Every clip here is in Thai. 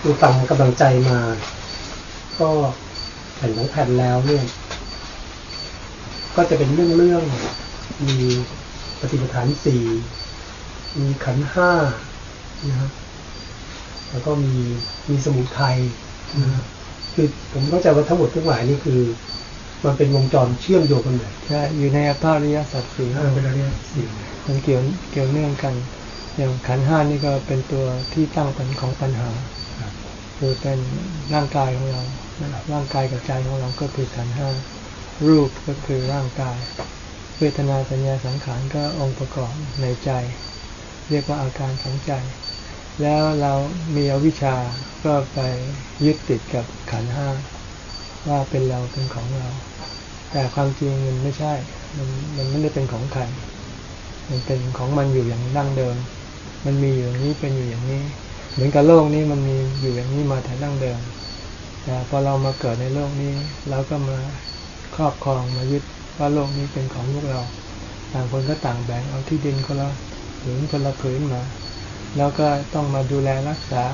คือฟังกำลังใจมา ก็แผ่นของแผ่นแล้วเนี่ย ก็จะเป็นเรื่องเรื่องมีปฏิปทานสี่มีขันห้านะครับแล้วก็มีมีสมุทัยนะคือผมเข้าใจว่าทั้งหมดทั้งหลายนี่คือ มันเป็นวงจรเชื่อมโยงกันเลยใช่อยู่ในอภาริยสัจสี่เป็นอริยสัจสี่มันเกี่ยวเกี่ยวเนื่องกัน อย่างขันห้านี่ก็เป็นตัวที่ตั้งเป็นของปัญหา คือเป็นร่างกายของเรา ร่างกายกับใจของเราก็คือขันห้า รูปก็คือร่างกาย เวทนาสัญญาสังขารก็องค์ประกอบในใจ เรียกว่าอาการของใจ แล้วเรามีอวิชชาก็ไปยึดติดกับขันห้า ว่าเป็นเราเป็นของเรา แต่ความจริงมันไม่ใช่ มันมันไม่ได้เป็นของใคร มันเป็นของมันอยู่อย่างดั้งเดิม มันมีอยู่อย่างนี้เป็นอยู่อย่างนี้ มือนกับโลกนี้มันมีอยู่อย่างนี้มาแต่ดั้งเดิมแต่พอเรามาเกิดในโลกนี้เราก็มาครอบครองมายึดว่าโลกนี้เป็นของพวกเรา ต่างคนก็ต่างแบ่งเอาที่ดินคนละผืนคนละผืนมา แล้วก็ต้องมาดูแลรักษา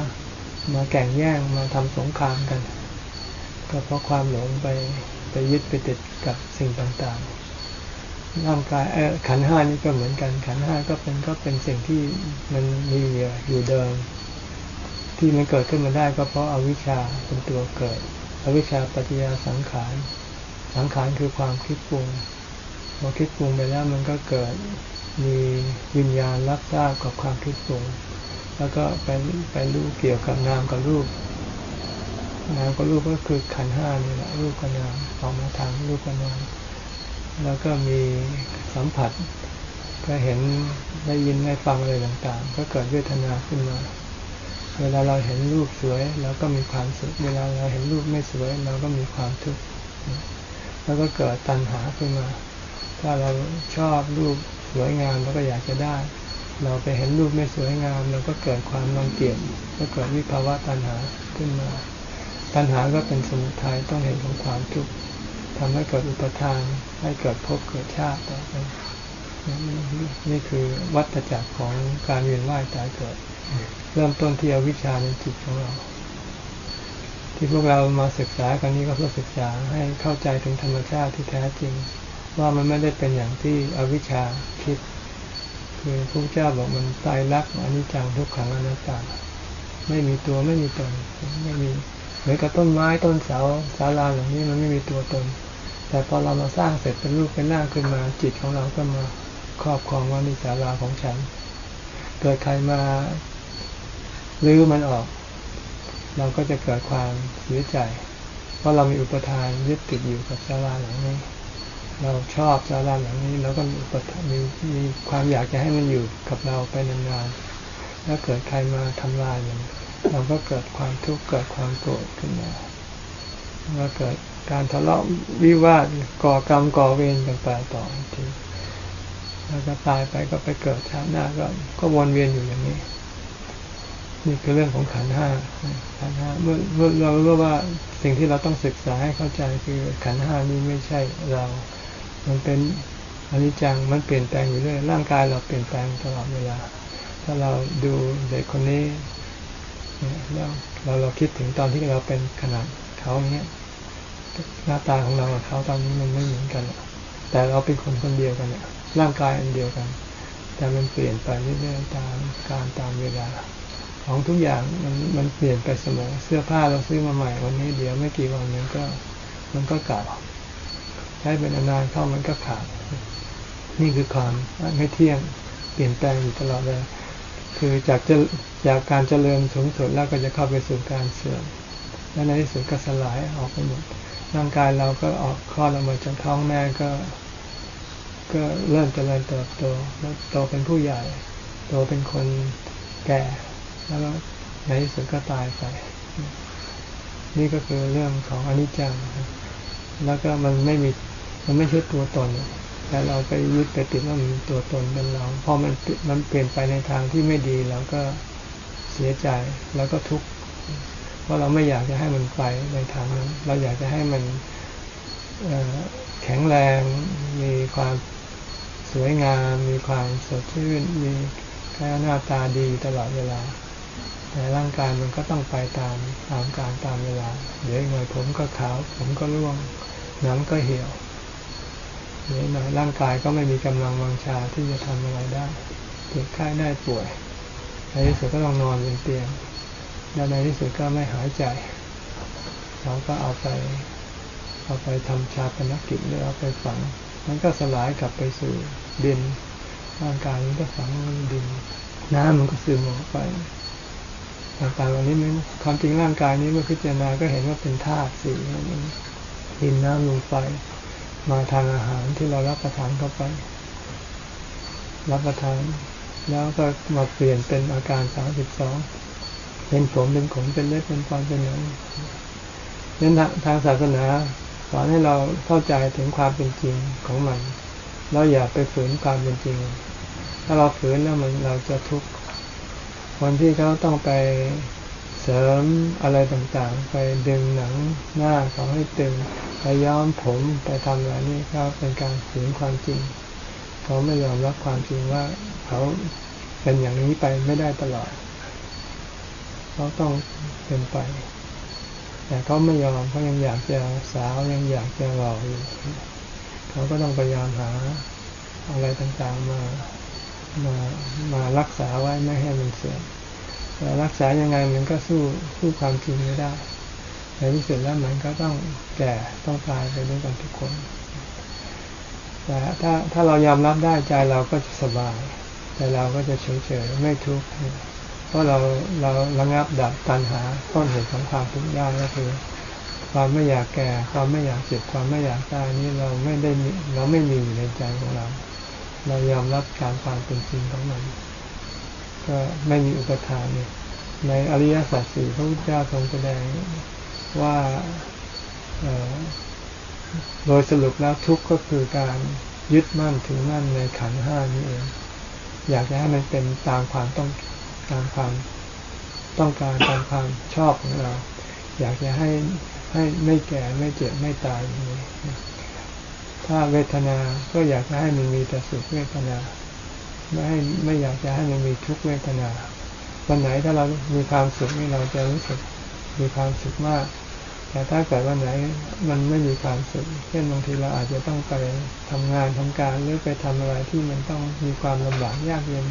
มาแข่งแย่งมาทำสงครามกัน ก็เพราะความหลงไปไปยึดไปติดกับสิ่งต่างๆร่างกายขันห้านี่ก็เหมือนกันขันห้าก็เป็นก็เป็นสิ่งที่มันมีอยู่เดิม ที่มันเกิดขึ้นมาได้ก็เพราะอาวิชชาเป็นตัวเกิด อวิชชาปัจจยาสังขาร สังขารคือความคิดปรุงพอคิดปรุงไปแล้วมันก็เกิดมีวิญญาณรับทราบกับความคิดปรุงแล้วก็ไปไปรู้เกี่ยวกับนามกับรูป นามกับรูปก็คือขันห้านี่แหละรูปกับนามออกมาทางรูปกับนามแล้วก็มีสัมผัส ก็เห็นได้ยินได้ฟังอะไรต่างๆ ก็เกิดเวทนาขึ้นมา เวลาเราเห็นรูปสวยเราก็มีความสุข เวลาเราเห็นรูปไม่สวยเราก็มีความทุกข์ แล้วก็เกิดตัณหาขึ้นมา ถ้าเราชอบรูปสวยงามเราก็อยากจะได้ เราไปเห็นรูปไม่สวยงามเราก็เกิดความรังเกียจก็เกิดวิภาวะตัณหาขึ้นมาปัญหาก็เป็นสมุทัยต้องเห็นของความทุกข์ทำให้เกิดอุปทาน ให้เกิดภพเกิดชาติต่อไปนี่คือวัฏจักรของการเวียนว่ายตายเกิด เริ่มต้นที่อวิชชาในจิตของเรา ที่พวกเรามาศึกษากันนี้ก็เพื่อศึกษาให้เข้าใจถึงธรรมชาติที่แท้จริง ว่ามันไม่ได้เป็นอย่างที่อวิชชาคิด คือพระเจ้าบอกมันตายรักอนิจจังทุกขังอนัตตาไม่มีตัวไม่มีตนไม่มีเหมือนกับต้นไม้ต้นเสาศาลาอย่างนี้มันไม่มีตัวตน แต่พอเรามาสร้างเสร็จเป็นรูปเป็นหน้าขึ้นมาจิตของเราก็มาครอบครองว่านี่ศาลาของฉัน เกิดใครมา ลื้อมันออก เราก็จะเกิดความเสียใจ เพราะเรามีอุปทานยึดติดอยู่กับศาลาหลังนี้ เราชอบศาลาหลังนี้เราก็มีอุปทานมีมีความอยากจะให้มันอยู่กับเราไปนานๆแล้วเกิดใครมาทำลายมันเราก็เกิดความทุกข์เกิดความโกรธขึ้นมาแล้วเกิดการทะเลาะวิวาทก่อกรรมก่อเวรกันไปต่อทีแล้วก็ตายไปก็ไปเกิดชาติหน้าก็ก็วนเวียนอยู่อย่างนี้ นี่คือเรื่องของขันห้าขันห้าเมื่อเมื่อเรารู้ว่าสิ่งที่เราต้องศึกษาให้เข้าใจคือขันห้านี้ไม่ใช่เรา มันเป็นอนิจจังมันเปลี่ยนแปลงอยู่เรื่อยร่างกายเราเปลี่ยนแปลงตลอดเวลา ถ้าเราดูเด็กคนนี้เราเราเราคิดถึงตอนที่เราเป็นขนาดเขาเนี้ยหน้าตาของเรากับเขาตอนนี้มันไม่เหมือนกัน แต่เราเป็นคนคนเดียวกันเนี่ยร่างกายอันเดียวกัน แต่มันเปลี่ยนไปเรื่อยๆตามการตามเวลา ของทุกอย่างมันมันเปลี่ยนไปเสมอเสื้อผ้าเราซื้อมาใหม่วันนี้เดี๋ยวไม่กี่วันมันก็ มันก็เก่าใช้เป็นนานเข้ามันก็ขาด นี่คือความไม่เที่ยงเปลี่ยนแปลงอยู่ตลอดเลยคือจากจะจากการเจริญสูงสุดแล้วก็จะเข้าไปสู่การเสื่อมและในที่สุดก็สลายออกไปหมดร่างกายเราก็ออกคลอดออกมาจากท้องแม่ก็ ก็เริ่มเจริญเติบโตแล้วโตเป็นผู้ใหญ่โตเป็นคนแก่ แล้วในที่สุดก็ตายไป นี่ก็คือเรื่องของอนิจจัง แล้วก็มันไม่มีมันไม่ใช่ตัวตน แต่เราไปยึดไปติดว่ามันตัวตนเป็นเรา พอมันมันเปลี่ยนไปในทางที่ไม่ดีเราก็เสียใจแล้วก็ทุกข์เพราะเราไม่อยากจะให้มันไปในทางนั้น เราอยากจะให้มันแข็งแรงมีความสวยงาม มีความสดชื่น มีแค่หน้าตาดีตลอดเวลา ร่างกายมันก็ต้องไปตามตามการตามเวลา เดี๋ยวหน่อยผมก็ขาว ผมก็ร่วงหนังก็เหี่ยวเดี๋ยวหน่อยร่างกายก็ไม่มีกำลังวังชาที่จะทำอะไรได้เจ็บไข้ได้ป่วยในที่สุดก็ต้องนอนบนเตียงแล้วในที่สุดก็ไม่หายใจเราก็เอาไป เอาไปทำชาปนกิจหรือเอาไปฝัง มันก็สลายกลับไปสู่ดินร่างกายมันก็ฝังดิน น้ำมันก็ซึมออกไป ต่างๆเหล่านี้มันความจริงร่างกายนี้เมื่อพิจารณาก็เห็นว่าเป็นธาตุสี่นั่นดินน้ำลมไฟมาทางอาหารที่เรารับประทานเข้าไป รับประทาน แล้วก็มาเปลี่ยนเป็นอาการสามสิบสองเป็นผมเป็นขนเป็นเล็บเป็นฟันเป็นหนังนั้นทางศาสนาสอนให้เราเข้าใจถึงความเป็นจริงของมัน เราอย่าไปฝืนความเป็นจริง ถ้าเราฝืนแล้วมันเราจะทุกข์ คนที่เขาต้องไปเสริมอะไรต่างๆ ไปดึงหนังหน้าเขาให้ตึงไปย้อมผมไปทำอะไรนี่ก็เป็นการฝืนความจริง เขาไม่ยอมรับความจริงว่าเขาเป็นอย่างนี้ไปไม่ได้ตลอดเขาต้องเป็นไป แต่เขาไม่ยอมเขายังอยากจะสาวยังอยากจะหล่ออยู่เขาก็ต้องพยายามหาอะไรต่างๆมา มามารักษาไว้ไม่ให้มันเสื่อมแต่รักษายังไงมันก็สู้สู้ความจริงไม่ได้ในที่สุดแล้วมันก็ต้องแก่ต้องตายไปด้วยกันทุกคนแต่ถ้าถ้าเรายอมรับได้ใจเราก็จะสบาย แต่เราก็จะเฉยเฉยไม่ทุกข์เพราะเราเราระงับดับตัณหาต้นเหตุของความทุกข์ได้ก็คือความไม่อยากแก่ ความไม่อยากเจ็บความไม่อยากตายนี้เราไม่ได้เราไม่มีอยู่ในใจของเรา เรายอมรับการความเป็นจริงของมัน ก็ไม่มีอุปทานเนี่ยในอริยสัจสี่พระพุทธเจ้าทรงแสดงว่าโดยสรุปแล้วทุกข์ก็คือการยึดมั่นถือมั่นในขันห้านี้เอง อยากจะให้มันเป็นตามความต้องตามความต้องการตามความชอบของเรา อยากจะให้ให้ไม่แก่ไม่เจ็บไม่ตายอย่างนี้ ถ้าเวทนาก็อยากจะให้มันมีแต่สุขเวทนา ไม่ให้ไม่อยากจะให้มันมีทุกเวทนา วันไหนถ้าเรามีความสุขนี่เราจะรู้สึกมีความสุขมาก แต่ถ้าเกิดวันไหนมันไม่มีความสุข เช่นบางทีเราอาจจะต้องไปทำงานทำการหรือไปทำอะไรที่มันต้องมีความลำบากยากเย็น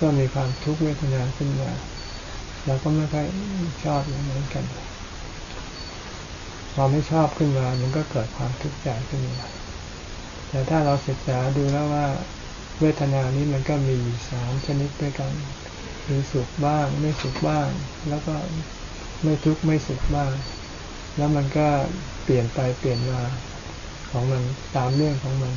ก็มีความทุกข์เวทนาขึ้นมาเราก็ไม่ค่อยชอบอย่างนั้นกันพอไม่ชอบขึ้นมา มันก็เกิดความทุกข์ใจขึ้นมา แต่ถ้าเราศึกษาดูแล้วว่าเวทนานี้มันก็มีสามชนิดด้วยกันมีสุขบ้าง ไม่สุขบ้าง แล้วก็ไม่ทุกข์ไม่สุขบ้าง แล้วมันก็เปลี่ยนไปเปลี่ยนมาของมันตามเรื่องของมัน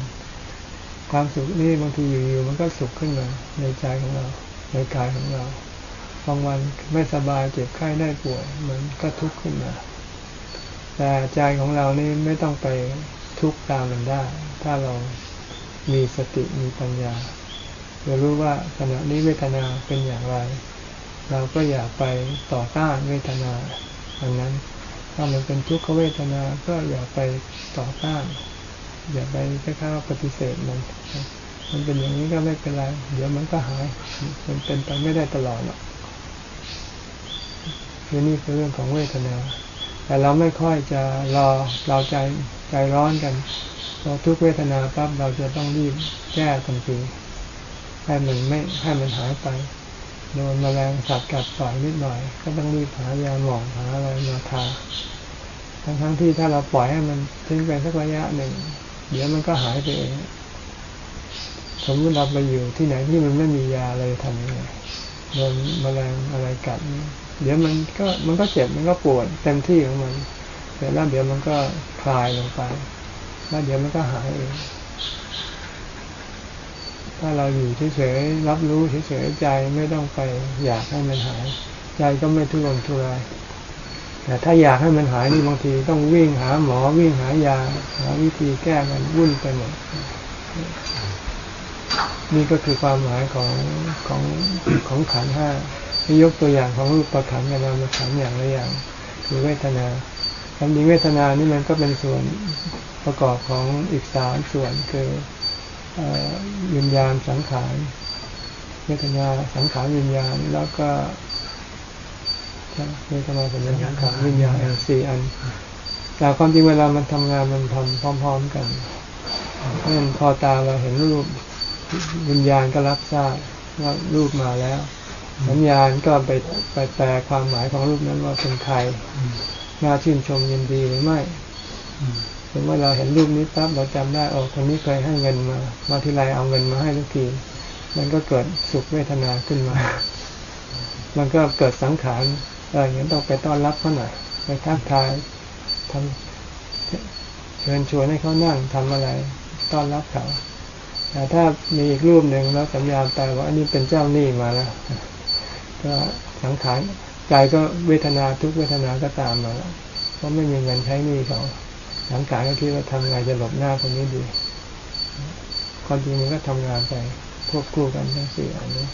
ความสุขนี่บางทีอยู่ๆมันก็สุขขึ้นมาในใจของเรา ในกายของเราบางวันไม่สบายเจ็บไข้ได้ป่วย มันก็ทุกข์ขึ้นมา แต่ใจของเรานี่ไม่ต้องไป ทุกข์ตามมันได้ ถ้าเรามีสติมีปัญญาเรารู้ว่าขณะนี้เวทนาเป็นอย่างไร เราก็อย่าไปต่อต้านเวทนาอันนั้นถ้ามันเป็นทุกขเวทนา ก็อย่าไปต่อต้าน อย่าไปแค่ข้าปฏิเสธมัน มันเป็นอย่างนี้ก็ไม่เป็นไร เดี๋ยวมันก็หาย มันเป็นไปไม่ได้ตลอดหรอกนี่คือเรื่องของเวทนา แต่เราไม่ค่อยจะรอเราใจ ใจร้อนกันพอทุกเวทนาปั๊บเราจะต้องรีบแก้ทันทีให้มันไม่ให้มันหายไปโดนมแมลงสัตว์กัดต่อยนิดหน่อย ก็ต้องรีบหายาหมองหาอะไรมาทาทั้งทั้งที่ถ้าเราปล่อยให้มันทิ้งไปสักระยะหนึ่ง เดี๋ยวมันก็หายไปเองสมมติเราไปอยู่ที่ไหนที่มันไม่มียาอะไรทำยังไงโดนมแมลงอะไรกัด เดี๋ยวมันก็มันก็เจ็บมันก็ปวดเต็มที่ของมัน แต่แล้วเดี๋ยวมันก็คลายลงไป แล้วเดี๋ยวมันก็หายเองถ้าเราอยู่เฉยๆรับรู้เฉยๆใจไม่ต้องไป อยากให้มันหาย ใจก็ไม่ทุรนทุรายแต่ถ้าอยากให้มันหายนี่บางทีต้องวิ่งหาหมอวิ่งหายาหาวิธีแก้มันวุ่นไปหมดนี่ก็คือความหมายของของของขันห้ายกตัวอย่างของรูปประขันกับนามขันอย่างละอย่าง คือเวทนา ความจริงเวทนานี่มันก็เป็นส่วนประกอบของอีกสามส่วนคือวิญญาณสังขารเวทนาสังขารวิญญาณแล้วก็ใช่เวทนาสัญญาสังขารวิญญาณสี่อันแต่ความจริงเวลามันทำงานมันทำพร้อม ๆกันเพราะฉะนั้นพอตาเราเห็นรูปวิญญาณก็รับทราบว่ารูปมาแล้ว สัญญาณก็ไปไปแปลความหมายของรูปนั้นว่าเป็นใคร น่าชื่นชมยินดีหรือไม่ถึงเมื่อเราเห็นรูปนี้ปั๊บเราจำได้โอ้คนนี้เคยให้เงินมา มาที่ไรเอาเงินมาให้ทุกที มันก็เกิดสุขเวทนาขึ้นมา มันก็เกิดสังขารเอออย่างนี้ต้องไปต้อนรับเขาหน่อยไปทักทายทำเชิญชวนให้เขานั่งทำอะไร ต้อนรับเขาแต่ถ้ามีอีกรูปหนึ่งแล้วสัญญาไปว่าอันนี้เป็นเจ้าหนี้มาแล้วก็สังขาร ใจก็เวทนาทุกเวทนาก็ตามมาแล้วเพราะไม่มีเงินใช้หนี้เขาสังขารก็คิดว่าทำไงจะหลบหน้าคนนี้ดีความจริงมันก็ทำงานไปควบคู่กันทั้งสี่อันนี้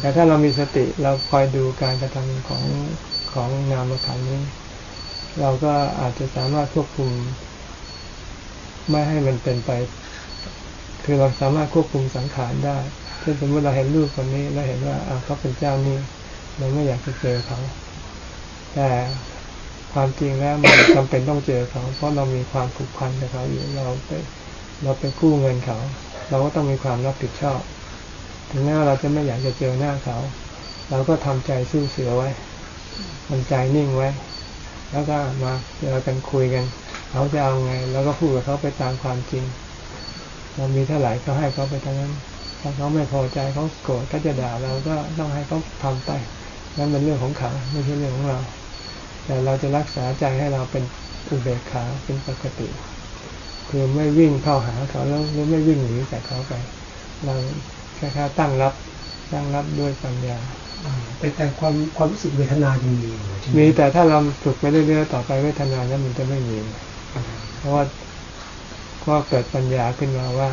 แต่ถ้าเรามีสติเราคอยดูการกระทำของของนามขันนี้ เราก็อาจจะสามารถควบคุม ไม่ให้มันเป็นไป คือเราสามารถควบคุมสังขารได้เช่นสมมติเราเห็นรูปคนนี้แล้วเห็นว่าเขาเป็นเจ้านี้ เราไม่อยากจะเจอเขา แต่ความจริงแล้วมันจำเป็นต้องเจอเขา เพราะเรามีความผูกพันกับเขาอยู่เราไปเราไปกู้เงินเขา เราก็ต้องมีความรับผิดชอบ ถึงแม้เราจะไม่อยากจะเจอหน้าเขา เราก็ทำใจสู้เสือไว้มันใจนิ่งไว้ แล้วก็มาเจอกันคุยกัน เขาจะเอาไงแล้วก็พูดกับเขาไปตามความจริง เรามีเท่าไหร่ก็ให้เขาไปทั้งนั้นถ้าเขาไม่พอใจเขาโกรธก็จะด่าเราก็ต้องให้เขาทำไป นั่นเป็นเรื่องของเขาไม่ใช่เรื่องของเรา แต่เราจะรักษาใจให้เราเป็นอุเบกขาเป็นปกติ คือไม่วิ่งเข้าหาเขาแล้วหรือไม่วิ่งหนีจากเขาไป เราแค่แค่ตั้งรับตั้งรับด้วยปัญญาแต่แต่ความความรู้สึกเวทนายังมีมีแต่ถ้าเราฝึกไปเรื่อยๆต่อไปเวทนานั้นมันจะไม่มีเพราะว่าก็เกิดปัญญาขึ้นมาว่า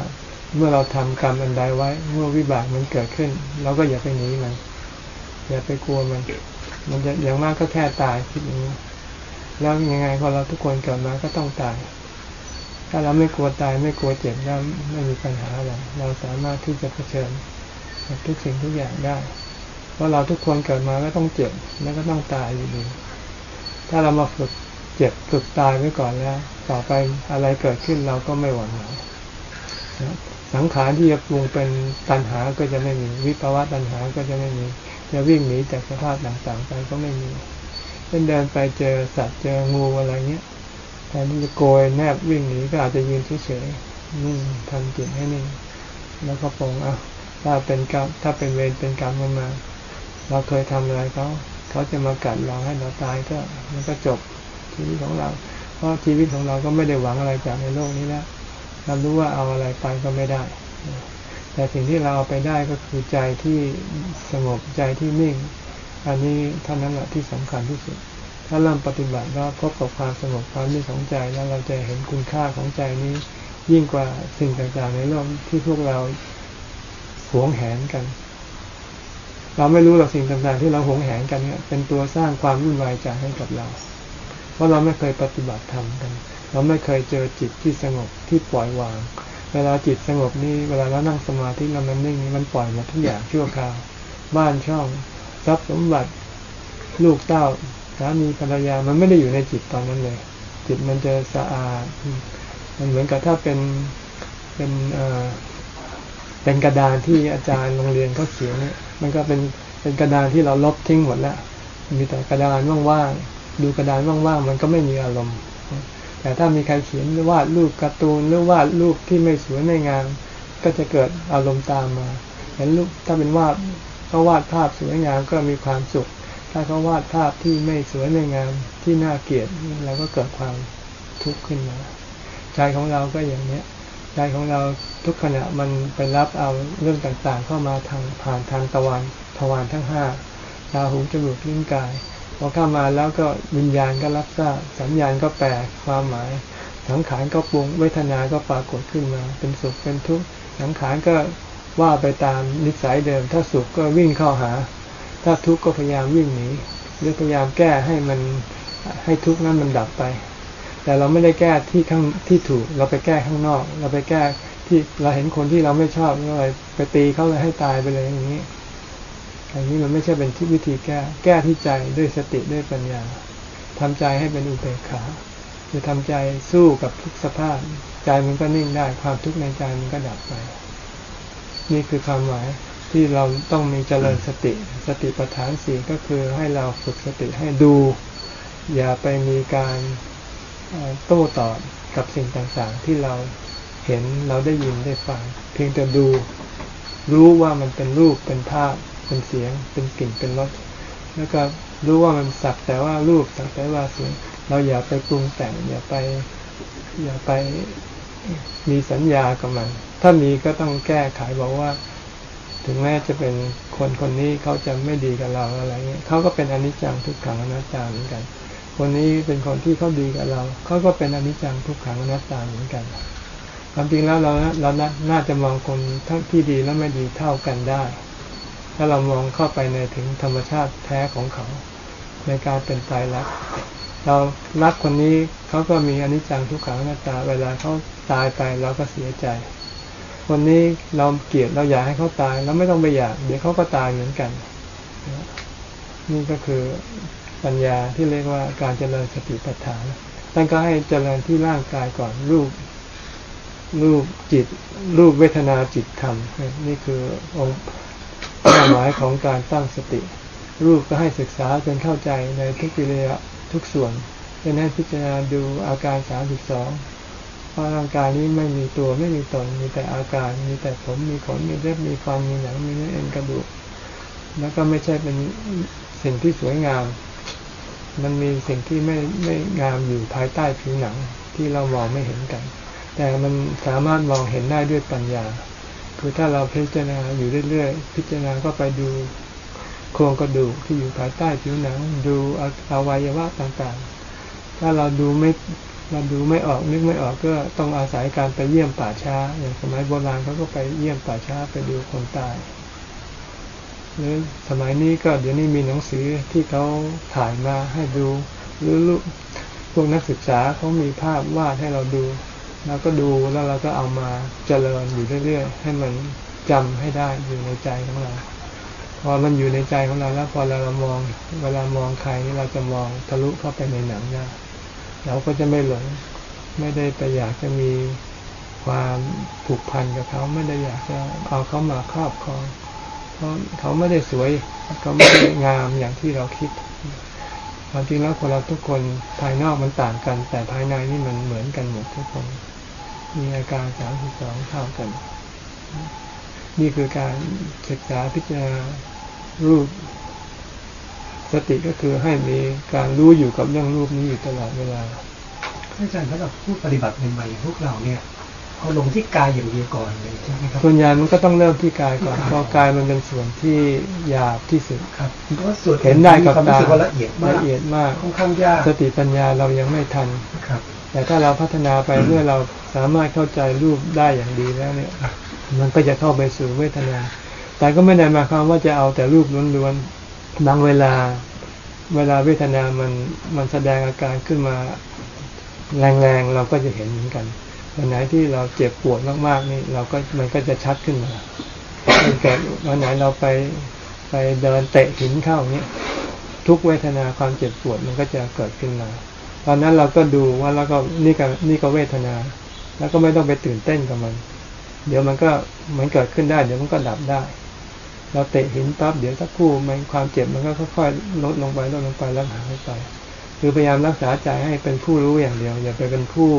เมื่อเราทำกรรมอันใดไว้ เมื่อวิบากมันเกิดขึ้น เราก็อย่าไปหนีมัน อย่าไปกลัวมัน มันจะอย่างมากก็แค่ตายคิดอย่างนี้แล้วยังไงพอเราทุกคนเกิดมาก็ต้องตาย ถ้าเราไม่กลัวตายไม่กลัวเจ็บแล้วไม่มีปัญหาอะไรเราสามารถที่จะเผชิญทุกสิ่งทุกอย่างได้ เพราะเราทุกคนเกิดมาก็ต้องเจ็บแล้วก็ต้องตายอยู่ดีถ้าเรามาฝึกเจ็บฝึกตายไว้ก่อนแล้ว ต่อไปอะไรเกิดขึ้นเราก็ไม่หวั่นไหวสังขารที่จะปรุงเป็นตัณหาก็จะไม่มี วิภาวะตัณหาก็จะไม่มี จะวิ่งหนีจากสภาพต่างๆไปก็ไม่มีเช่นเดินไปเจอสัตว์เจองูอะไรเงี้ยแทนที่จะโกยแนบวิ่งหนีก็อาจจะยืนเฉยๆนิ่งทำจิตให้นิ่งแล้วก็ปรงอะถ้าเป็นกรรมถ้าเป็นเวรเป็นกรรมมันมา เราเคยทำอะไรเขาเขาจะมากัดเราให้เราตายก็มันก็จบชีวิตของเรา เพราะชีวิตของเราก็ไม่ได้หวังอะไรจากในโลกนี้แล้วเรารู้ว่าเอาอะไรไปก็ไม่ได้ แต่สิ่งที่เราเอาไปได้ก็คือใจที่สงบใจที่นิ่ง อันนี้เท่านั้นแหละที่สำคัญที่สุด ถ้าเริ่มปฏิบัติแล้วพบกับความสงบความนิ่งของใจแล้วเราจะเห็นคุณค่าของใจนี้ ยิ่งกว่าสิ่งต่างๆในโลกที่พวกเราหวงแหนกัน เราไม่รู้หรอกสิ่งต่างๆ ที่เราหวงแหนกันเนี่ยเป็นตัวสร้างความวุ่นวายใจให้กับเรา เพราะเราไม่เคยปฏิบัติธรรมกัน เราไม่เคยเจอจิตที่สงบที่ปล่อยวาง เวลาจิตสงบนี่เวลาเรานั่งสมาธิเรามันนิ่งมันปล่อยหมดทุกอย่างชั่วคราว บ้านช่องทรัพย์สมบัติลูกเต้าสามีภรรยามันไม่ได้อยู่ในจิตตอนนั้นเลย จิตมันจะสะอาด มันเหมือนกับถ้าเป็นเป็นเอ่อเป็นกระดานที่อาจารย์โรงเรียนเขาเขียนเนี่ยมันก็เป็นเป็นกระดานที่เราลบทิ้งหมดแล้วมีแต่กระดานว่างๆดูกระดานว่างๆมันก็ไม่มีอารมณ์ แต่ถ้ามีใครเขียนหรือวาดรูปการ์ตูนหรือวาดรูปที่ไม่สวยไม่งามก็จะเกิดอารมณ์ตามมา เห็นรูปถ้าเป็นวาดเขาวาดภาพสวยงามก็มีความสุข ถ้าเขาวาดภาพที่ไม่สวยไม่งามที่น่าเกลียดเราก็เกิดความทุกข์ขึ้นมาใจของเราก็อย่างเนี้ยใจของเราทุกขณะมันไปรับเอาเรื่องต่างๆ เข้ามาทางผ่านทางตะวันทวารทั้งห้าตาหูจมูกลิ้นกาย อเข้ามาแล้วก็วิญญาณก็รับทราบสัญญาณก็แปลความหมาย สังขารก็ปรุงเวทนาก็ปรากฏขึ้นมา เป็นสุขเป็นทุกข์สังขารก็ว่าไปตามนิสัยเดิม ถ้าสุขก็วิ่งเข้าหา ถ้าทุกข์ก็พยายามวิ่งหนีหรือพยายามแก้ให้มันให้ทุกข์นั้นมันดับไป แต่เราไม่ได้แก้ที่ข้างที่ถูก เราไปแก้ข้างนอก เราไปแก้ที่เราเห็นคนที่เราไม่ชอบเลยไปตีเขาเลยให้ตายไปเลยอย่างนี้ อันนี้มันไม่ใช่เป็นวิธีแก้ แก้ที่ใจด้วยสติด้วยปัญญาทำใจให้เป็นอุเบกขาคือทำใจสู้กับทุกสภาพ ใจมันก็นิ่งได้ ความทุกข์ในใจมันก็ดับไป นี่คือความหมายที่เราต้องมีเจริญสติ สติปัฏฐานสี่ก็คือให้เราฝึกสติให้ดู อย่าไปมีการโต้ตอบกับสิ่งต่างๆ ที่เราเห็นเราได้ยินได้ฟัง เพียงแต่ดู รู้ว่ามันเป็นรูปเป็นภาพ เป็นเสียง เป็นกลิ่นเป็นรสแล้วก็รู้ว่ามันสักแต่ว่ารูปสักแต่ว่าเสียง เราอย่าไปปรุงแต่งอย่าไป อย่าไปมีสัญญากับมัน ถ้ามีก็ต้องแก้ไขบอกว่า ถึงแม้จะเป็นคนคนนี้เขาจะไม่ดีกับเราอะไรเงี้ยเขาก็เป็นอนิจจังทุกขังอนัตตาเหมือนกัน คนนี้เป็นคนที่เขาดีกับเราเขาก็เป็นอนิจจังทุกขังอนัตตาเหมือนกันความจริงแล้วเราเราน่าจะมองคนทั้งที่ดีและไม่ดีเท่ากันได้ ถ้าเรามองเข้าไปในถึงธรรมชาติแท้ของเขา ในการเป็นตายรัก เรารักคนนี้เขาก็มีอนิจจังทุกขังหน้าตา เวลาเขาตายไปเราก็เสียใจ คนนี้เราเกลียดเราอยากให้เขาตายเราไม่ต้องไปอยากเดี๋ยวเขาก็ตายเหมือนกัน นี่ก็คือปัญญาที่เรียกว่าการเจริญสติปัฏฐานท่านก็ให้เจริญที่ร่างกายก่อนรูปรูปจิตรูปเวทนาจิตธรรม นี่คือองค์ หมายของการตั้งสติ รูปก็ให้ศึกษาจนเข้าใจในทุกปิเรยทุกส่วนเป็นให้พิจารณาดูอาการสามสิบสองว่าร่างกายนี้ไม่มีตัวไม่มีตนมีแต่อาการ มีแต่ผมมีขนมีเล็บมีฟันมีหนังมีเนื้อเอ็นกระดูก แล้วก็ไม่ใช่เป็นสิ่งที่สวยงาม มันมีสิ่งที่ไม่ไม่งามอยู่ภายใต้ผิวหนังที่เรามองไม่เห็นกัน แต่มันสามารถมองเห็นได้ด้วยปัญญา คือถ้าเราพิจารณาอยู่เรื่อยๆ พิจารณาก็ไปดูโครงกระดูกที่อยู่ภายใต้ผิวหนัง ดูอวัยวะต่างๆ ถ้าเราดูไม่เราดูไม่ออกนึกไม่ออกก็ต้องอาศัยการไปเยี่ยมป่าช้า อย่างสมัยโบราณเขาก็ไปเยี่ยมป่าช้าไปดูคนตายหรือสมัยนี้ก็เดี๋ยวนี้มีหนังสือที่เขาถ่ายมาให้ดู หรือพวกนักศึกษาเขามีภาพวาดให้เราดู เราก็ดูแล้วเราก็เอามาเจริญอยู่เรื่อยๆให้มันจำให้ได้อยู่ในใจของเราพอมันอยู่ในใจของเราแล้วพอเราเรามอง เวลามองใครนี่เราจะมองทะลุเข้าไปในหนังได้เราก็จะไม่หลงไม่ได้ไปอยากจะมีความผูกพันกับเขาไม่ได้อยากจะเอาเขามาครอบครองเพราะเขาไม่ได้สวยเขาไม่ได้งามอย่างที่เราคิดความจริงแล้วคนเราทุกคนภายนอกมันต่างกัน แต่ภายในนี่มันเหมือนกันหมดทุกคน มีอาการสามสิบสองเท่ากัน นี่คือการศึกษาพิจารณารูป สติก็คือให้มีการรู้อยู่กับเรื่องรูปนี้อยู่ตลอดเวลาอาจารย์ถ้าเราพูดปฏิบัติใหม่ๆพวกเราเนี่ยเอาลงที่กายอย่างเดียวก่อนเลยใช่ไหมครับส่วนใหญ่มันก็ต้องเริ่มที่กายก่อนเพราะกายมันเป็นส่วนที่หยาบที่สุดครับเพราะส่วนเห็นได้กับตาละเอียดมากละเอียดมากค่อนข้างยากสติปัญญาเรายังไม่ทันครับ แต่ถ้าเราพัฒนาไปเมื่อเราสามารถเข้าใจรูปได้อย่างดีแล้วเนี่ย มันก็จะเข้าไปสู่เวทนา แต่ก็ไม่ได้หมายความว่าจะเอาแต่รูปล้วนๆบางเวลา เวลาเวทนามันมันแสดงอาการขึ้นมาแรงๆเราก็จะเห็นเหมือนกันวันไหนที่เราเจ็บปวดมากๆนี่เราก็มันก็จะชัดขึ้นมาเกิดวันไหนเราไปไปเดินเตะหินเข้าเนี่ยทุกเวทนาความเจ็บปวดมันก็จะเกิดขึ้นมา ตอนนั้นเราก็ดูว่าแล้วก็นี่ก็นี่ก็เวทนา แล้วก็ไม่ต้องไปตื่นเต้นกับมัน เดี๋ยวมันก็มันเกิดขึ้นได้ เดี๋ยวมันก็ดับได้ เราเตะหินปั๊บเดี๋ยวสักครู่มันความเจ็บมันก็ค่อยๆลดลงไปลดลงไปแล้วหายไปคือพยายามรักษาใจให้เป็นผู้รู้อย่างเดียว อย่าไปเป็นผู้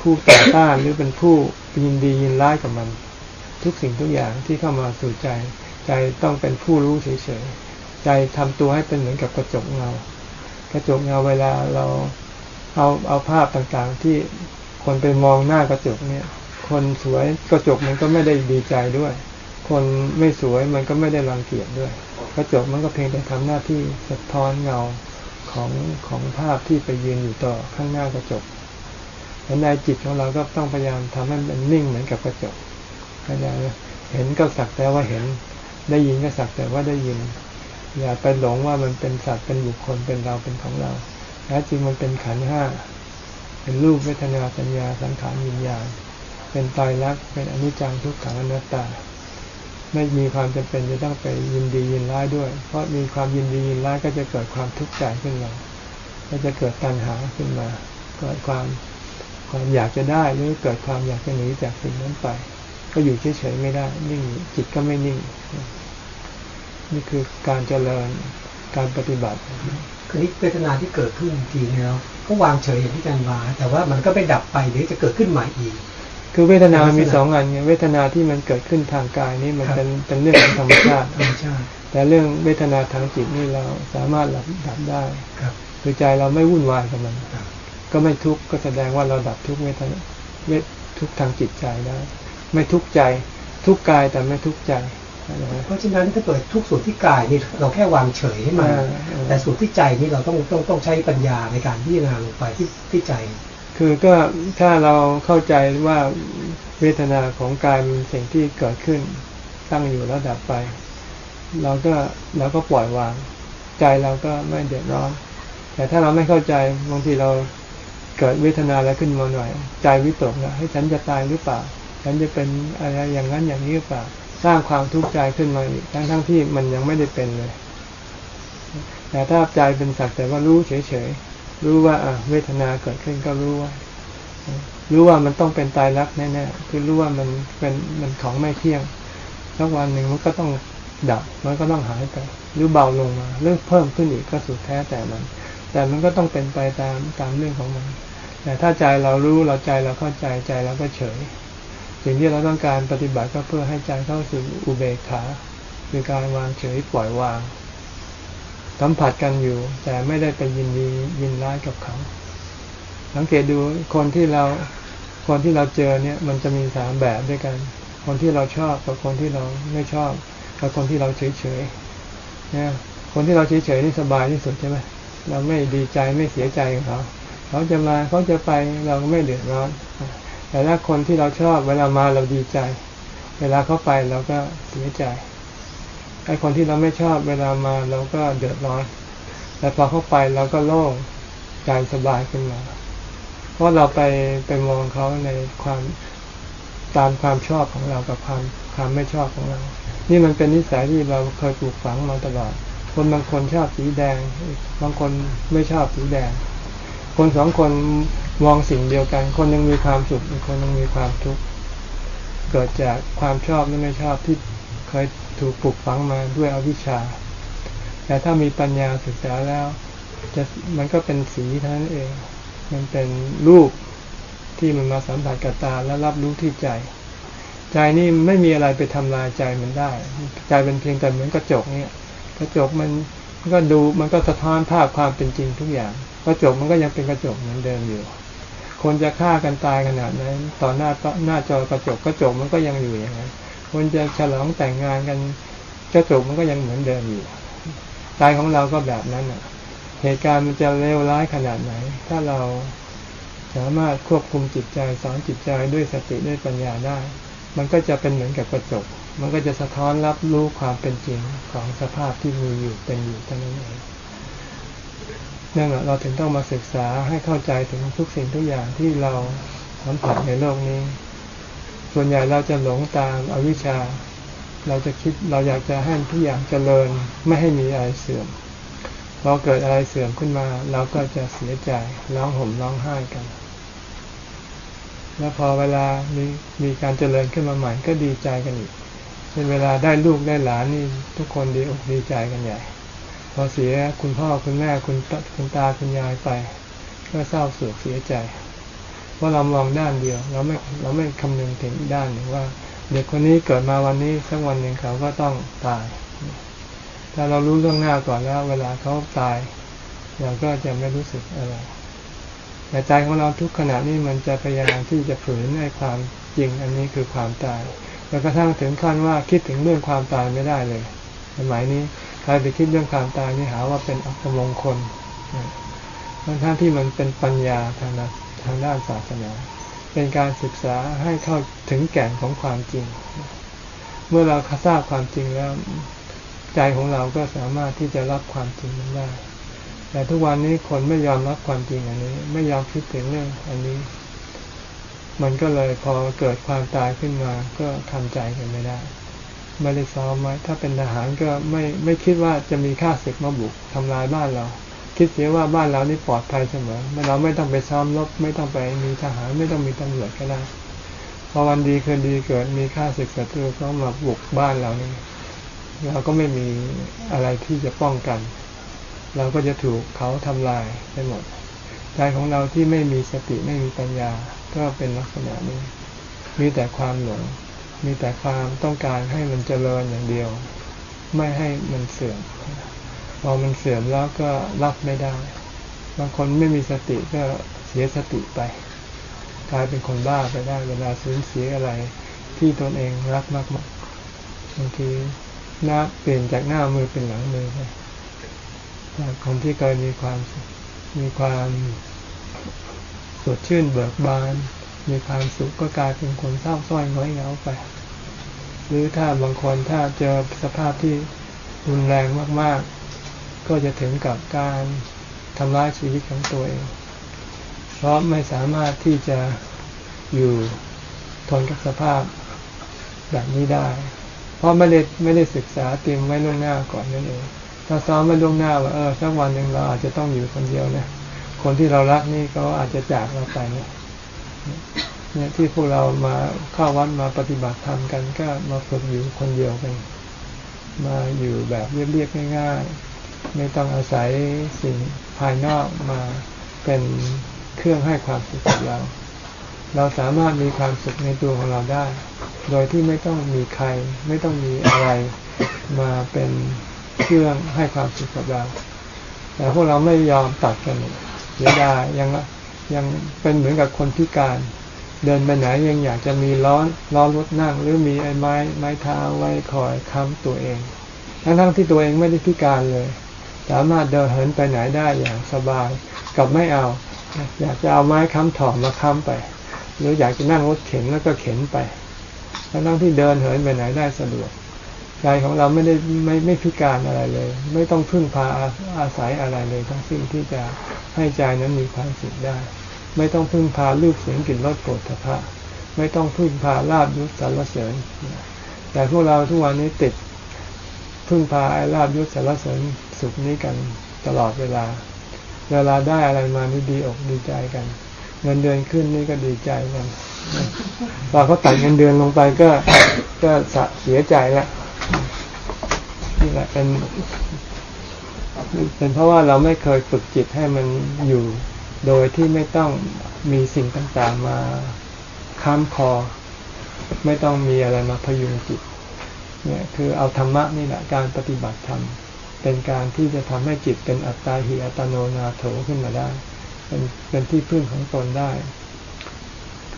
ผู้ต่อต้านหรือเป็นผู้ยินดียินร้ายกับมัน ทุกสิ่งทุกอย่างที่เข้ามาสู่ใจ ใจต้องเป็นผู้รู้เฉยๆใจทำตัวให้เป็นเหมือนกับกระจกเงา กระจกเงาเวลาเราเอาเอาภาพต่างๆ ที่คนไปมองหน้ากระจกเนี่ย คนสวยกระจกมันก็ไม่ได้ดีใจด้วย คนไม่สวยมันก็ไม่ได้รังเกียจด้วย กระจกมันก็เพียงแต่ทำหน้าที่สะท้อนเงาของของภาพที่ไปยืนอยู่ต่อข้างหน้ากระจกแล้วในจิตของเราก็ต้องพยายามทำให้มันนิ่งเหมือนกับกระจกพยายามเห็นก็สักแต่ว่าเห็น ได้ยินก็สักแต่ว่าได้ยิน อย่าไปหลงว่ามันเป็นสัตว์เป็นบุคคลเป็นเราเป็นของเราแท้จริงมันเป็นขันห้าเป็นรูปเวทนาสัญญาสังขารวิญญาณ เป็นตายรักเป็นอนิจจังทุกขังอนัตตา ไม่มีความจำเป็นจะต้องไปยินดียินร้ายด้วย เพราะมีความยินดียินร้ายก็จะเกิดความทุกข์ใจขึ้นมาก็จะเกิดตัณหาขึ้นมา เกิดความความอยากจะได้หรือเกิดความอยากจะหนีจากสิ่งนั้นไป ก็อยู่เฉยๆไม่ได้ นิ่งจิตก็ไม่นิ่ง นี่คือการเจริญการปฏิบัติคือนี้เวทนาที่เกิดขึ้นทีแล้วก็วางเฉยอย่างที่อาจารย์ว่าแต่ว่ามันก็ไปดับไปเดี๋ยวจะเกิดขึ้นใหม่อีก คือเวทนามีสองอันไงเวทนาที่มันเกิดขึ้นทางกายนี่มันเป็นเป็นเรื่องของธรรมชาติธรรมชาติ แต่เรื่องเวทนาทางจิตนี่เราสามารถหลับดับได้ครับคือใจเราไม่วุ่นวายกับมัน ก็ไม่ทุกข์ก็แสดงว่าเราดับทุกเวทนาเวททุกทางจิตใจได้ ไม่ทุกข์ใจ ทุกข์กายแต่ไม่ทุกข์ใจ เพราะฉะนั้นถ้าเกิดทุกส่วนที่กายนี่เราแค่วางเฉยให้มันแต่ส่วนที่ใจนี่เราต้องต้องต้องใช้ปัญญาในการพิจารณาลงไปที่ที่ใจ คือก็ถ้าเราเข้าใจว่าเวทนาของกายมีสิ่งที่เกิดขึ้นตั้งอยู่แล้วดับไป เราก็เราก็ปล่อยวาง ใจเราก็ไม่เดือดร้อน แต่ถ้าเราไม่เข้าใจบางทีเราเกิดเวทนาแล้วขึ้นมาหน่อย ใจวิตกนะให้ฉันจะตายหรือเปล่า ฉันจะเป็นอะไรอย่างนั้นอย่างนี้หรือเปล่า สร้างความทุกข์ใจขึ้นมาอีกทั้งทั้งที่มันยังไม่ได้เป็นเลย แต่ถ้าใจเป็นสักแต่ว่ารู้เฉยๆ รู้ว่าเวทนาเกิดขึ้นก็รู้ว่า รู้ว่ามันต้องเป็นตายรักแน่ๆ คือรู้ว่ามันเป็นมันของไม่เที่ยงสักวันหนึ่งมันก็ต้องดับ มันก็ต้องหายไป หรือเบาลงมาเรื่อเพิ่มขึ้นอีกก็สุดแท้แต่มัน แต่มันก็ต้องเป็นไปตามตามเรื่องของมัน แต่ถ้าใจเรารู้เราใจเราเข้าใจใจเราก็เฉย สิ่งที่เราต้องการปฏิบัติก็เพื่อให้ใจเข้าสู่อุเบกขาคือการวางเฉยปล่อยวาง สัมผัสกันอยู่ แต่ไม่ได้ไปยินดียินร้ายกับเขา สังเกตดูคนที่เราคนที่เราเจอเนี่ย มันจะมีสามแบบด้วยกัน คนที่เราชอบกับคนที่เราไม่ชอบ กับคนที่เราเฉยเฉยเนี่ยคนที่เราเฉยเฉยนี่สบายที่สุดใช่ไหมเราไม่ดีใจไม่เสียใจกับเขา เขาจะมาเขาจะไปเราก็ไม่เดือดร้อน แต่ถ้าคนที่เราชอบเวลามาเราดีใจ เวลาเขาไปเราก็เสียใจไอ้คนที่เราไม่ชอบเวลามาเราก็เดือดร้อน แต่พอเขาไปเราก็โล่งใจสบายขึ้นมา เพราะเราไปไปมองเขาในความตามความชอบของเรากับความความไม่ชอบของเรา นี่มันเป็นนิสัยที่เราเคยปลูกฝังมาตลอด คนบางคนชอบสีแดง บางคนไม่ชอบสีแดง คนสองคนมองสิ่งเดียวกัน คนยังมีความสุขอีกคนยังมีความทุกข์เกิดจากความชอบหรือไม่ชอบที่เคยถูกปลูกฝังมาด้วยอวิชชา แต่ถ้ามีปัญญาศึกษาแล้วจะมันก็เป็นสีเท่านั้นเอง มันเป็นรูปที่มันมาสัมผัสกับตาและรับรู้ที่ใจ ใจนี่ไม่มีอะไรไปทำลายใจมันได้ ใจเป็นเพียงแต่เหมือนกระจกเนี่ย กระจกมันก็ดูมันก็สะท้อนภาพความเป็นจริงทุกอย่าง กระจกมันก็ยังเป็นกระจกเหมือนเดิมอยู่ คนจะฆ่ากันตายขนาดนั้นต่อหน้าหน้าจอกระจกกระจกมันก็ยังอยู่อย่างนั้นคนจะฉลองแต่งงานกันกระจกมันก็ยังเหมือนเดิมอยู่ใจของเราก็แบบนั้นอะ เหตุการณ์มันจะเลวร้ายขนาดไหน ถ้าเราสามารถควบคุมจิตใจสอนจิตใจด้วยสติด้วยปัญญาได้ มันก็จะเป็นเหมือนกับกระจก มันก็จะสะท้อนรับรู้ความเป็นจริงของสภาพที่มีอยู่เป็นอยู่เท่านั้นเอง นั่นเราถึงต้องมาศึกษาให้เข้าใจถึงทุกสิ่งทุกอย่างที่เราสัมผัสในโลกนี้ ส่วนใหญ่เราจะหลงตามอวิชชา เราจะคิดเราอยากจะให้ทุกอย่างเจริญไม่ให้มีอะไรเสื่อมพอเกิดอะไรเสื่อมขึ้นมา เราก็จะเสียใจร้องห่มร้องไห้กัน แล้วพอเวลามีมีการเจริญขึ้นมาใหม่ก็ดีใจกันอีกเช่นเวลาได้ลูกได้หลานนี่ทุกคนดีอกดีใจกันใหญ่ พอเสียคุณพ่อคุณแม่คุณคุณตาคุณยายไป ก็เศร้าโศกเสียใจ เพราะเรามองด้านเดียว เราไม่เราไม่คำนึงถึงด้านหนึ่งว่า เด็กคนนี้เกิดมาวันนี้สักวันหนึ่งเขาก็ต้องตาย ถ้าเรารู้เรื่องหน้าก่อนแล้ว เวลาเขาตาย เราก็จะไม่รู้สึกอะไรแต่ใจของเราทุกขณะนี้มันจะพยายามที่จะฝืนในความจริงอันนี้คือความตายแล้วกระทั่งถึงขั้นว่าคิดถึงเรื่องความตายไม่ได้เลย สมัยนี้ ใครไปคิดเรื่องความตายนี่หาว่าเป็นอัปมงคลทั้งที่มันเป็นปัญญาทางด้านทางด้านศาสนา เป็นการศึกษาให้เข้าถึงแก่นของความจริง เมื่อเราทราบความจริงแล้ว ใจของเราก็สามารถที่จะรับความจริงนั้นได้ แต่ทุกวันนี้คนไม่ยอมรับความจริงอันนี้ ไม่ยอมคิดถึงเรื่องอันนี้ มันก็เลยพอเกิดความตายขึ้นมาก็ทำใจกันไม่ได้ ไม่ได้ซ้อมไว้ ถ้าเป็นทหารก็ไม่ไม่คิดว่าจะมีข้าศึกมาบุกทำลายบ้านเรา คิดเสียว่าบ้านเรานี่ปลอดภัยเสมอเราไม่ต้องไปซ้อมรบไม่ต้องไปมีทหารไม่ต้องมีตำรวจก็ได้พอวันดีคืนดีเกิดมีข้าศึกศัตรูเขามาบุกบ้านเรานี่เราก็ไม่มีอะไรที่จะป้องกัน เราก็จะถูกเขาทำลายไปหมดใจของเราที่ไม่มีสติไม่มีปัญญา ก็เป็นลักษณะนี้ มีแต่ความหลง มีแต่ความต้องการให้มันเจริญอย่างเดียว ไม่ให้มันเสื่อมพอมันเสื่อมแล้วก็รับไม่ได้ บางคนไม่มีสติก็เสียสติไป กลายเป็นคนบ้าไปได้เวลาสูญเสียอะไร ที่ตนเองรักมากๆบางทีหน้าเปลี่ยนจากหน้ามือเป็นหลังมือไปจากคนที่เคยมีความมีความสดชื่นเบิกบาน มีความสุขก็กลายเป็นคนเศร้าส้อยง้อยเหงาไป รือถ้าบางคนถ้าเจอสภาพที่รุนแรงมาก ๆ ก็จะถึงกับการทำร้ายชีวิตของตัวเอง เพราะไม่สามารถที่จะอยู่ทนกับสภาพแบบนี้ได้ เพราะไม่ได้ไม่ได้ศึกษาเตรียมไว้ล่วงหน้าก่อนนั่นเองถ้าซ้อมไมาล่วงหน้าว่าเออสักวันหนึ่งเราอาจจะต้องอยู่คนเดียวนะคนที่เรารักนี่ก็อาจจะจากเราไปเนี่ย เนี่ยที่พวกเรามาเข้าวัดมาปฏิบัติธรรมกันก็มาฝึกอยู่คนเดียวกันมาอยู่แบบเรียบๆง่ายๆ ไม่ต้องอาศัยสิ่งภายนอกมาเป็นเครื่องให้ความสุขกับเรา เราสามารถมีความสุขในตัวของเราได้ โดยที่ไม่ต้องมีใคร ไม่ต้องมีอะไรมาเป็นเครื่องให้ความสุขกับเรา แต่พวกเราไม่ยอมตัดกันเสียดายยังยังเป็นเหมือนกับคนพิการ เดินไปไหนยังอยากจะมีล้อล้อรถนั่ง หรือมีไอ้ไม้ไม้เท้าไว้คอยค้ำตัวเอง ทั้งทั้งที่ตัวเองไม่ได้พิการเลย สามารถเดินเหินไปไหนได้อย่างสบายกับไม่เอา อยากจะเอาไม้ค้ำถอมมาค้ำไป หรืออยากจะนั่งรถเข็นแล้วก็เข็นไปทั้งทั้งที่เดินเหินไปไหนได้สะดวกใจของเราไม่ได้ไม่ไม่พิการอะไรเลย ไม่ต้องพึ่งพาอาศัยอะไรเลยทั้งสิ้นที่จะให้ใจนั้นมีความสุขได้ ไม่ต้องพึ่งพารูปเสียงกลิ่นรสโผฏฐพะไม่ต้องพึ่งพาลาบยศสรรเสริญ แต่พวกเราทุกวันนี้ติดพึ่งพาไอ้ลาบยศสรรเสริญสุขนี้กันตลอดเวลา เวลาได้อะไรมานี่ดีอกดีใจกัน เงินเดือนขึ้นนี่ก็ดีใจกันพอเขาตัดเงินเดือนลงไปก็ก็เสียใจแล้วนี่แหละเป็นเป็นเพราะว่าเราไม่เคยฝึกจิตให้มันอยู่ โดยที่ไม่ต้องมีสิ่งต่างๆมาค้ำคอ ไม่ต้องมีอะไรมาพยุงจิตเนี่ยคือเอาธรรมะนี่แหละการปฏิบัติธรรมเป็นการที่จะทำให้จิตเป็นอัตตาหิอัตโนนาโถขึ้นมาได้ เป็นเป็นที่พึ่งของตนได้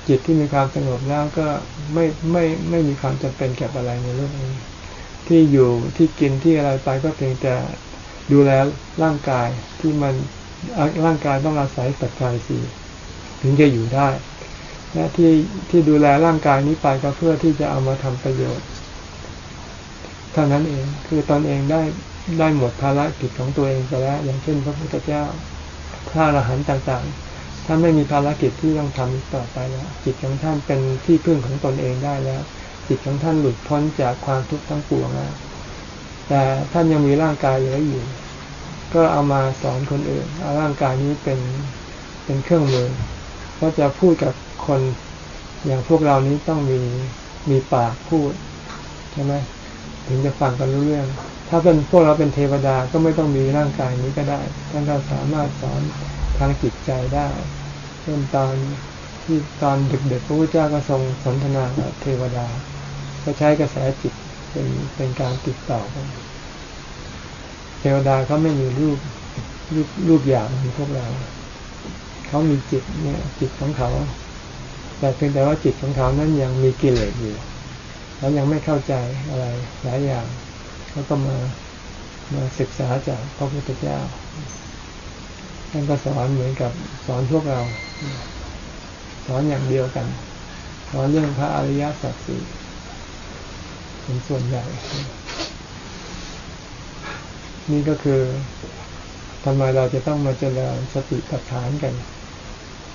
จิตที่มีความสงบแล้วก็ไม่ไม่ไม่มีความจำเป็นกับอะไรในโลกนี้ ที่อยู่ที่กินที่อะไรไปก็เพียงแต่ดูแลร่างกายที่มัน ร่างกายต้องอาศัยปัจจัยสี่ถึงจะอยู่ได้และที่ที่ดูแลร่างกายนี้ไปก็เพื่อที่จะเอามาทำประโยชน์เท่านั้นเองคือตอนเองได้ได้หมดภารกิจของตัวเองไปแล้ว อย่างเช่น พระพุทธเจ้าพระอรหันต์ต่างๆท่านไม่มีภารกิจที่ต้องทำต่อไปแล้วจิตของท่านเป็นที่พึ่งของตนเองได้แล้ว จิตของท่านหลุดพ้นจากความทุกข์ทั้งปวงแล้วแต่ท่านยังมีร่างกายเหลืออยู่ ก็เอามาสอนคนอื่นเอาร่างกายนี้เป็นเป็นเครื่องมือก็จะพูดกับคนอย่างพวกเรานี้ต้องมีมีปากพูดใช่ไหมถึงจะฟังกันรู้เรื่อง ถ้าเป็นพวกเราเป็นเทวดาก็ไม่ต้องมีร่างกายนี้ก็ได้ท่านก็สามารถสอนทางจิตใจได้เช่นตอนที่ตอนดึกๆพระพุทธเจ้าก็ทรงสนทนากับเทวดา ก็ใช้กระแสจิตเป็นเป็นการติดต่อกัน วดาเขาไม่มีรูปรูปรูปอย่างเหมือนพวกเรา เขามีจิตเนี่ยจิตของเขา แต่เพียงแต่ว่าจิตของเขานั้นยังมีกิเลสอยู่เขายังไม่เข้าใจอะไรหลายอย่างเขาก็มามาศึกษาจากพระพุทธเจ้าท่านก็สอนเหมือนกับสอนพวกเรา สอนอย่างเดียวกัน สอนเรื่องพระอริยสัจสี่เป็นส่วนใหญ่ นี่ก็คือทำไมเราจะต้องมาเจริญสติปัฏฐานกัน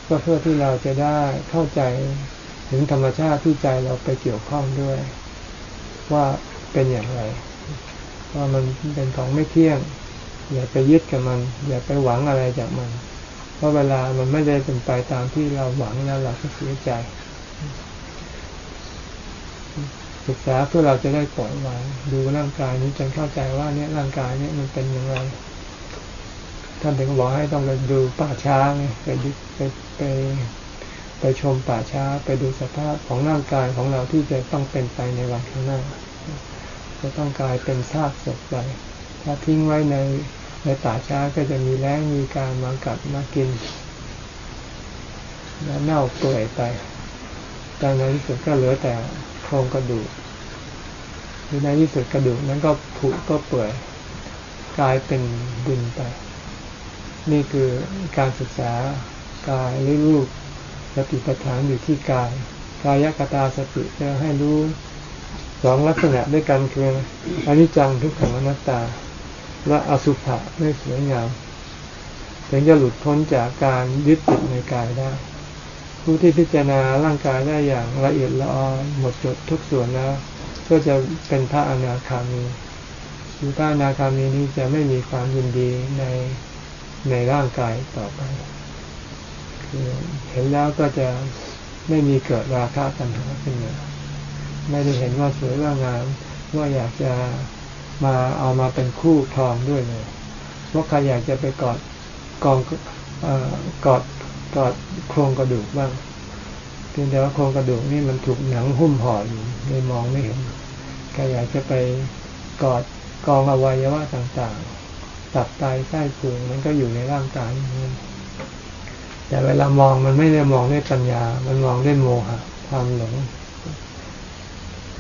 ก็เพื่อที่เราจะได้เข้าใจถึงธรรมชาติที่ใจเราไปเกี่ยวข้องด้วย ว่าเป็นอย่างไร ว่ามันเป็นของไม่เที่ยง อย่าไปยึดกับมัน อย่าไปหวังอะไรจากมัน เพราะเวลามันไม่ได้เป็นไปตามที่เราหวังแล้วเราก็เสียใจ ศึกษาเพื่อเราจะได้ปล่อยวางดูร่างกายนี้จนเข้าใจว่าเนี่ยร่างกายเนี่ยมันเป็นอย่างไรท่านถึงบอกให้ต้องไปดูป่าช้าไงไปไปไปไปชมป่าช้า ไปดูสภาพของร่างกายของเราที่จะต้องเป็นไปในวันข้างหน้า จะต้องกลายเป็นซากศพไปถ้าทิ้งไว้ในในป่าช้าก็จะมีแรงมีการมากัดมากิน แล้วเน่าเปื่อยไปตอนนั้นสุดก็เหลือแต่โครงกระดูก ในที่สุดกระดูกนั้นก็ผุก็เปื่อยกลายเป็นดินไป นี่คือการศึกษากายหรือรูปสติปัฏฐานอยู่ที่กาย กายกตาสติจะให้รู้สองลักษณะด้วยกันคืออนิจจังทุกขังอนัตตา และอสุภะไม่สวยงามถึงจะหลุดพ้นจากการยึดติดในกายได้ ผู้ที่พิจารณาร่างกายได้อย่างละเอียดละออหมดจดทุกส่วนแล้ว ก็จะเป็นพระอนาคามีคือพระอนาคามีนี้จะไม่มีความยินดีในในร่างกายต่อไปคือเห็นแล้วก็จะไม่มีเกิดราคะตัณหาขึ้นมาไม่ได้เห็นว่าสวยว่างามว่าอยากจะมาเอามาเป็นคู่ครองด้วยเลยว่าใครอยากจะไปกอดกองกอดกอดโครงกระดูกบ้างเพียงแต่ว่าโครงกระดูกนี่มันถูกหนังหุ้มห่ออยู่เลยมองไม่เห็น ใครอยากจะไปกอดกองอวัยวะต่างๆ ตับไตไส้พุงมันก็อยู่ในร่างกายนี่แต่เวลามองมันไม่ได้มองด้วยปัญญา มันมองด้วยโมหะความหลง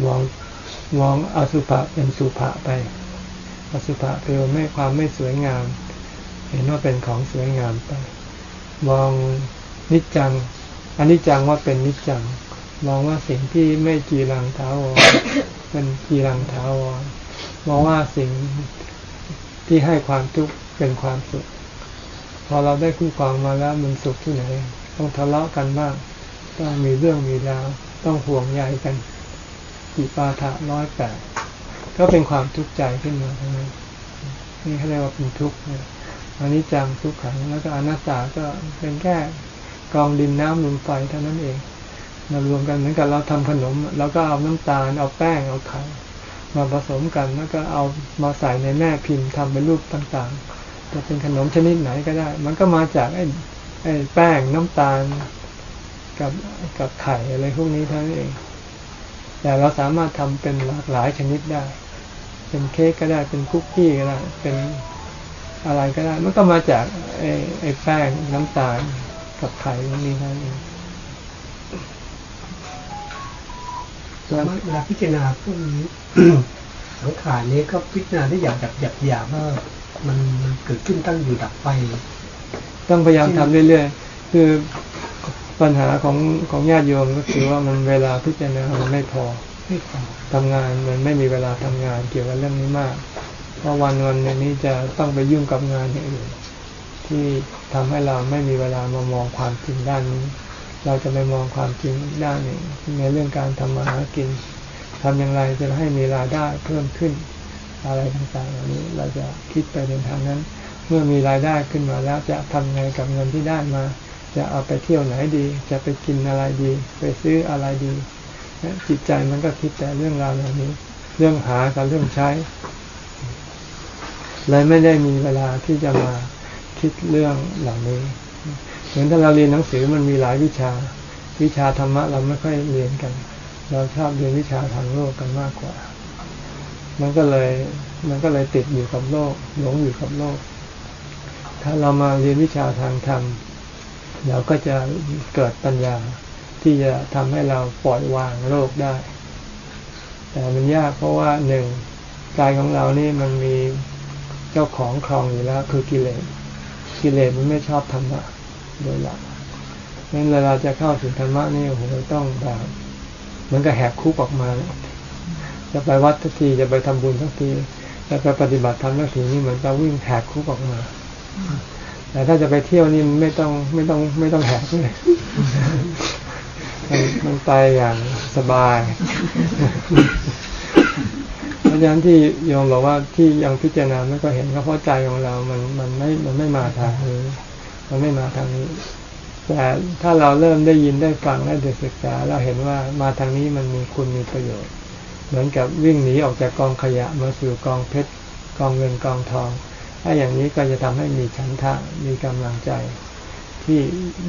มองมองอสุภะเป็นสุภะไป อสุภะคือไม่ความไม่สวยงาม เห็นว่าเป็นของสวยงามไป มองนิจจังอันนิจจังว่าเป็นนิจจัง มองว่าสิ่งที่ไม่กีรังเท้าว เป็นกีรังเท้าวรมองว่าสิ่งที่ให้ความทุกข์เป็นความสุข พอเราได้คู่ครองมาแล้วมันสุขที่ไหน ต้องทะเลาะกันบ้างต้องมีเรื่องมีราวต้องห่วงใยกันกี่ปาถะร้อยแปดก็เป็นความทุกข์ใจขึ้นมาทั้งนั้นนี่เขาเรียกว่าเป็นทุกข์อันนี้จังทุกขังแล้วก็อนัตตาก็เป็นแค่กองดินน้ำลมไฟเท่านั้นเอง มารวมกันเหมือนกับเราทำขนมเราก็เอาน้ำตาลเอาแป้งเอาไข่มาผสมกันแล้วก็เอามาใส่ในแม่พิมพ์ทำเป็นรูปต่างๆ จะเป็นขนมชนิดไหนก็ได้ มันก็มาจากไอ้ไอ้แป้งน้ำตาลกับกับไข่อะไรพวกนี้เท่านั้นเอง แต่เราสามารถทำเป็นหลากหลายชนิดได้ เป็นเค้กก็ได้เป็นคุกกี้ก็ได้เป็นอะไรก็ได้ มันก็มาจากไอ้ไอ้แป้งน้ำตาลกับไข่พวกนี้เท่านั้นเอง เวลาพิจารณาพวกนี้สังขารนี้ก็พิจารณาได้อย่างแบบหยาบๆว่ามันมันเกิดขึ้นตั้งอยู่ดับไป ต้องพยายามทำเรื่อยๆ คือปัญหาของของญาติโยมก็คือว่ามันเวลาพิจารณามันไม่พอทำงานมันไม่มีเวลาทำงานเกี่ยวกับเรื่องนี้มาก เพราะวันวันนี้จะต้องไปยุ่งกับงานอย่างอื่นที่ทำให้เราไม่มีเวลามามองความจริงด้านนี้ เราจะไปมองความจริงด้านหนึ่งในเรื่องการทำมาหากินทำอย่างไรจะให้มีรายได้เพิ่มขึ้น อะไรต่างๆเหล่านี้เราจะคิดไปในทางนั้น เมื่อมีรายได้ขึ้นมาแล้วจะทำไงกับเงินที่ได้มา จะเอาไปเที่ยวไหนดี จะไปกินอะไรดี ไปซื้ออะไรดีจิตใจมันก็คิดแต่เรื่องราวเหล่านี้ เรื่องหากับเรื่องใช้เลยไม่ได้มีเวลาที่จะมาคิดเรื่องเหล่านี้ เหมือนถ้าเราเรียนหนังสือมันมีหลายวิชา วิชาธรรมะเราไม่ค่อยเรียนกัน เราชอบเรียนวิชาทางโลกกันมากกว่า มันก็เลยมันก็เลยติดอยู่กับโลกหลงอยู่กับโลก ถ้าเรามาเรียนวิชาทางธรรมเราก็จะเกิดปัญญาที่จะทำให้เราปล่อยวางโลกได้ แต่มันยากเพราะว่าหนึ่งกายของเรานี่มันมีเจ้าของครองอยู่แล้ว คือกิเลสกิเลสมันไม่ชอบธรรมะ โดยหลักงั้นเวลาจะเข้าถึงธรรมะนี่โอ้โหต้องแบบเหมือนกับแหกคุกออกมา จะไปวัดทักทีจะไปทำบุญทักทีจะไปปฏิบัติธรรมทักทีนี่เหมือนจะวิ่งแหกคุกออกมา แต่ถ้าจะไปเที่ยวนี่ไม่ต้องไม่ต้องไม่ต้องแหกเลยมันไปอย่างสบาย เพราะฉะนั้นที่โยมบอกว่าที่ยังพิจารณาไม่ก็เห็นก็เพราะใจของเรา มันมันไม่มันไม่มาทางนี้ มันไม่มาทางนี้ แต่ถ้าเราเริ่มได้ยินได้ฟังได้ศึกษา เราเห็นว่ามาทางนี้มันมีคุณมีประโยชน์ เหมือนกับวิ่งหนีออกจากกองขยะมาสู่กองเพชรกองเงินกองทอง ถ้าอย่างนี้ก็จะทำให้มีฉันทะมีกำลังใจ ที่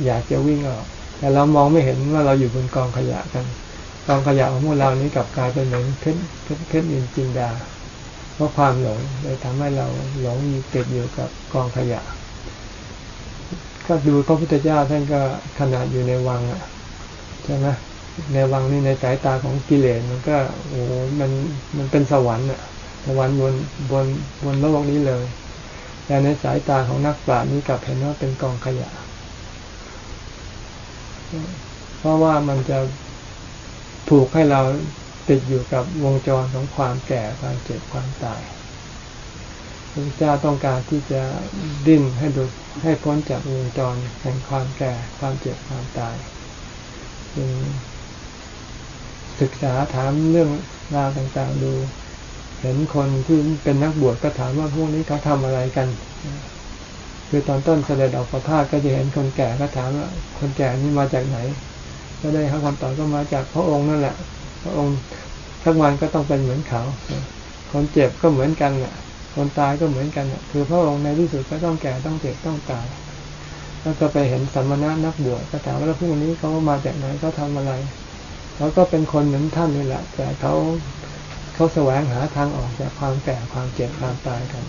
อยากจะวิ่งออก แต่เรามองไม่เห็นว่าเราอยู่บนกองขยะกันกองขยะของพวกเรานี้กลับกลายเป็นเหมือนเพชรเพชรนินจินดา เพราะความหลงเลยทำให้เราหลงมีติดอยู่กับกองขยะ ก็ดูพระพุทธเจ้าท่านก็ขนาดอยู่ในวังอะใช่ไหมในวังนี่ในสายตาของกิเลสมันก็โอ้มันมันเป็นสวรรค์อะสวรรค์บนบนบนโลกนี้เลย แต่ในสายตาของนักปราชญ์นี้กลับเห็นว่าเป็นกองขยะ เพราะว่ามันจะผูกให้เราติดอยู่กับวงจรของความแก่ความเจ็บความตายพระเจ้าต้องการที่จะดิ้นให้ดู ให้พ้นจากวงจรแห่งความแก่ความเจ็บความตายจึงศึกษาถามเรื่องราวต่างๆดู เห็นคนที่เป็นนักบวชก็ถามว่าพวกนี้เขาทำอะไรกัน คือตอนต้นเสด็จออกประพาสก็จะเห็นคนแก่ก็ถามว่าคนแก่นี่มาจากไหน ก็ได้คำตอบก็มาจากพระองค์นั่นแหละ พระองค์ทักวันก็ต้องเป็นเหมือนเขา คนเจ็บก็เหมือนกันแหละ คนตายก็เหมือนกัน คือพระองค์ในที่สุดก็ต้องแก่ต้องเจ็บต้องตาย แล้วก็ไปเห็นสัมมณะนักบวชก็ถามว่าแล้วพวกนี้เขามาจากไหนเขาทาอะไรเขาก็เป็นคนเหมือนท่านนี่แหละ แต่เขาเขาแสวงหาทางออกจากความแก่ความเจ็บความตายกัน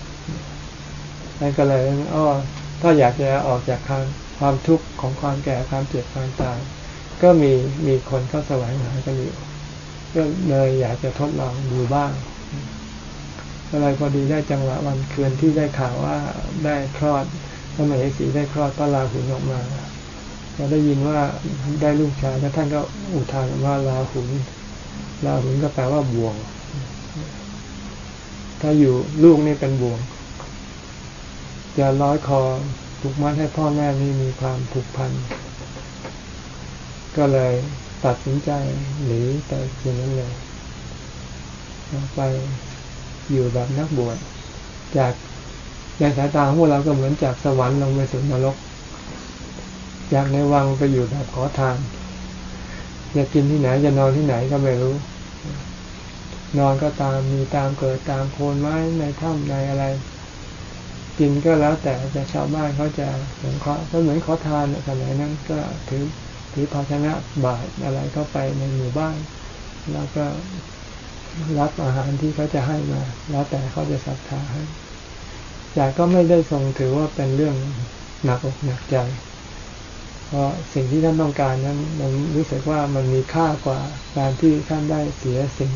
นั่นก็เลยอ๋อถ้าอยากจะออกจากความความทุกข์ของความแก่ความเจ็บความตาย ก็มีมีคนเขาแสวงหากันอยู่ก็เลยอยากจะทดลองดูบ้าง ก็เลยพอดีได้จังหวะวันคืนที่ได้ข่าวว่าได้คลอดพระมเหสีได้คลอดพระราหุนออกมาเราได้ยินว่าได้ลูกชายแล้วท่านก็อุทานว่าราหุนราหุนก็แปลว่าบ่วง ถ้าอยู่ลูกนี่เป็นบ่วงจะร้อยคอผูกมัดให้พ่อแม่นี่มีความผูกพัน ก็เลยตัดสินใจหนีไปอย่างนั้นเลย ไป อยู่แบบนักบวชจากในสายตาของพวกเราก็เหมือนจากสวรรค์ลงไปสู่นรก จากในวังไปอยู่แบบขอทานจะกินที่ไหนจะนอนที่ไหนก็ไม่รู้ นอนก็ตามมีตามเกิดตามโคนไม้ในถ้ำในอะไร กินก็แล้วแต่จะชาวบ้านเขาจะสงเคราะห์ก็เหมือนขอทานสมัยนั้นก็ถือถือภาชนะบาตรอะไรเข้าไปในหมู่บ้าน แล้วก็ รับอาหารที่เขาจะให้มา แล้วแต่เขาจะศรัทธาให้แต่ก็ไม่ได้ทรงถือว่าเป็นเรื่องหนักอกหนักใจ เพราะสิ่งที่ท่านต้องการนั้นมันรู้สึกว่ามันมีค่ากว่าการที่ท่านได้เสียสิ่ง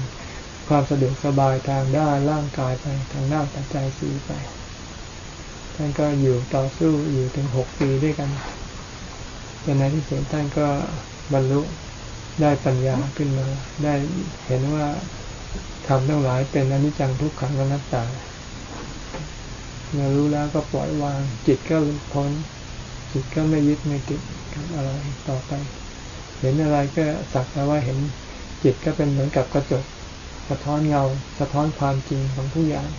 ความสะดวกสบายทางด้านร่างกายไปทางด้านปัจจัยสีไป ท่านก็อยู่ต่อสู้อยู่ถึงหกปีด้วยกันจนในที่สุดท่านก็บรรลุได้ปัญญาขึ้นมา ได้เห็นว่า ทำทั้งหลายเป็นอนิจจังทุกขังอนัตตาเมื่อรู้แล้วก็ปล่อยวาง จิตก็พ้น จิตก็ไม่ยึดไม่ติดกับอะไรต่อไป เห็นอะไรก็สักแต่ว่าเห็นจิตก็เป็นเหมือนกับกระจกสะท้อนเงาสะท้อนความจริงของทุกอย่าง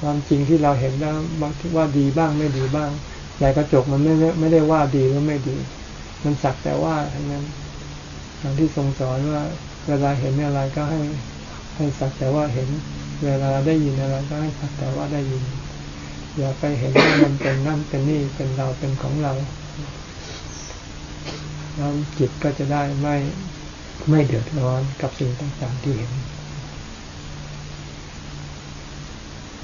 ความจริงที่เราเห็นแล้วบางทีว่าดีบ้างไม่ดีบ้างแต่กระจกมันไม่ไม่ได้ว่าดีหรือไม่ดี มันสักแต่ว่าทั้งนั้นอย่างที่ทรงสอนว่าเวลาเห็นอะไรก็ให้ ให้สักแต่ว่าเห็น เวลาได้ยินอะไรก็ให้สักแต่ว่าได้ยิน อย่าไปเห็นว่ามันเป็นนั่นเป็นนี่เป็นเราเป็นของเราแล้วจิตก็จะได้ไม่ไม่เดือดร้อนกับสิ่งต่างๆที่เห็น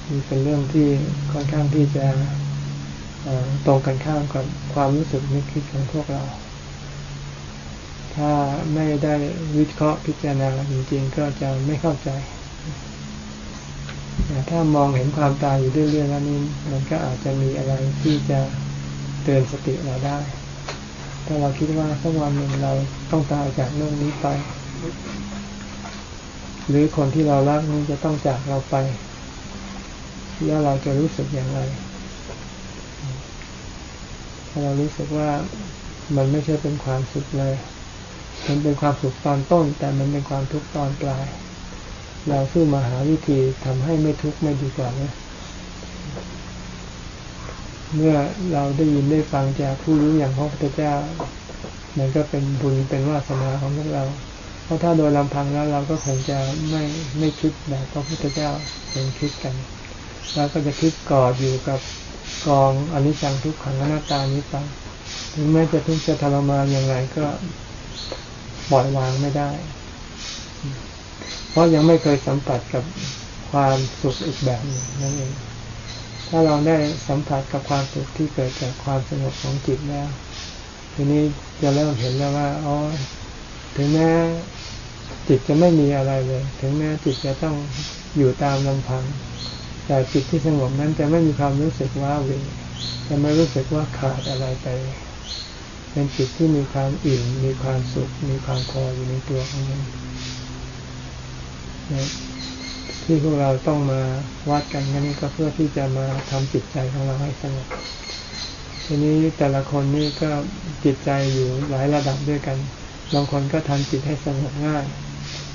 นี่เป็นเรื่องที่ค่อนข้างที่จะตรงกันข้ามกับความรู้สึกนึกคิดของพวกเรา ถ้าไม่ได้วิเคราะห์พิจารณาจริงๆ ก็จะไม่เข้าใจแต่ถ้ามองเห็นความตายอยู่เรื่อยๆแล้วนี่มันก็อาจจะมีอะไรที่จะเตือนสติเราได้ ถ้าเราคิดว่าสักวันหนึ่งเราต้องตายจากโลกนี้ไป หรือคนที่เรารักนี้จะต้องจากเราไป แล้วเราจะรู้สึกอย่างไร ถ้าเรารู้สึกว่ามันไม่ใช่เป็นความสุขเลย มันเป็นความสุขตอนต้น แต่มันเป็นความทุกข์ตอนปลาย เราสู้มาหาวิธีทำให้ไม่ทุกข์ไม่ดีกว่าไหมเมื่อเราได้ยินได้ฟังจากผู้รู้อย่างพระพุทธเจ้ามันก็เป็นบุญเป็นวาสนาของพวกเรา เพราะถ้าโดยลำพังแล้วเราก็คงจะไม่ไม่คิดแบบพระพุทธเจ้าเป็นคิดกันเราก็จะคิดกอดอยู่กับกองอนิจจังทุกขังอนัตตานี้ไปถึงแม้จะทุกข์จะทรมานอย่างไรก็ ปล่อยวางไม่ได้ เพราะยังไม่เคยสัมผัสกับความสุขอีกแบบนึงนั่นเอง ถ้าเราได้สัมผัสกับความสุขที่เกิดจากความสงบของจิตแล้ว ทีนี้จะเริ่มเห็นแล้วว่าอ๋อถึงแม้จิตจะไม่มีอะไรเลย ถึงแม้จิตจะต้องอยู่ตามลำพัง แต่จิตที่สงบนั้นจะไม่มีความรู้สึกว่าเวจะไม่รู้สึกว่าขาดอะไรไป เป็นจิตที่มีความอิ่ม มีความสุข มีความพออยู่ในตัวของมันที่พวกเราต้องมาวัดกันนี่ก็เพื่อที่จะมาทำจิตใจของเราให้สงบทีนี้แต่ละคนนี่ก็จิตใจอยู่หลายระดับด้วยกัน บางคนก็ทำจิตให้สงบง่าย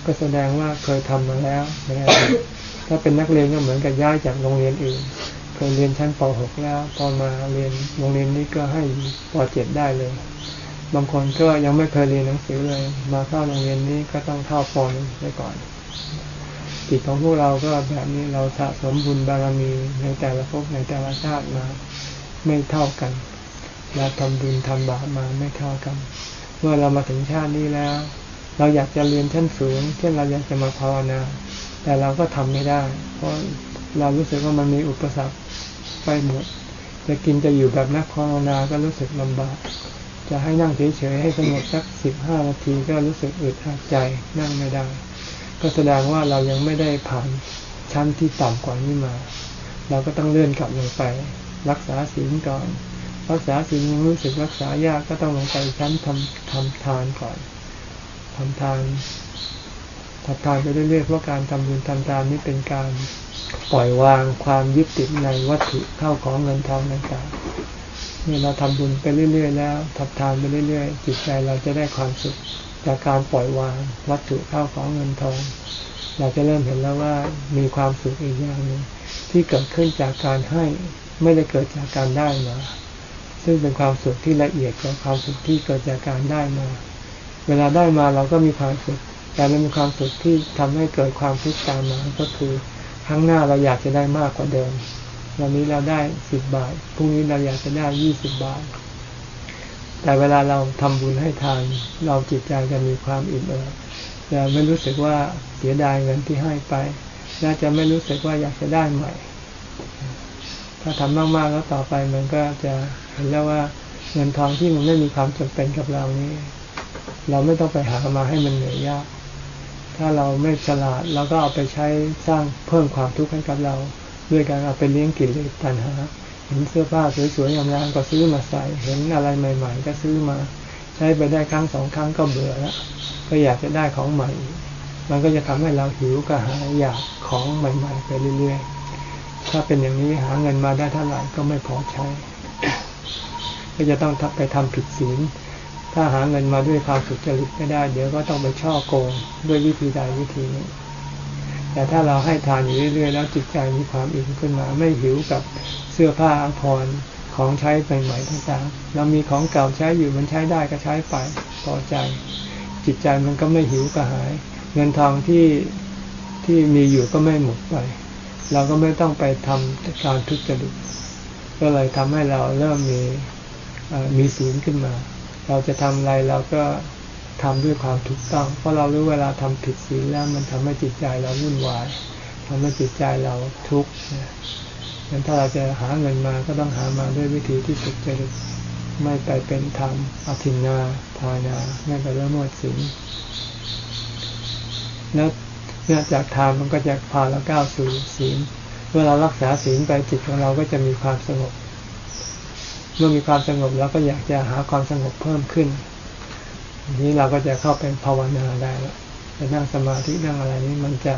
ก็แสดงว่าเคยทำมาแล้วนถ้าเป็นนักเรียนก็เหมือนกับย้ายจากโรงเรียนอื่น ยเรียนชั้นป .6 แล้วตอนมาเรียนโรงเรียนนี้ก็ให้ป .7 ได้เลย บางคนก็ยังไม่เคยเรียนหนังสือเลย มาเข้าโรงเรียนนี้ก็ต้องเข้าป .1 ไว้ก่อนจิตของพวกเราก็แบบนี้เราสะสมบุญบารมีในแต่ละภพในแต่ละชาติมาไม่เท่ากันเราทำบุญทำบาปมาไม่เท่ากัน เมื่อเรามาถึงชาตินี้แล้ว เราอยากจะเรียนชั้นสูง เช่นเราอยากจะมาภาวนา แต่เราก็ทำไม่ได้ เพราะ เรารู้สึกว่ามันมีอุปสรรคไปหมด จะกินจะอยู่แบบนักภาวนาก็รู้สึกลำบาก จะให้นั่งเฉยๆให้สงบสักสิบห้านาทีก็รู้สึกอึดอัดใจนั่งไม่ได้ ก็แสดงว่าเรายังไม่ได้ผ่านชั้นที่ต่ำกว่านี้มา เราก็ต้องเลื่อนกลับลงไป รักษาศีลก่อน รักษาศีลยังรู้สึกรักษายากก็ต้องลงไปชั้นทำทำทานก่อนทำทานทำทานไปเรื่อยๆเพราะการทำบุญทำทานนี้เป็นการ ปล่อยวางความยึดติดในวัตถุเข้าของเงินทองต่างๆเมื่เราทำบุญไปเรื่อย ๆ แล้วทำทานไปเรื่อย ๆ จิตใจเราจะได้ความสุขจากการปล่อยวางวัตถุเข้าของเงินทอง เราจะเริ่มเห็นแล้วว่ามีความสุขอีกอย่างหนึ่งที่เกิดขึ้นจากการให้ไม่ได้เกิดจากการได้มา ซึ่งเป็นความสุขที่ละเอียดกว่าความสุขที่เกิดจากการได้มา เวลาได้มาเราก็มีความสุขแต่มันมีความสุขที่ทำให้เกิดความทุกข์ตามมาก็คือ ครั้งหน้าเราอยากจะได้มากกว่าเดิม วันนี้เราได้สิบบาท พรุ่งนี้เราอยากจะได้ยี่สิบบาท แต่เวลาเราทำบุญให้ทาน เราจิตใจจะมีความอิ่มเอิบจะไม่รู้สึกว่าเสียดายเงินที่ให้ไป และจะไม่รู้สึกว่าอยากจะได้ใหม่ ถ้าทำมากๆแล้วต่อไปมันก็จะเห็นแล้วว่าเงินทองที่มันไม่มีความจำเป็นกับเรานี้ เราไม่ต้องไปหามาให้มันเหนื่อยยาก ถ้าเราไม่ฉลาดเราก็เอาไปใช้สร้างเพิ่มความทุกข์ให้กับเราด้วยการเอาไปเลี้ยงกิเลสตัณหาเห็นเสื้อผ้าสวยๆงามๆก็ซื้อมาใส่ เห็นอะไรใหม่ ๆ ก็ซื้อมา ใช้ไปได้ครั้งสองครั้งก็เบื่อแล้วก็อยากจะได้ของใหม่ มันก็จะทำให้เราหิวกระหายอยากของใหม่ ๆ ไปเรื่อยๆ ถ้าเป็นอย่างนี้หาเงินมาได้เท่าไหร่ก็ไม่พอใช้ ก็จะต้องไปทำผิดศีล ถ้าหาเงินมาด้วยความสุจริตไม่ได้ เดี๋ยวก็ต้องไปช่อโกงด้วยวิธีใดวิธีนี้แต่ถ้าเราให้ทานอยู่เรื่อยๆแล้วจิตใจมีความอิ่มขึ้นมา ไม่หิวกับเสื้อผ้าอาภรณ์ของใช้ใหม่ๆต่างๆเรามีของเก่าใช้อยู่มันใช้ได้ก็ใช้ไปพอใจ จิตใจมันก็ไม่หิวกระหาย เงินทองที่ที่มีอยู่ก็ไม่หมดไป เราก็ไม่ต้องไปทำการทุจริตก็เลยทำให้เราเริ่มมีมีศีลขึ้นมา เราจะทำอะไรเราก็ทำด้วยความถูกต้อง เพราะเรารู้เวลาทำผิดศีลแล้วมันทำให้จิตใจเราวุ่นวายทำให้จิตใจเราทุกข์งั้นถ้าเราจะหาเงินมาก็ต้องหามาด้วยวิธีที่สุดจริตไม่ไปเป็นธรรมอธินาทานาไม่ไปละเมิดศีลแล้วเนื่องจากทานมันก็จะพาเราก้าวสู่ศีลเมื่อเรารักษาศีลไปจิตของเราก็จะมีความสงบ เมื่อมีความสงบเราก็อยากจะหาความสงบเพิ่มขึ้นนี้เราก็จะเข้าเป็นภาวนาได้แล้วจะนั่งสมาธินั่งอะไรนี้มันจะ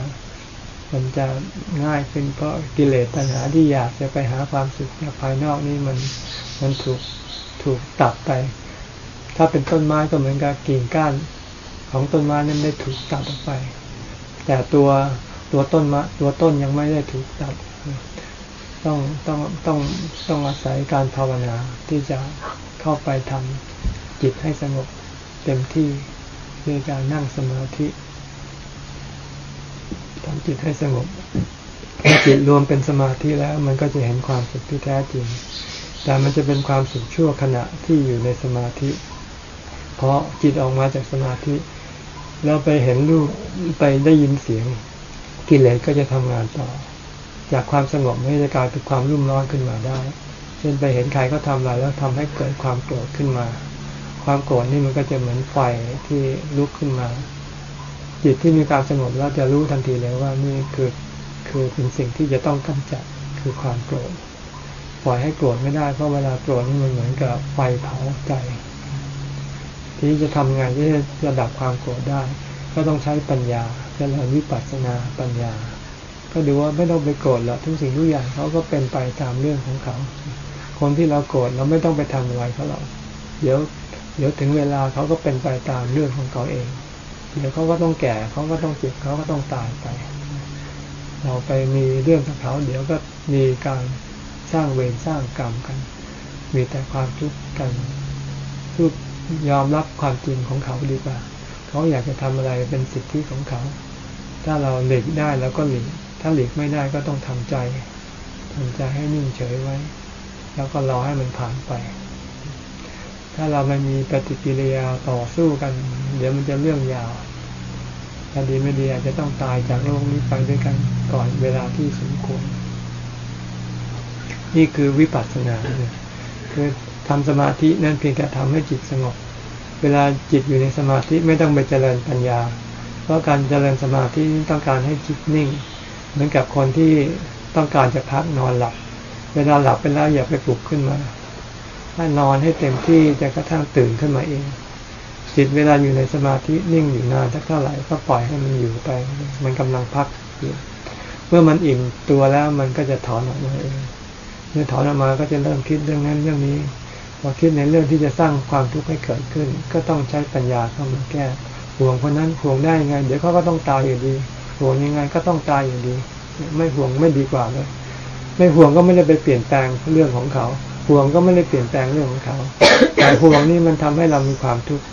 มันจะง่ายขึ้นเพราะกิเลสตัณหาที่อยากจะไปหาความสุขจากภายนอกนี่มันมันถูกถูกตัดไป ถ้าเป็นต้นไม้ก็เหมือนกับกิ่งก้านของต้นไม้นั้นได้ถูกตัดออกไป แต่ตัวตัวต้นมะตัวต้นยังไม่ได้ถูกตัด ต้องต้องต้องต้องอาศัยการภาวนาที่จะเข้าไปทำจิตให้สงบเต็มที่ด้วยการนั่งสมาธิทำจิตให้สงบจิตรวมเป็นสมาธิแล้ว มันก็จะเห็นความสุขที่แท้จริง แต่มันจะเป็นความสุขชั่วขณะที่อยู่ในสมาธิ เพราะจิตออกมาจากสมาธิ แล้วไปเห็นรูปไปได้ยินเสียงกิเลสก็จะทำงานต่อ จากความสงบไม่จะกลายเป็นความรุ่มร้อนขึ้นมาได้ เช่นไปเห็นใครก็ทำอะไรแล้วทำให้เกิดความโกรธขึ้นมา ความโกรธนี่มันก็จะเหมือนไฟที่ลุกขึ้นมา จิตที่มีการสงบแล้วจะรู้ทันทีเลยว่านี่คือคือเป็นสิ่งที่จะต้องกำจัดคือความโกรธปล่อยให้โกรธไม่ได้เพราะเวลาโกรธนี่มันเหมือนกับไฟเผาใจ ที่จะทำงานที่จะดับความโกรธได้ ก็ต้องใช้ปัญญาเจริญวิปัสสนาปัญญา ก็ดูว่าไม่ต้องไปโกรธหรอกทุกสิ่งทุกอย่างเขาก็เป็นไปตามเรื่องของเขา คนที่เราโกรธเราไม่ต้องไปทำอะไรเขาหรอกเดี๋ยว เดี๋ยวถึงเวลาเขาก็เป็นไปตามเรื่องของเขาเอง เดี๋ยวเขาก็ต้องแก่เขาก็ต้องเจ็บเขาก็ต้องตายไป เราไปมีเรื่องกับเขา เดี๋ยวก็มีการสร้างเวรสร้างกรรมกัน มีแต่ความทุกข์กันทุกยอมรับความจริงของเขาดีกว่า เขาอยากจะทำอะไรเป็นสิทธิของเขา ถ้าเราหลีกได้แล้วก็หลีก ถ้าหลีกไม่ได้ก็ต้องทำใจทำใจให้นิ่งเฉยไว้ แล้วก็รอให้มันผ่านไป ถ้าเราไม่มีปฏิกิริยาต่อสู้กัน เดี๋ยวมันจะเรื่องยาวถ้าดีไม่ดีอาจจะต้องตายจากโลกนี้ไปด้วยกันก่อนเวลาที่สมควร นี่คือวิปัสสนาคือทำสมาธินั่นเพียงแต่ทำให้จิตสงบ เวลาจิตอยู่ในสมาธิไม่ต้องไปเจริญปัญญา เพราะการเจริญสมาธิต้องการให้จิตนิ่ง เหมือนกับคนที่ต้องการจะพักนอนหลับ เวลาหลับไปแล้วอย่าไปปลุกขึ้นมา ถ้านอนให้เต็มที่จะกระทั่งตื่นขึ้นมาเองจิตเวลาอยู่ในสมาธินิ่งอยู่นานสักเท่าไหร่ก็ปล่อยให้มันอยู่ไป มันกำลังพักอยู่เมื่อมันอิ่มตัวแล้วมันก็จะถอนออกมาเองเมื่อถอนออกมาก็จะเริ่มคิดเรื่องนั้นเรื่องนี้พอคิดในเรื่องที่จะสร้างความทุกข์ให้เกิดขึ้น ก็ต้องใช้ปัญญาเข้ามาแก้ห่วงคนนั้นห่วงได้ยังไง เดี๋ยวเขาก็ต้องตายอยู่ดี ห่วงยังไงก็ต้องตายอยู่ดี ไม่ห่วงไม่ดีกว่าเลย ไม่ห่วงก็ไม่ได้ไปเปลี่ยนแปลงเรื่องของเขา ห่วงก็ไม่ได้เปลี่ยนแปลงเรื่องของเขา แต่ห่วงนี่มันทำให้เรามีความทุกข์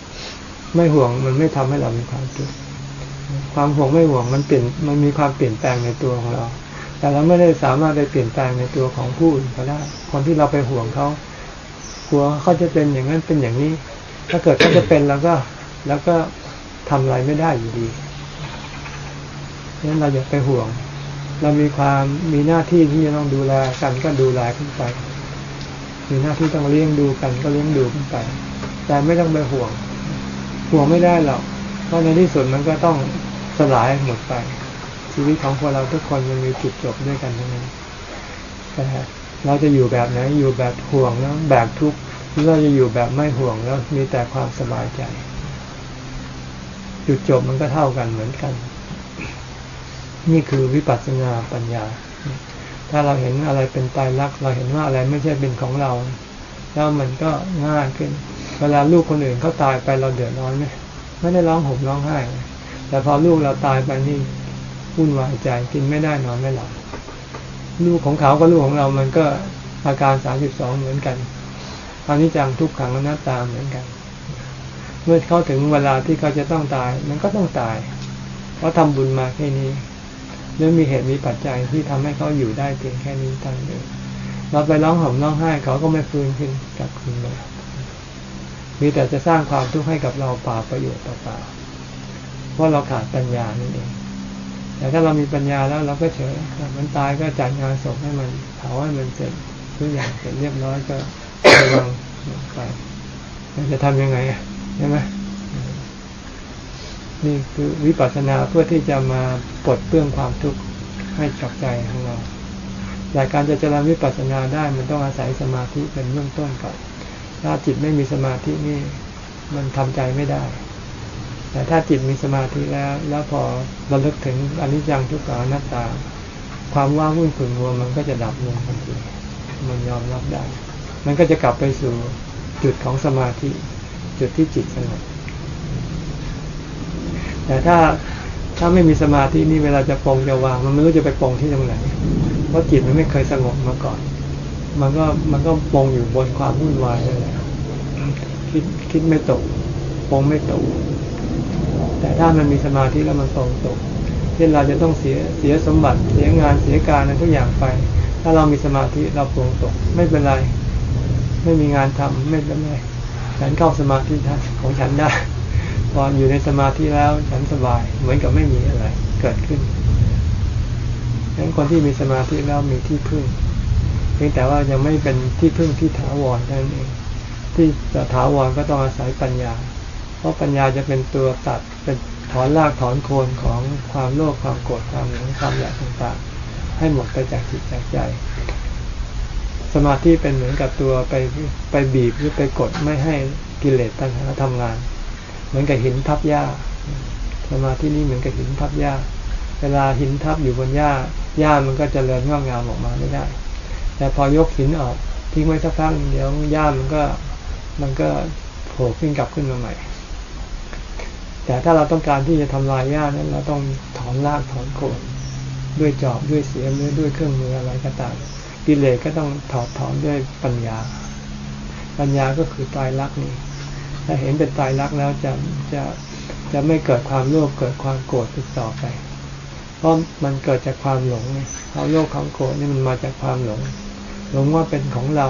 ไม่ห่วงมันไม่ทำให้เรามีความทุกข์ความห่วงไม่ห่วงมันเปลี่ยนมันมีความเปลี่ยนแปลงในตัวของเรา แต่เราไม่ได้สามารถไปเปลี่ยนแปลงในตัวของผู้อื่นก็ได้คนที่เราไปห่วงเขากลัวเขาจะเป็นอย่างนั้นเป็นอย่างนี้ ถ้าเกิดเขาจะเป็นแล้วก็ แล้วก็ทำอะไรไม่ได้อยู่ดี นั้นเราอย่าไปห่วง เรามีความมีหน้าที่ที่จะต้องดูแลกันก็ดูแลขึ้นไป มีหน้าที่ต้องเลี้ยงดูกันก็เลี้ยงดูขึ้นไป แต่ไม่ต้องไปห่วง ห่วงไม่ได้หรอก เพราะในที่สุดมันก็ต้องสลายหมดไป ชีวิตของพวกเราทุกคนมันมีจุดจบด้วยกันทั้งนั้นแต่เราจะอยู่แบบไหนอยู่แบบห่วงแล้วแบบทุกข์หรือเราจะอยู่แบบไม่ห่วงแล้วมีแต่ความสบายใจ จุดจบมันก็เท่ากันเหมือนกัน นี่คือวิปัสสนาปัญญา ถ้าเราเห็นอะไรเป็นตายรัก เราเห็นว่าอะไรไม่ใช่เป็นของเรา แล้วมันก็ง่ายขึ้น เวลาลูกคนอื่นเขาตายไปเราเดือดร้อนไหมไม่ได้ร้องห่มร้องไห้ แต่พอลูกเราตายไปนี่วุ่นวายใจกินไม่ได้นอนไม่หลับลูกของเขาก็ลูกของเรา มันก็อาการสามสิบสองเหมือนกันตอนนี้จังทุกขังหน้าตาเหมือนกัน เมื่อเขาถึงเวลาที่เขาจะต้องตาย มันก็ต้องตาย เพราะทำบุญมาแค่นี้ หรือมีเหตุมีปัจจัยที่ทำให้เขาอยู่ได้เพียงแค่นี้ตั้งเดียวเราไปร้องห่มร้องไห้เขาก็ไม่ฟื้นขึ้นกลับคืนมามีแต่จะสร้างความทุกข์ให้กับเราเปล่าประโยชน์เปล่าเพราะเราขาดปัญญานั่นเองแต่ถ้าเรามีปัญญาแล้วเราก็เฉยมันตายก็จัดงานศพให้มันเผาให้มันเสร็จทุกอย่างเสร็จเรียบร้อยก็ระวังไปมันจะทำยังไงใช่ไหม นี่คือวิปัสสนาเพื่อที่จะมาปลดเปลื้องความทุกข์ให้กับใจของเราแต่การจะเจริญวิปัสสนาได้มันต้องอาศัยสมาธิเป็นเบื้องต้นก่อนถ้าจิตไม่มีสมาธินี่มันทำใจไม่ได้ แต่ถ้าจิตมีสมาธิแล้ว แล้วพอระลึกถึงอนิจจังทุกขังนัตตา ความว่างวุ่นขุ่นมัวมันก็จะดับลงทันทีมันยอมรับได้ มันก็จะกลับไปสู่จุดของสมาธิ จุดที่จิตสงบ แต่ถ้าถ้าไม่มีสมาธินี่เวลาจะปรงจะวาง มันไม่รู้จะไปปรงที่ตรงไหนเพราะจิตมันไม่เคยสงบมาก่อน มันก็มันก็ปรงอยู่บนความวุ่นวายเลยคิดคิดไม่ตกปรงไม่ตก แต่ถ้ามันมีสมาธิแล้วมันปรงตกเช่นเราจะต้องเสียเสียสมบัติ เสียงานเสียการอะไรทุกอย่างไป ถ้าเรามีสมาธิเราปรงตก ไม่เป็นไร ไม่มีงานทำไม่เป็นไรฉันเข้าสมาธิของฉันได้ พออยู่ในสมาธิแล้วฉันสบายเหมือนกับไม่มีอะไรเกิดขึ้นดังนั้นคนที่มีสมาธิแล้วมีที่พึ่งเพียงแต่ว่ายังไม่เป็นที่พึ่งที่ถาวรนั่นเอง ที่จะถาวรก็ต้องอาศัยปัญญา เพราะปัญญาจะเป็นตัวตัดเป็นถอนรากถอนโคนของความโลภความโกรธความหลงความอยากต่างๆ ให้หมดไปจากจิตจากใจ สมาธิเป็นเหมือนกับตัวไปไปบีบหรือไปกดไม่ให้กิเลสตัณหาทำงาน เหมือนกับหินทับหญ้า สมาธินี่เหมือนกับหินทับหญ้า เวลาหินทับอยู่บนหญ้าหญ้ามันก็จเจริญงอกงามออกมาไม่ได้ แต่พอยกหินออกทิ้งไว้สักพักเดี๋ยวหญ้ามันก็มันก็โผล่ขึ้นกลับขึ้นมาใหม่ แต่ถ้าเราต้องการที่จะทำลายหญ้านั้น เราต้องถอนรากถอนโคนด้วยจอบด้วยเสียมหรือด้วยเครื่องมืออะไรก็ตามกิเลสก็ต้องถอดถอนด้วยปัญญา ปัญญาก็คือตายรักนี่ ถ้าเห็นเป็นตายรักแล้วจะจะจะไม่เกิดความโลภเกิดความโกรธติดต่อไป เพราะมันเกิดจากความหลงควาโลภความโกรธนี่มันมาจากความหลง หลงว่าเป็นของเรา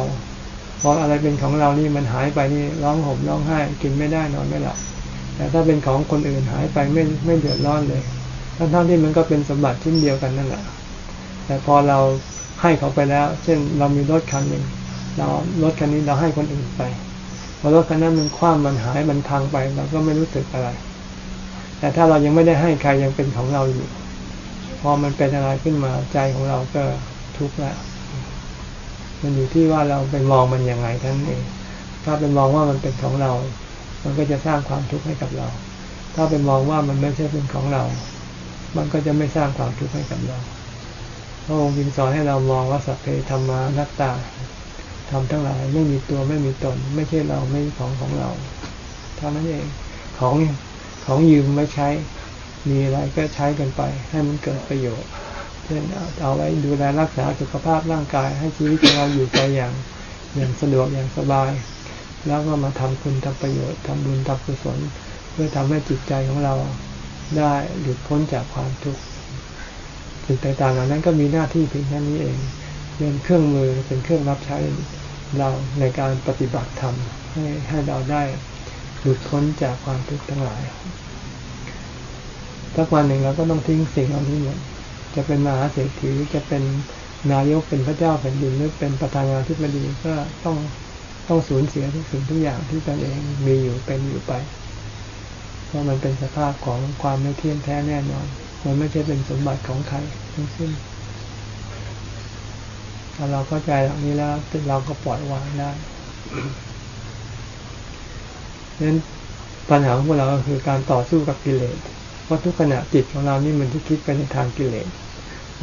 พออะไรเป็นของเรานี่มันหายไปนี่ร้องห่มร้องไห้ กินไม่ได้นอนไม่หลับแต่ถ้าเป็นของคนอื่นหายไปไม่ไม่เดือดร้อนเลยทั้งๆที่มันก็เป็นสมบัติชิ้นเดียวกันนั่นแหละแต่พอเราให้เขาไปแล้ว เช่นเรามีรถคันหนึ่งเรารถคันนี้เราให้คนอื่นไป พอรถคันนั้นมันคว่ำมันหายมันพังไปเราก็ไม่รู้สึกอะไร แต่ถ้าเรายังไม่ได้ให้ใครยังเป็นของเราอยู่ พอมันเป็นอะไรขึ้นมาใจของเราก็ทุกข์แล้วมันอยู่ที่ว่าเราไปมองมันยังไงท่านเองถ้าเป็นมองว่ามันเป็นของเรา มันก็จะสร้างความทุกข์ให้กับเรา ถ้าเป็นมองว่ามันไม่ใช่เป็นของเรา มันก็จะไม่สร้างความทุกข์ให้กับเราพระองค์จึงสอนให้เรามองว่าสัพเพธรรมานัตตา ทำทั้งหลายไม่มีตัวไม่มีตน ไม่ใช่เราไม่ของของเราเท่านั้นเองของของยืมไม่ใช้ มีอะไรก็ใช้กันไป ให้มันเกิดประโยชน์เช่นเอาไว้ดูแลรักษาสุขภาพร่างกาย ให้ชีวิตของเราอยู่ไปอย่างอย่างสะดวกอย่างสบาย แล้วก็มาทำคุณทำประโยชน์ทำบุญทำกุศล เพื่อทำให้จิตใจของเราได้หลุดพ้นจากความทุกข์สิ่งต่างๆเหล่านั้นก็มีหน้าที่เพียงแค่นี้เองเป็นเครื่องมือเป็นเครื่องรับใช้ เราในการปฏิบัติธรรมให้ให้เราได้หลุดพ้นจากความทุกข์ทั้งหลายสักวันหนึ่งเราก็ต้องทิ้งสิ่งเหล่านี้หมดจะเป็นมหาเศรษฐีจะเป็นนายกเป็นพระเจ้าแผ่นดินหรือเป็นประธานาธิบดีก็ต้องต้องสูญเสียทุกสิ่งทุกอย่างที่ตนเองมีอยู่เป็นอยู่ไป เพราะมันเป็นสภาพของความไม่เที่ยงแท้แน่นอน มันไม่ใช่เป็นสมบัติของใครทั้งสิ้น ถ้าเราเข้าใจอย่างนี้แล้วเราก็ปล่อยวางได้ดังนั้นปัญหาของพวกเราคือการต่อสู้กับกิเลส เพราะทุกขณะจิตของเรานี่มันที่คิดไปในทางกิเลส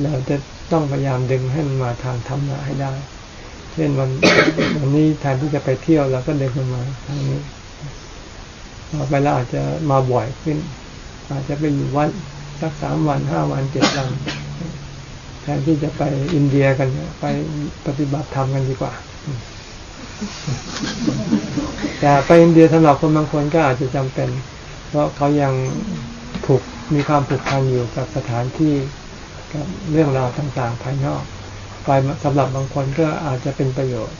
เราจะต้องพยายามดึงให้มันมาทางธรรมะให้ได้ เช่นวันวันนี้แทนที่จะไปเที่ยวเราก็ดึงมันมาทางนี้ต่อไปเราอาจจะมาบ่อยขึ้น อาจจะไปอยู่วัดสักสามวันห้าวันเจ็ดวัน ทนที่จะไปอินเดียกันไปปฏิบัติธรรมกันดีกว่า แต่ไปอินเดียสำหรับคนบางคนก็อาจจะจำเป็น เพราะเขายังผูกมีความผูกพันอยู่กับสถานที่กับเรื่องราวต่างๆ ภายนอก ไปสำหรับบางคนก็อาจจะเป็นประโยชน์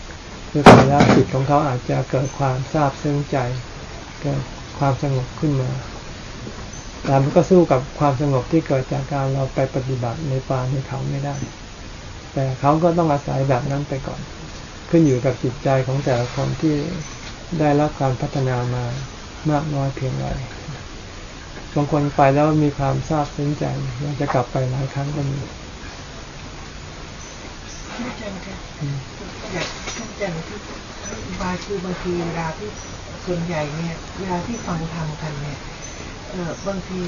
คือไปแล้วจิตของเขาอาจจะเกิดความทราบซึ้งใจ เกิดความสงบขึ้นมา แต่มันก็สู้กับความสงบที่เกิดจากการเราไปปฏิบัติในป่าในเขาไม่ได้ แต่เขาก็ต้องอาศัยแบบนั้นไปก่อน ขึ้นอยู่กับจิตใจของแต่ละคนที่ได้รับการพัฒนามามากน้อยเพียงไรบางคนไปแล้วมีความทราบซึ้งใจอยากจะกลับไปหลายครั้งก็มีอาจารย์คะอยากอาจารย์ที่บาคือบางทีเวลาที่ส่วนใหญ่เนี่ยเวลาที่ฟังธรรมกันเนี่ย เออบางที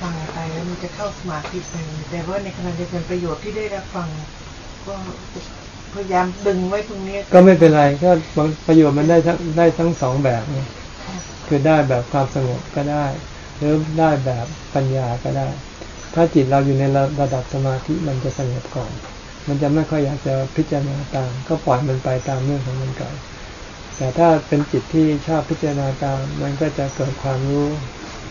ฟังไปแล้วมันจะเข้าสมาธิไปแต่ว่าในขณะเดียวกันประโยชน์ที่ได้รับฟัง ก็พยายามดึงไว้ตรงนี้ ก็ไม่เป็นไรก็ประโยชน์มันได้ทั้งได้ทั้งสองแบบไงคือได้แบบความสงบก็ได้ หรือได้แบบปัญญาก็ได้ ถ้าจิตเราอยู่ในระดับสมาธิมันจะสงบก่อน มันจะไม่ค่อยอยากจะพิจารณาตาม ก็ปล่อยมันไปตามเรื่องของมันก่อนแต่ถ้าเป็นจิตที่ชอบพิจารณาตาม มันก็จะเกิดความรู้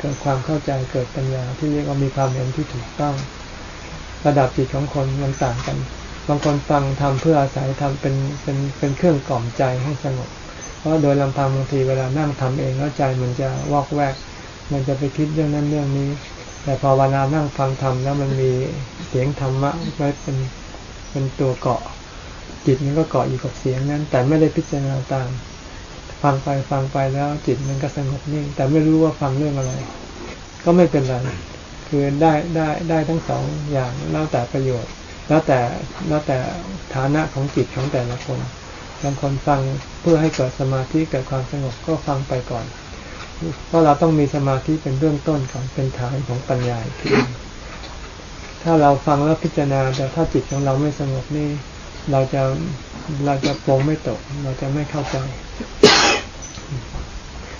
เกิดความเข้าใจเกิดปัญญาที่เรียกว่ามีความเห็นที่ถูกต้อง ระดับจิตของคนมันต่างกัน บางคนฟังทำเพื่ออาศัยทำเป็นเป็นเป็นเครื่องกล่อมใจให้สงบ เพราะโดยลำพังบางทีเวลานั่งทำเองแล้วใจมันจะวอกแวก มันจะไปคิดเรื่องนั้นเรื่องนี้ แต่พอเวลานั่งฟังทำแล้วมันมีเสียงธรรมะไว้เป็นเป็นตัวเกาะจิตมันก็เกาะอยู่กับเสียงนั้น แต่ไม่ได้พิจารณาตาม ฟังไปฟังไปแล้วจิตมันก็สงบนิ่ง แต่ไม่รู้ว่าฟังเรื่องอะไร ก็ไม่เป็นไรคือได้ได้ได้ทั้งสองอย่างแล้วแต่ประโยชน์ แล้วแต่แล้วแต่ฐานะของจิตของแต่ละคนบางคนฟังเพื่อให้เกิดสมาธิเกิดความสงบก็ฟังไปก่อน เพราะเราต้องมีสมาธิเป็นเบื้องต้นของเป็นฐานของปัญญาทีถ้าเราฟังแล้วพิจารณาแต่ถ้าจิตของเราไม่สงบนี่ เราจะเราจะปรงไม่ตก เราจะไม่เข้าใจ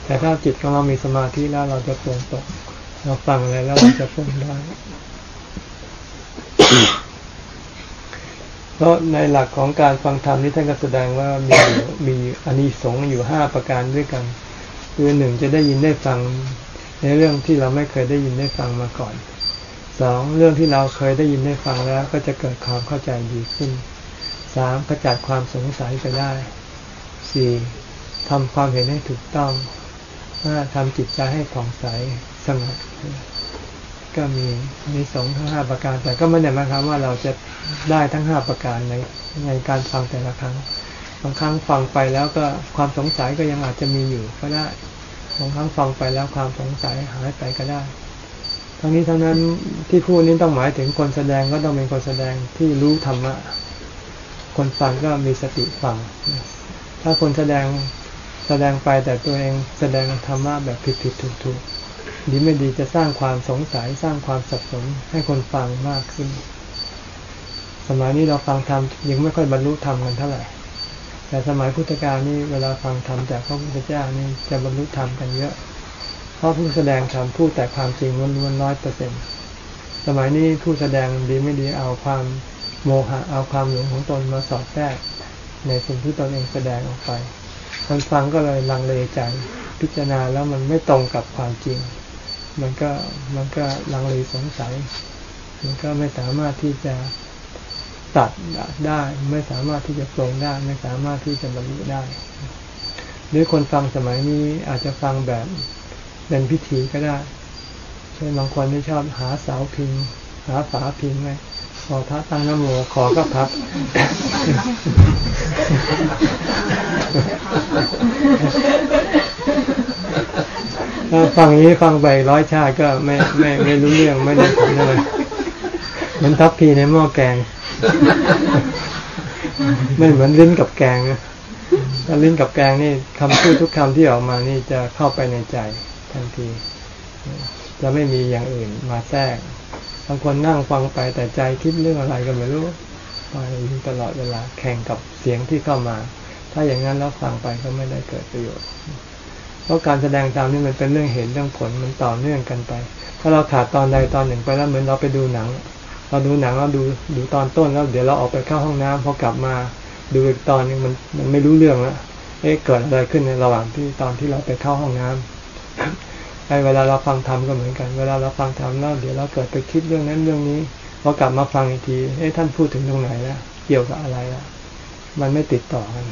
แต่ถ้าจิตของเรามีสมาธิแล้วเราจะปรงตก เราฟังอะไรแล้วเราจะปรงได้เพราะในหลักของการฟังธรรมนี้ท่านก็แสดงว่ามีมีอานิสงส์อยู่ห้าประการด้วยกัน คือหนึ่งจะได้ยินได้ฟังในเรื่องที่เราไม่เคยได้ยินได้ฟังมาก่อนสองเรื่องที่เราเคยได้ยินได้ฟังแล้ว ก็จะเกิดความเข้าใจดีขึ้นสามขจัดความสงสัยไปได้สี่ ทำความเห็นให้ถูกต้องห้าทำจิตใจให้ผ่องใสสงบก็มีมีสองทั้งห้าประการ แต่ก็ไม่ได้หมายความว่าเราจะได้ทั้งห้าประการในในการฟังแต่ละครั้ง บางครั้งฟังไปแล้วก็ความสงสัยก็ยังอาจจะมีอยู่ก็ได้บางครั้งฟังไปแล้วความสงสัยหายไปก็ได้ ทั้งนี้ทั้งนั้นที่พูดนี้ต้องหมายถึงคนแสดงก็ต้องเป็นคนแสดงที่รู้ธรรมะคนฟังก็มีสติฟัง ถ้าคนแสดง แสดงไปแต่ตัวเองแสดงธรรมะแบบผิดผิดถูกถูกดีไม่ดีจะสร้างความสงสัยสร้างความสับสนให้คนฟังมากขึ้น สมัยนี้เราฟังธรรมยังไม่ค่อยบรรลุธรรมกันเท่าไหร่ แต่สมัยพุทธกาลนี่เวลาฟังธรรมจากพระพุทธเจ้านี่จะบรรลุธรรมกันเยอะ เพราะผู้แสดงธรรมพูดแต่ความจริงล้วนๆร้อยเปอร์เซ็นสมัยนี้ผู้แสดงดีไม่ดีเอาความโมหะเอาความหลงของตนมาสอดแทรกในสิ่งที่ตนเองแสดงออกไป คนฟังก็เลยลังเลใจ พิจารณาแล้วมันไม่ตรงกับความจริง มันก็มันก็ลังเลสงสัย มันก็ไม่สามารถที่จะตัดได้ ไม่สามารถที่จะปรงได้ ไม่สามารถที่จะบรรลุได้ หรือคนฟังสมัยนี้อาจจะฟังแบบเป็นพิธีก็ได้ เช่นบางคนที่ชอบหาเสาพิมพ์หาฝาพิมพ์ไง พอพระตั้งนโมขอก็พับ ถ้าฟังนี้ฟังไปร้อยชาติก็ไม่ไม่ไม่รู้เรื่องไม่ได้ผลอะไรมันทับพีในหม้อแกง ไม่เหมือนลิ้นกับแกงนะถ้าลิ้นกับแกงนี่คำพูดทุกคำที่ออกมานี่จะเข้าไปในใจทันที จะไม่มีอย่างอื่นมาแทรก บางคนนั่งฟังไปแต่ใจคิดเรื่องอะไรก็ไม่รู้ไปตลอดเวลาแข่งกับเสียงที่เข้ามา ถ้าอย่างนั้นแล้วฟังไปก็ไม่ได้เกิดประโยชน์ เพราะการแสดงตามนี่มันเป็นเรื่องเห็นเรื่องผลมันต่อเนื่องกันไป ถ้าเราขาดตอนใดตอนหนึ่งไปแล้วเหมือนเราไปดูหนัง เราดูหนังเราดูดูตอนต้นแล้วเดี๋ยวเราออกไปเข้าห้องน้ำพอกลับมาดูอีกตอนนึงมันมันไม่รู้เรื่องแล้วเอ๊ะเกิดอะไรขึ้นในระหว่างที่ตอนที่เราไปเข้าห้องน้ำไอ้ เวลาเราฟังธรรมก็เหมือนกัน เวลาเราฟังธรรมแล้วเดี๋ยวเราเกิดไปคิดเรื่องนั้นเรื่องนี้พอกลับมาฟังอีกทีเอ๊ะท่านพูดถึงตรงไหนแล้วเกี่ยวกับอะไรอะมันไม่ติดต่อกัน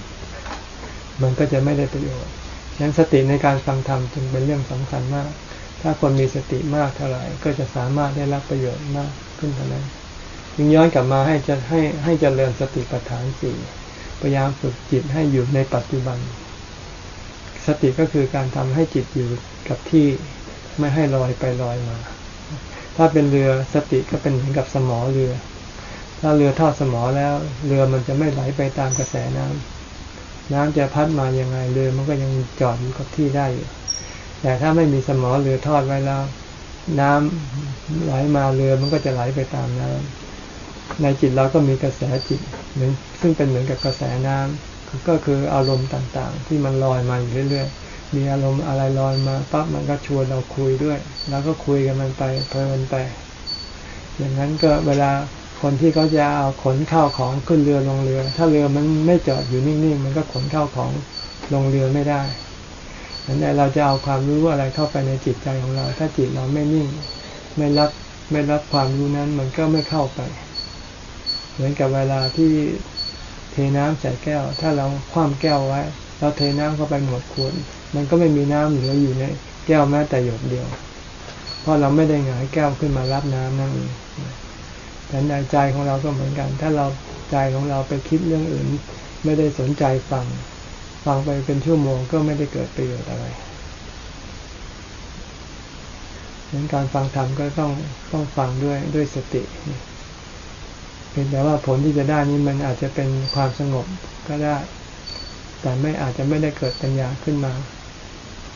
มันก็จะไม่ได้ประโยชน์ฉะนั้นสติในการฟังธรรมจึงเป็นเรื่องสำคัญมาก ถ้าคนมีสติมากเท่าไหร่ ก็จะสามารถได้รับประโยชน์มากขึ้นเท่านั้นจึงย้อนกลับมาให้จะให้ให้เจริญสติปัฏฐานสี่พยายามฝึกจิตให้อยู่ในปัจจุบัน สติก็คือการทำให้จิตอยู่ กับที่ไม่ให้ลอยไปลอยมา ถ้าเป็นเรือสติก็เป็นเหมือนกับสมอเรือ ถ้าเรือทอดสมอแล้วเรือมันจะไม่ไหลไปตามกระแสน้ำน้ำจะพัดมายังไงเรือมันก็ยังจอดอยู่กับที่ได้อยู่แต่ถ้าไม่มีสมอเรือทอดไว้แล้ว น้ำไหลมาเรือมันก็จะไหลไปตามน้ำในจิตเราก็มีกระแสจิตเหมือนซึ่งเป็นเหมือนกับกระแสน้ำก็คืออารมณ์ต่างๆ ที่มันลอยมาอยู่เรื่อยๆ มีอารมณ์อะไรลอยมาปั๊บมันก็ชวนเราคุยด้วย แล้วก็คุยกันมันไปเพลินไป อย่างนั้นก็เวลาคนที่เขาจะเอาขนข้าวของขึ้นเรือลงเรือ ถ้าเรือมันไม่จอดอยู่นิ่งๆมันก็ขนข้าวของลงเรือไม่ได้ดังนั้นเราจะเอาความรู้อะไรเข้าไปในจิตใจของเรา ถ้าจิตเราไม่นิ่ง ไม่รับไม่รับความรู้นั้นมันก็ไม่เข้าไป เหมือนกับเวลาที่เทน้ำใส่แก้ว ถ้าเราคว่ำแก้วไว้ เราเทน้ำเข้าไปหมดขวด มันก็ไม่มีน้ำเหลืออยู่ในแก้วแม้แต่หยดเดียว เพราะเราไม่ได้หงายแก้วขึ้นมารับน้ำนั่นเองแต่ในใจของเราก็เหมือนกัน ถ้าเราใจของเราไปคิดเรื่องอื่น ไม่ได้สนใจฟัง ฟังไปเป็นชั่วโมงก็ไม่ได้เกิดประโยชน์อะไรดังนั้นการฟังธรรมก็ต้องต้องฟังด้วยด้วยสติเพียงแต่ว่าผลที่จะได้นี้มันอาจจะเป็นความสงบก็ได้ แต่ไม่อาจจะไม่ได้เกิดปัญญาขึ้นมา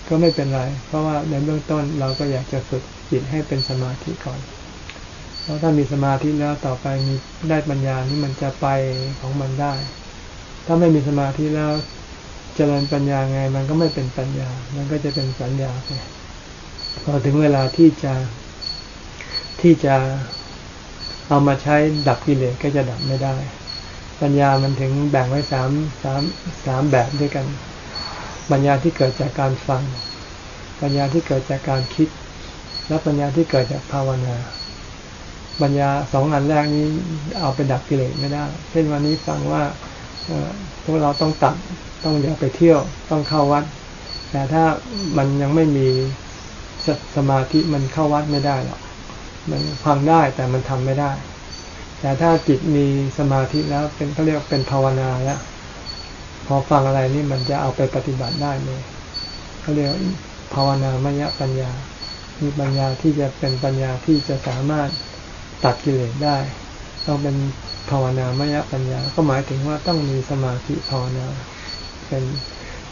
ก็ไม่เป็นไร เพราะว่าในเบื้องต้นเราก็อยากจะฝึกจิตให้เป็นสมาธิก่อน เพราะถ้ามีสมาธิแล้วต่อไปมีได้ปัญญานี่มันจะไปของมันได้ ถ้าไม่มีสมาธิแล้วเจริญปัญญาไง มันก็ไม่เป็นปัญญา มันก็จะเป็นสัญญาไปพอถึงเวลาที่จะที่จะเอามาใช้ดับกิเลสก็จะดับไม่ได้ ปัญญามันถึงแบ่งไว้สามสามสามแบบด้วยกัน ปัญญาที่เกิดจากการฟัง ปัญญาที่เกิดจากการคิด และปัญญาที่เกิดจากภาวนา ปัญญาสองอันแรกนี้เอาไปดับกิเลสไม่ได้ เช่นวันนี้ฟังว่าพวกเราต้องตัดต้องอย่าไปเที่ยวต้องเข้าวัด แต่ถ้ามันยังไม่มีสสมาธิมันเข้าวัดไม่ได้หรอกมันฟังได้แต่มันทำไม่ได้ แต่ถ้าจิตมีสมาธิแล้วเป็นเขาเรียกเป็นภาวนาแล้ว พอฟังอะไรนี่มันจะเอาไปปฏิบัติได้เลยเขาเรียกภาวนามยปัญญา มีปัญญาที่จะเป็นปัญญาที่จะสามารถตัดกิเลสได้ ต้องเป็นภาวนามยปัญญา ก็หมายถึงว่าต้องมีสมาธิภาวนาเป็น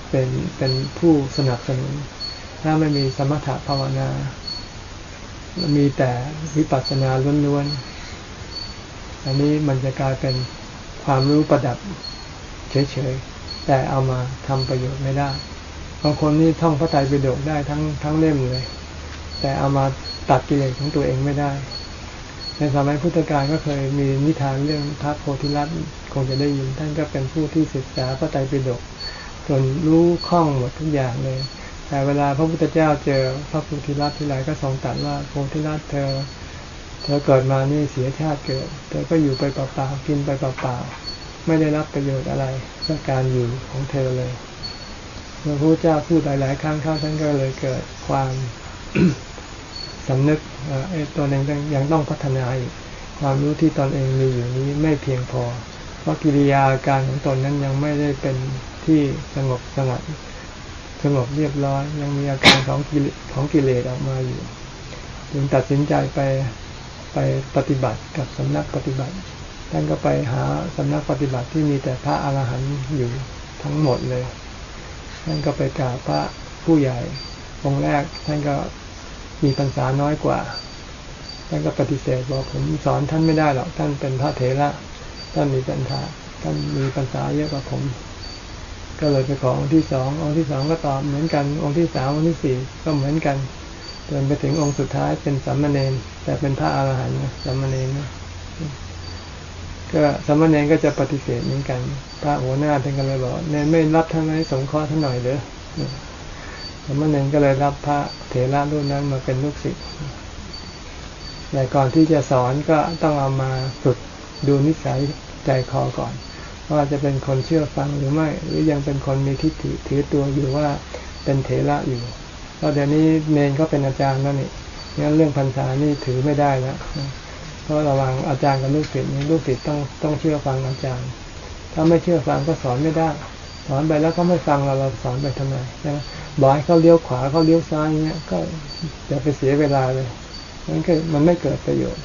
เป็นเป็นผู้สนับสนุน ถ้าไม่มีสมถะภาวนา มีแต่วิปัสสนาล้วนๆ อันนี้มันจะกลายเป็นความรู้ประดับเฉยๆ แต่เอามาทำประโยชน์ไม่ได้ บางคนนี่ท่องพระไตรปิฎกได้ทั้งทั้งเล่มเลย แต่เอามาตัดกิเลสของตัวเองไม่ได้ ในสมัยพุทธกาลก็เคยมีนิทานเรื่องพระโพธิลัตคงจะได้ยิน ท่านก็เป็นผู้ที่ศึกษาพระไตรปิฎกจนรู้คล่องหมดทุกอย่างเลย แต่เวลาพระพุทธเจ้าเจอพระโพธิรัตที่ไรก็ทรงตรัสว่าโพธิรัตเธอ เธอเกิดมานี่เสียชาติเกิด เธอก็อยู่ไปเปล่าๆกินไปเปล่าๆ ไม่ได้รับประโยชน์อะไรจากการอยู่ของเธอเลยเมื่อพระเจ้าพูดหลายๆครั้งเข้าท่านก็เลยเกิดความสำนึกไอ้ตัวเองยังต้องพัฒนาอีกความรู้ที่ตนเองมีอยู่นี้ไม่เพียงพอ เพราะกิริยาการของตนนั้นยังไม่ได้เป็นที่สงบสงัดสงบเรียบร้อย ยังมีอาการของกิเลสของกิเลสออกมาอยู่ จึงตัดสินใจไปไปปฏิบัติกับสำนักปฏิบัติ ท่านก็ไปหาสำนักปฏิบัติที่มีแต่พระอาหารหันต์อยู่ทั้งหมดเลย ท่านก็ไปกราบพระผู้ใหญ่องค์แรกท่านก็มีพรรษาน้อยกว่า ท่านก็ปฏิเสธบอกผมสอนท่านไม่ได้หรอกท่านเป็นพระเถระท่านมีปัญหาท่านมีพรรษาเยอะกว่าผม ก็เลยไปขอองค์ที่สององค์ที่สองก็ตอบเหมือนกันองค์ที่สามองค์ที่สี่ก็เหมือนกันจนไปถึงองค์สุดท้ายเป็นสัมมาเนนแต่เป็นพระอรหันต์สัมมาเนนนะ ก็สมมาเนนก็จะปฏิเสธเหมือนกัน พระหัวหน้าท่านก็เลยบอกเนนไม่รับท่านไหมสงเคราะห์ท่านหน่อยเด้อสมมาเนนก็เลยรับพระเถระรุ่นนั้นมาเป็นลูกศิษย์แต่ก่อนที่จะสอนก็ต้องเอามาฝึกดูนิสัยใจคอก่อน ว่าจะเป็นคนเชื่อฟังหรือไม่ หรือยังเป็นคนมีทิฏฐิถือตัวอยู่ว่าเป็นเถระอยู่เพราะเดี๋ยวนี้เนนก็เป็นอาจารย์นั่นนี่งั้นเรื่องพรรษานี่ถือไม่ได้แล้ว เพราะระวังอาจารย์กับลูกศิษย์นี่ลูกศิษย์ต้องต้องเชื่อฟังอาจารย์ ถ้าไม่เชื่อฟังก็สอนไม่ได้ สอนไปแล้วก็ไม่ฟังเราเราสอนไปทำไมนะบอกให้เขาเลี้ยวขวาเขาเลี้ยวซ้ายเงี้ยก็จะไปเสียเวลาเลยมันก็มันไม่เกิดประโยชน์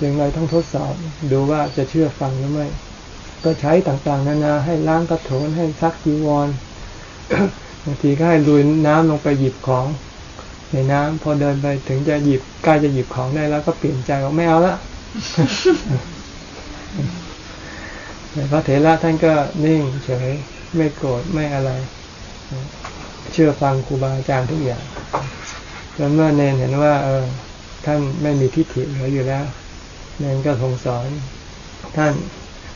จึงเราต้องทดสอบดูว่าจะเชื่อฟังหรือไม่ ก็ใช้ต่างๆ นานาให้ล้างกระโถนให้ซักจีวรบางทีก็ให้ลุยน้ำลงไปหยิบของ ในน้ำพอเดินไปถึงจะหยิบใกล้จะหยิบของได้แล้วก็เปลี่ยนใจว่าไม่เอาละแต่พระเถระท่านก็นิ่งเฉยไม่โกรธไม่อะไร เชื่อฟังครูบาอาจารย์ทุกอย่างจนเมื่อเนนเห็นว่า เออ ท่านไม่มีทิฏฐิเหลืออยู่แล้ว เนนก็ทรงสอน ท่าน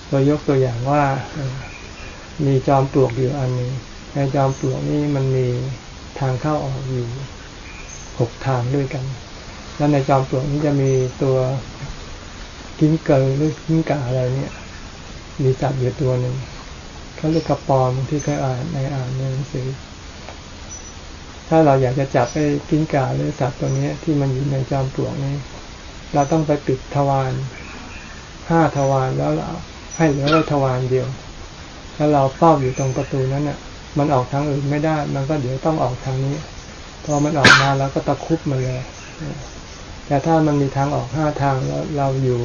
โดยยกตัวอย่างว่ามีจอมปลวกอยู่อันนึงในจอมปลวกนี้มันมีทางเข้าออกอยู่ หกทางด้วยกัน แล้วในจอมปลวกนี้จะมีตัวกิ้งเกลหรือกิ้งก่าอะไรเนี่ย มีสัตว์อยู่ตัวหนึ่งเขาเรียกกระปอมที่เคยอ่านในอ่านในหนังสือ ถ้าเราอยากจะจับไอ้กิ้งกาหรือสัตว์ตัวนี้ที่มันอยู่ในจอมปลวกนี้ เราต้องไปปิดทวารห้าทวารแล้วให้เหลือไว้ทวารเดียว แล้วเราเฝ้าอยู่ตรงประตูนั้นน่ะ มันออกทางอื่นไม่ได้ มันก็เดี๋ยวต้องออกทางนี้ พอมันออกมาแล้วก็ตะคุบมันเลย แต่ถ้ามันมีทางออกห้าทางแล้วเราอยู่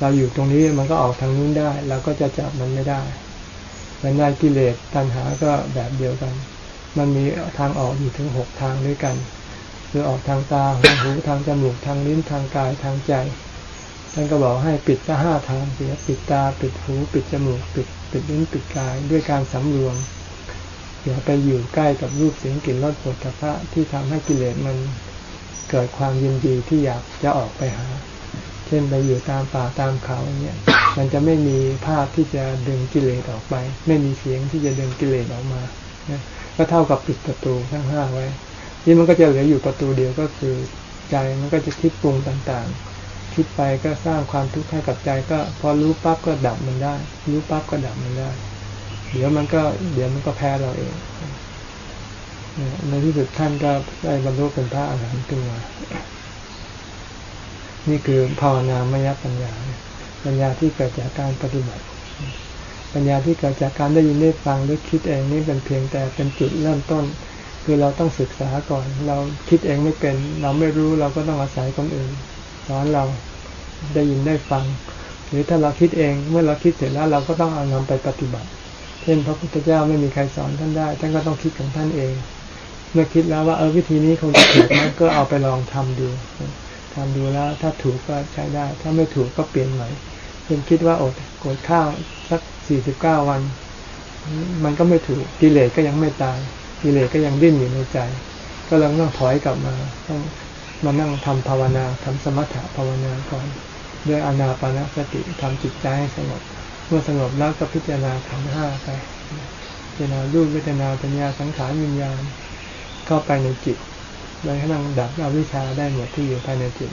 เราอยู่ตรงนี้มันก็ออกทางนู้นได้เราก็จะจับมันไม่ได้เหมือนในกิเลสตัณหาก็แบบเดียวกัน มันมีทางออกอยู่ถึงหกทางด้วยกัน คือออกทางตาทางหูทางจมูกทางลิ้นทางกายทางใจท่านก็บอกให้ปิดซะห้าทางเสียปิดตา ปิดหู ปิดจมูก ปิด ปิดลิ้นปิดกายด้วยการสำรวม อย่าไปอยู่ใกล้กับรูปเสียงกลิ่นรสผลพระที่ทำให้กิเลสมันเกิดความยินดีที่อยากจะออกไปหา เช่นไปอยู่ตามป่าตามเขาเนี่ยมันจะไม่มีภาพที่จะดึงกิเลสออกไป ไม่มีเสียงที่จะดึงกิเลสออกมาก็เท่ากับปิดประตูทั้งห้าไว้ นี่มันก็จะเหลืออยู่ประตูเดียวก็คือใจมันก็จะคิดปรุงต่างๆ คิดไปก็สร้างความทุกข์ให้กับใจก็พอรู้ปั๊บก็ดับมันได้ รู้ปั๊บก็ดับมันได้ เดี๋ยวมันก็ เดี๋ยวมันก็แพ้เราเองในที่สุดท่านก็ได้บรรลุเป็นพระอรหันต์ขึ้นมานี่คือภาวนามยปัญญา ปัญญาที่เกิดจากการปฏิบัติ ปัญญาที่เกิดจากการได้ยินได้ฟังหรือคิดเองนี่เป็นเพียงแต่เป็นจุดเริ่มต้น คือเราต้องศึกษาก่อน เราคิดเองไม่เป็น เราไม่รู้เราก็ต้องอาศัยคนอื่นสอนเราได้ยินได้ฟัง หรือถ้าเราคิดเองเมื่อเราคิดเสร็จแล้วเราก็ต้องเอานำไปปฏิบัติ ช่นพระพุทธเจ้าไม่มีใครสอนท่านได้ ท่านก็ต้องคิดของท่านเอง เมื่อคิดแล้วว่าเออวิธีนี้คงจะถูกนะก็เอาไปลองทำดูทำดูแล้ว ถ้าถูกก็ใช้ได้ ถ้าไม่ถูกก็เปลี่ยนใหม่เช่นคิดว่าอดกดข้าวสักสี่สิบเก้าวัน มันก็ไม่ถูกกิเลสก็ยังไม่ตายกิเลสก็ยังดิ้นอยู่ในใจ ก็เลยต้องถอยกลับมาต้องมานั่งทำภาวนาทำสมถะภาวนาก่อนด้วยอนาปานสติทำจิตใจให้สงบ เมื่อสงบแล้วก็พิจารณาขันห้าไปพิจารณารูปเวทนาปัญญาสังขารวิญญาณเข้าไปในจิตเลยให้นั่งดับอวิชชาได้หมดที่อยู่ภายในจิต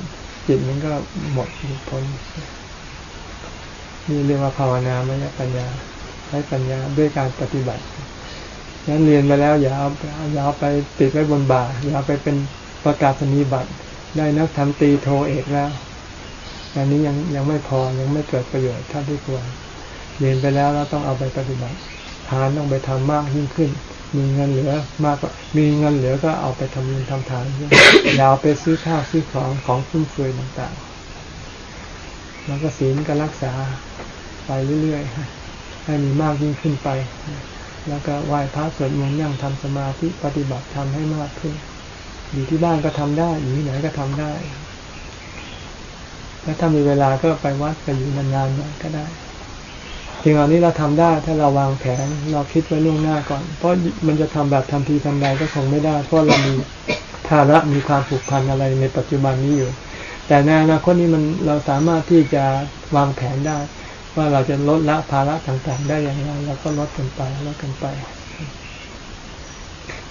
จิตมันก็หมดหลุดพ้นนี่เรียกว่าภาวนามยปัญญาใช้ปัญญาด้วยการปฏิบัตินั้นเรียนไปแล้วอย่าเอาอย่าเอาไปติดไว้บนบ่าอย่าไปเป็นประกาศนีบัตรได้นักทำตีโทเอกแล้วอันนี้ยังยังไม่พอยังไม่เกิดประโยชน์เท่าที่ควร รียนไปแล้วเราต้องเอาไปปฏิบัติ ทานต้องไปทำมากยิ่งขึ้น มีเงินเหลือมากก็มีเงินเหลือก็เอาไปทำบุญทำทานยาเอาไปซื้อข้าวซื้อของของฟุ่มเฟือยต่างๆ แล้วก็ศีลก็รักษาไปเรื่อยๆ ให้มีมากยิ่งขึ้นไป แล้วก็ไหว้พระสวดมนต์ยั่งทำสมาธิปฏิบัติทำให้มากขึ้น อยู่ที่บ้านก็ทำได้ อยู่ที่ไหนก็ทำได้ แล้วถ้ามีเวลาก็ไปวัดไปอยู่นานๆหน่อยก็ได้ สิ่งเหล่านี้เราทำได้ถ้าเราวางแผนเราคิดไว้ล่วงหน้าก่อน เพราะมันจะทำแบบทันทีทันใดก็คงไม่ได้ เพราะเรามีภาระมีความผูกพันอะไรในปัจจุบันนี้อยู่ แต่ในอนาคตนี้มันเราสามารถที่จะวางแผนได้ ว่าเราจะลดละภาระต่างๆ ได้อย่างไรเราก็ลดกันไปลดกันไป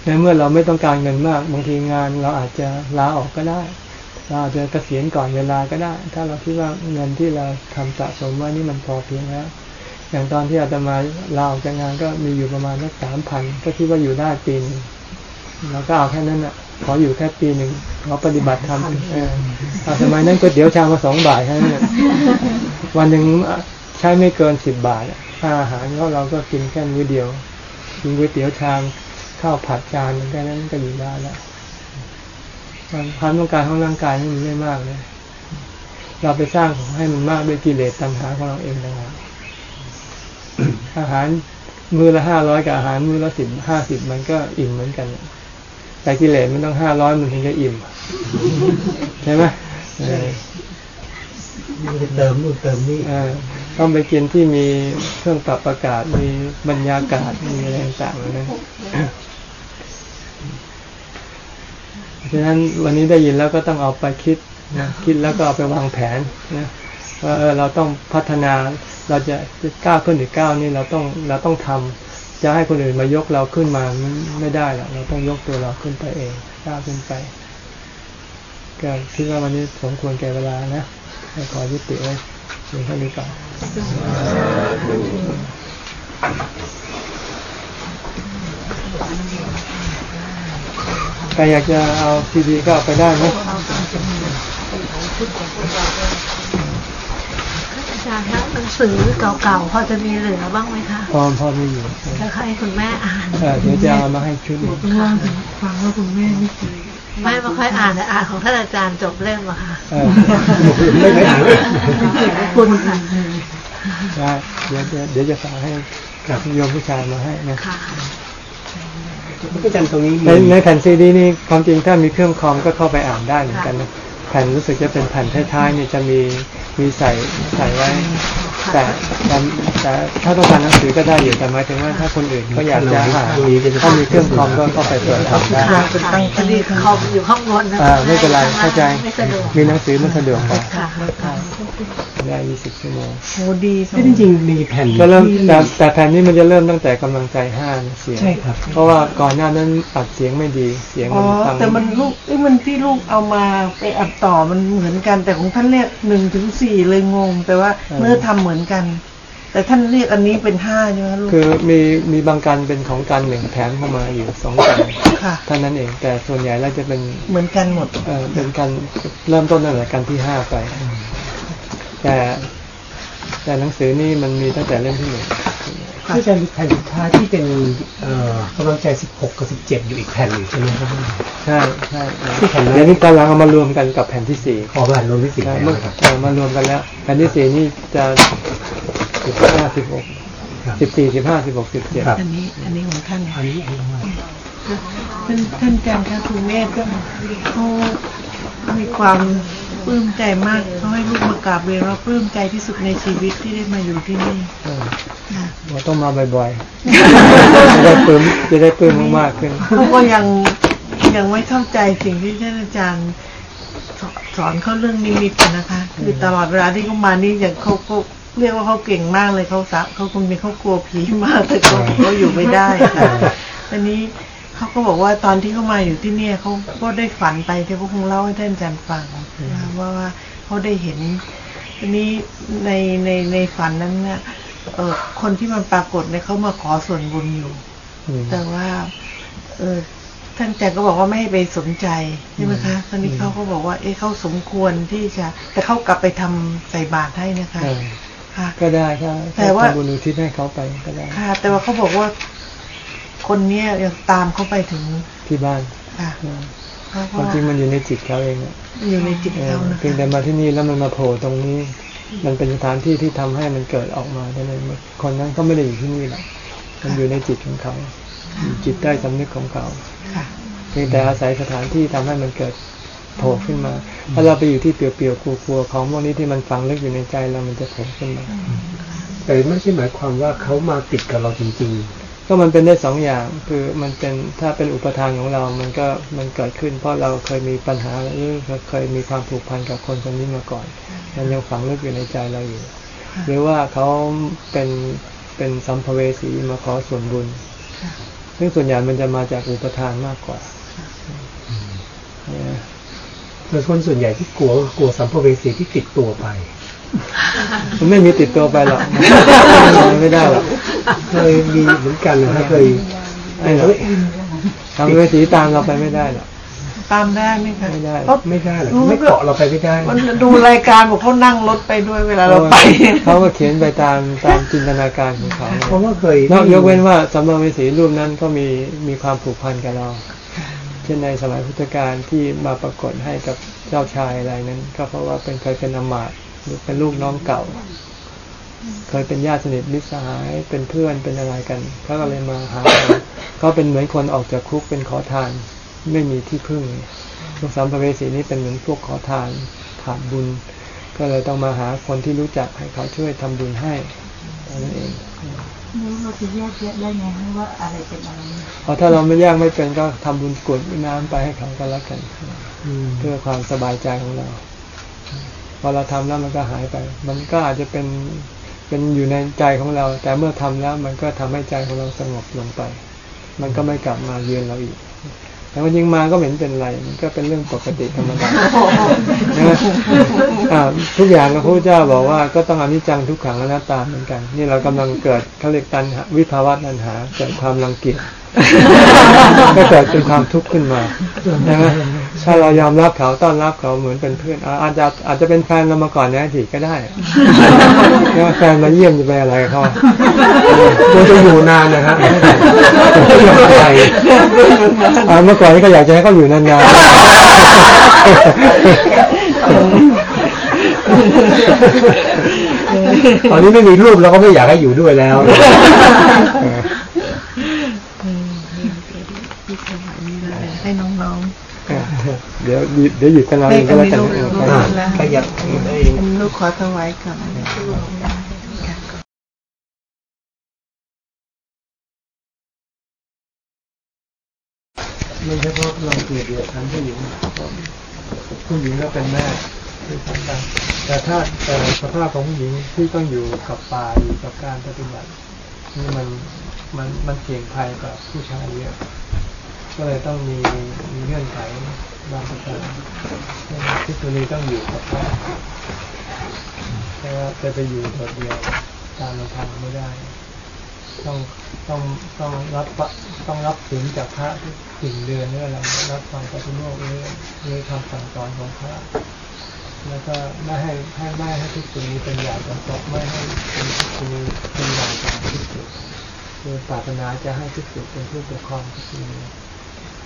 ในเมื่อเราไม่ต้องการเงินมากบางทีงานเราอาจจะลาออกก็ได้เราอาจจะเกษียณก่อนเวลาก็ได้ ถ้าเราคิดว่าเงินที่เราทำสะสมไว้นี่มันพอเพียงแล้ว อย่างตอนที่อาตมาลาออกจากงานก็มีอยู่ประมาณสักสามพันก็คิดว่าอยู่ได้ปีนึงเราก็เอาแค่นั้นอะ ขออยู่แค่ปีหนึ่งขอปฏิบัติธรรมเออสมัยนั้นก๋วยเตี๋ยวชามมาสองบาทแค่นั้นวันหนึ่งใช้ไม่เกินสิบบาทค่าอาหารก็เราก็กินแค่มื้อเดียวกินก๋วยเตี๋ยวชามข้าวผัดจานแค่นั้นก็อยู่ได้แล้วความต้องการของร่างกายนี่มันไม่มากเลย เราไปสร้างให้มันมากด้วยกิเลสตัณหาของเราเองนะครับ อาหารมือละห้าร้อยกับอาหารมือละสิบห้าสิบมันก็อิ่มเหมือนกัน แต่กิเลสมันต้องห้าร้อยมันถึงจะอิ่มใช่ไหมเติมนู่นเติมนี่ต้องไปกินที่มีเครื่องปรับอากาศมีบรรยากาศมีอะไรต่างๆนะฉะนั้นวันนี้ได้ยินแล้วก็ต้องเอาไปคิดนะคิดแล้วก็เอาไปวางแผนนะ ว่าเออเราต้องพัฒนาเราจะก้าวขึ้นหรือก้าวนี่เราต้องเราต้องทำจะให้คนอื่นมายกเราขึ้นมาไม่ได้หรอกเราต้องยกตัวเราขึ้นไปเองก้าวขึ้นไปก็คิดว่าวันนี้สมควรแก่เวลานะขอยุติไว้เพียงเท่านี้ก่อนใครอยากจะเอาซีดีก็เอาไปได้นะอา จารย์คะหนังสือเก่าๆพอจะมีเหลือบ้างไหมคะพอพอไม่อยู่แล้วให้คุณแม่อ่านเออเดี๋ยวจะเอามาให้ชุดหนึ่งฟังฟังแล้วคุณแม่ไม่เคยแม่ไม่ค่อยอ่านแต่อ่านของท่านอาจารย์จบเล่มอะค่ะเออไม่เคยอ่านคุณค่ะได้เดี๋ยวจะเดี๋ยวจะฝากให้ครับโยมผู้ชายมาให้นะค่ะอาจารย์ตรงนี้ในมีในแผ่นซีดีนี่ความจริงถ้ามีเครื่องคอมก็เข้าไปอ่านได้เหมือนกันนะแผ่นรู้สึกจะเป็นแผ่นท้ายๆเนี่ยจะมี มีใส่ใส่ไว้แต่แต่แต่ถ้าต้องการหนังสือก็ได้อยู่แต่หมายถึงว่าถ้าคนอื่นเขาอยากจะหาถ้ามีเครื่องคอมก็เข้าไปเปิดทำได้ค่ะค่ะพอดีคอมอยู่ข้างบนนะอ่าไม่เป็นไรเข้าใจไม่สะดวกมีหนังสือมันสะดวกกว่าค่ะค่ะได้20ชั่วโมงโหดีที่จริงๆมีแผ่นก็เริ่มที่แต่แต่แผ่นนี้มันจะเริ่มตั้งแต่กำลังใจห้านะเสียงใช่ครับเพราะว่าก่อนหน้านั้นอัดเสียงไม่ดีเสียงอ๋มัอนฟังแต่มันลูกเอ้ยมันที่ลูกเอามาไปอัดต่อมันเหมือนกันแต่ของท่านเรียกหนึ่งถึงสี่เลยงง แต่ว่าเนื้อทำเหมือนกัน แต่ท่านเรียกอันนี้เป็นห้าใช่ไหมคะลูกคือมีมีบางการเป็นของการหนึ่งแถมเข้ามาอยู่สองกันค่ะเท่านั้นเองแต่ส่วนใหญ่แล้วจะเป็นเหมือนกันหมดเออเป็นการเริ่มต้นตั้งแต่กันที่ห้าไปแต่ แต่หนังสือนี่มันมีตั้งแต่เล่มที่หนึ่งที่อาจารย์แผ่นสุดท้ายที่เป็นเอ่อกำลังใจ 16 กับ 17 อยู่อีกแผ่นหนึ่งใช่ไหมครับใช่ใช่ที่แผ่นนั้นเดี๋ยวนี้กำลังเอามารวมกันกับแผ่นที่สี่ขอแผ่นรวมที่สี่ใช่แผ่นเมื่อนะครับเออมารวมกันแล้ว แผ่นที่สี่นี่จะสิบห้าสิบหกครับสิบสี่สิบห้าสิบหกสิบเจ็ดครับอันนี้อันนี้ของท่านอันนี้อันนี้ว่าท่านท่านอาจารย์คะคุณแม่ก็เขามีความ ปลื้มใจมากเขาให้ลูกมากราบเรียนว่าปลื้มใจที่สุดในชีวิตที่ได้มาอยู่ที่นี่เออค่ะเราต้องมาบ่อยๆจะได้ปลื้มจะได้ปลื้มมากๆขึ้นเขาก็ยังยังไม่เข้าใจสิ่งที่ท่านอาจารย์สอนสอนเขาเรื่องนิมิตอะนะคะ คือตลอดเวลาที่เขามานี่อย่างเขาเขาเรียกว่าเขาเก่งมากเลยเขาสะเขาคงมีเขากลัวผีมากแต่เขาเขาอยู่ไม่ได้ค่ะทีนี้ เขาก็บอกว่าตอนที่เขามาอยู่ที่เนี่ยเขาก็ได้ฝันไปที่เขาคงเล่าให้ท่านอาจารย์ฟังนะคะว่าว่าเขาได้เห็นทีนี้ในในในฝันนั้นเนี่ยเออคนที่มันปรากฏเนี่ยเขามาขอส่วนบุญอยู่อืมแต่ว่า เออท่านอาจารย์ก็บอกว่าไม่ให้ไปสนใจใช่ไหมคะตอนนี้เขาก็บอกว่า เอ๊ะเขาสมควรที่จะ แต่เขากลับไปทำใส่บาตรให้นะคะเออค่ะก็ได้ถ้าแต่ว่าทำบุญอุทิศให้เขาไปก็ได้ค่ะ แต่ว่าเขาบอกว่า คนเนี้ยยังตามเขาไปถึงที่บ้านค่ะเออเขาคก็วามจริงมันอยู่ในจิตเขาเองอะอยู่ในจิตเออเขานะเพียงคะแต่มาที่นี่แล้วมันมาโผล่ตรงนี้ มันเป็นสถานที่ที่ทำให้มันเกิดออกมาได้เลยคนนั้นก็ไม่ได้อยู่ที่นี่หรอกมันอยู่ในจิตของเขาอยู่จิตใต้สำนึกของเขาค่ะเพียงแต่อาศัยสถานที่ทำให้มันเกิดโผล่ขึ้นมา ถ้าเราไปอยู่ที่เปลี่ยวๆกลัวๆของพวกนี้ที่มันฝังลึกอยู่ในใจเรามันจะโผล่ขึ้นมาแต่ไม่ใช่หมายความว่าเขามาติดกับเราจริง ก็มันเป็นได้สองอย่างคือมันเป็นถ้าเป็นอุปทานของเรา มันก็มันเกิดขึ้น เพราะเราเคยมีปัญหาหรือเคยมีความผูกพันกับคนคนนี้มาก่อน มันยังฝังลึกอยู่ในใจเราอยู่ หรือว่าเขาเป็นเป็นสัมภเวสีมาขอส่วนบุญ ซึ่งส่วนใหญ่มันจะมาจากอุปทานมากกว่าแต่คนส่วนใหญ่ที่กลัวก็กลัวสัมภเวสีที่ติดตัวไป มันไม่มีติดตัวไปหรอกมันไม่ได้หรอกเคยมีเหมือนกันนะเคยไม่หรอกทำเวสีตามเราไปไม่ได้หรอกตามได้ไหมคะไม่ได้เขาไม่ได้หรอกไม่เกาะเราไปไม่ได้ มันดูรายการบอกเขานั่งรถไปด้วยเวลาเราไปเขาก็เขียนไปตามตามจินตนาการของเขาเพราะว่าเคยนอกยกเว้นว่าสัมภเวสีรูปนั้นก็มีมีความผูกพันกับเราเช่นในสมัยพุทธกาลที่มาปรากฏให้กับเจ้าชายอะไรนั้น ก็เพราะว่าเป็นเคยเป็นอมาตย์หรือ เป็นลูกน้องเก่า เคยเป็นญาติสนิทมิตรสหายเป็นเพื่อนเป็นอะไรกันเขาก็เลยมาหาเราก็เป็นเหมือนคนออกจากคุกเป็นขอทาน ไม่มีที่พึ่งพวกสัมภเวสีนี่เป็นเหมือนพวกขอทานขาดบุญ ก็เลยต้องมาหาคนที่รู้จักให้เขาช่วยทำบุญให้เท่านั้นเองเราจะแยกแยะได้ไงว่าอะไรเป็นอะไรเพราะถ้าเราไม่แยกไม่เป็นก็ทำบุญกรวดน้ำไปให้เขาก็แล้วกันอืมเพื่อความสบายใจของเรา พอเราทำแล้วมันก็หายไป มันก็อาจจะเป็นเป็นอยู่ในใจของเรา แต่เมื่อทำแล้วมันก็ทำให้ใจของเราสงบลงไป มันก็ไม่กลับมาเยือนเราอีกแต่มันยิงมาก็เห็นเป็นไร มันก็เป็นเรื่องปกติธรรมดานะอ่าทุกอย่างพระพุทธเจ้าบอกว่าก็ต้องอนิจจังทุกขังอนัตตาเหมือนกัน นี่เรากำลังเกิดเขาเรียกตันหาวิภาวะตันหาเกิดความรังเกียจ ก็เกิดเป็นความทุกข์ขึ้นมาใช่ไหมถ้าเรายอมรับเขาต้อนรับเขาเหมือนเป็นเพื่อนอ่าอาจจะอาจจะเป็นแฟนเรามาก่อนในอดีตก็ได้เนี่ยแฟนมาเยี่ยมจะไปอะไรกับเขาควรจะอยู่นานนะครับไม่ยอมไปอ่าเมื่อก่อนนี่ก็อยากจะให้เขาอยู่นานๆตอนนี้ไม่มีรูปเราก็ไม่อยากให้อยู่ด้วยแล้ว ให้น้อง เดี๋ยวหยิบเดี๋ยวหยิบกันๆเราให้เองก็กันแล้วมีกันลูกเออแล้วอ่าขยับเองอันลูกขอถวายก่อนไม่ใช่เพราะเราเกลียดเดียดทันผู้หญิงผู้หญิงก็เป็นแม่ที่สำคัญแต่ถ้าแต่สภาพของผู้หญิงที่ต้องอยู่กับป่าอยู่กับการปฏิบัตินี่มันมันมันเสี่ยงภัยกับผู้ชายเยอะก็เลยต้องมีมีเงื่อนไข บางประกานที่ตัวนี้ต้องอยู่กับพ่อแต่ว่าจะไปอยู่โดดเดียวตามลำพังไม่ได้ ต้องต้องต้องรับปะต้องรับถึงจากพระสิ่งเดือนเนี่ยเรารับฟังปฏิโมกข์หรือหรือคำสั่งสอนของพระแล้วก็ไม่ให้ให้ไม่ให้ทุกสิ่งนี้เป็นอย่างกับตกไม่ให้เป็นทุกสิ่งนี้เป็นอย่างกับทุกสิ่งคือปารถนาจะให้ทุกสิ่งเป็นผู้ปกครองทุกสิ่งนี้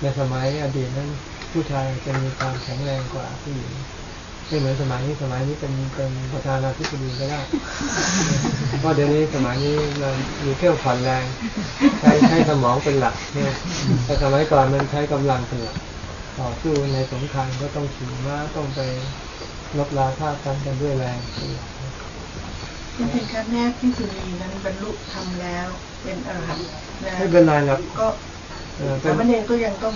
ในสมัยอดีตนั้น ผู้ชายจะมีความแข็งแรงกว่าผู้หญิงไม่เหมือนสมัยนี้สมัยนี้เป็นเป็นประธานาธิบดีก็ได้เพราะเดี๋ยวนี้สมัยนี้มันมีเครื่องผ่อนแรงใช้ใช้สมองเป็นหลักเนี่ยแต่สมัยก่อนมันใช้กำลังเป็นหลักต่อสู้ในสงครามก็ต้องขี่ม้าต้องไปลบลาท่ากันกันด้วยแรงเป็นหลักจริงๆครั้งแรกที่สุนีนั้นบรรลุธรรมแล้ว เป็นอรหันต์นะไม่เป็นไรหรอกก็เออเป็สานมเณรก็ยังต้อง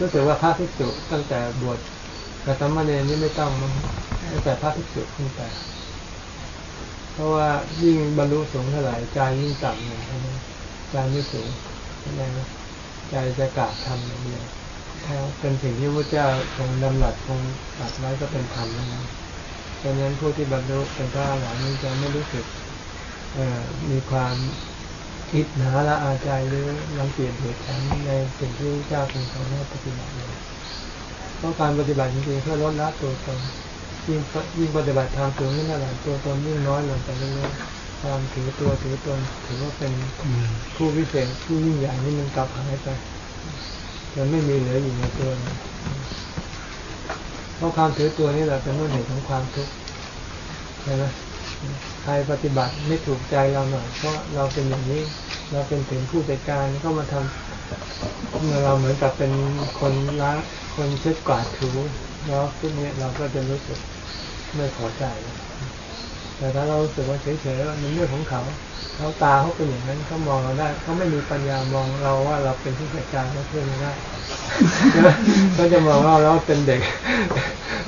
รู้สึกว่าพระภิกษุตั้งแต่บวชกับสามเณรนี่ไม่ต้องมั้งตั้งแต่พระภิกษุขึ้นไปเพราะว่ายิ่งบรรลุสูงเท่าไหร่ใจยิ่งต่ำอย่างนี้ใจไม่สูงใช่ไหมใจจะกราบทำอย่างเดียวถ้าเป็นสิ่งที่พระเจ้าทรงดำรัสทรงตรัสไว้ก็เป็นธรรมนั่นเองนั้นผู้ที่บรรลุเป็นพระอรหันนี้จะไม่รู้สึกมีความ คิดหนาละอาใจหรือรังเกียจเหตุฉันในสิ่งที่พระเจ้าทรงสอนให้ปฏิบัติเลยเพราะการปฏิบัติจริงๆเพื่อลดละตัวตนยิ่งยิ่งปฏิบัติทางสูงนี่นั่นแหละตัวตนยิ่งน้อยลงไปเรื่อยๆความถือตัวถือตนถือว่าเป็นผู้วิเศษผู้ยิ่งใหญ่นี่มันกลับหายไปมันไม่มีเหลืออยู่ในตัวเลยเพราะความถือตัวนี่แหละเป็นต้นเหตุของความทุกข์ใช่ไหม ใครปฏิบัติไม่ถูกใจเราหน่อยเพราะเราเป็นอย่างนี้ เราเป็นถึงผู้จัดการก็มาทำเมื่อเราเหมือนกับเป็นคนละคนเช็ดกวาดถูแล้วพวกนี้เราก็จะรู้สึกไม่พอใจแต่ถ้าเรารู้สึกว่าเฉยๆมันเรื่องของเขา เขาตาเขาเป็นอย่างนั้นเขามองเราได้เขาไม่มีปัญญามองเราว่าเราเป็นผู้จัดการเขาเพื่อนไม่ได้ก็จะมองว่าเราเป็นเด็ก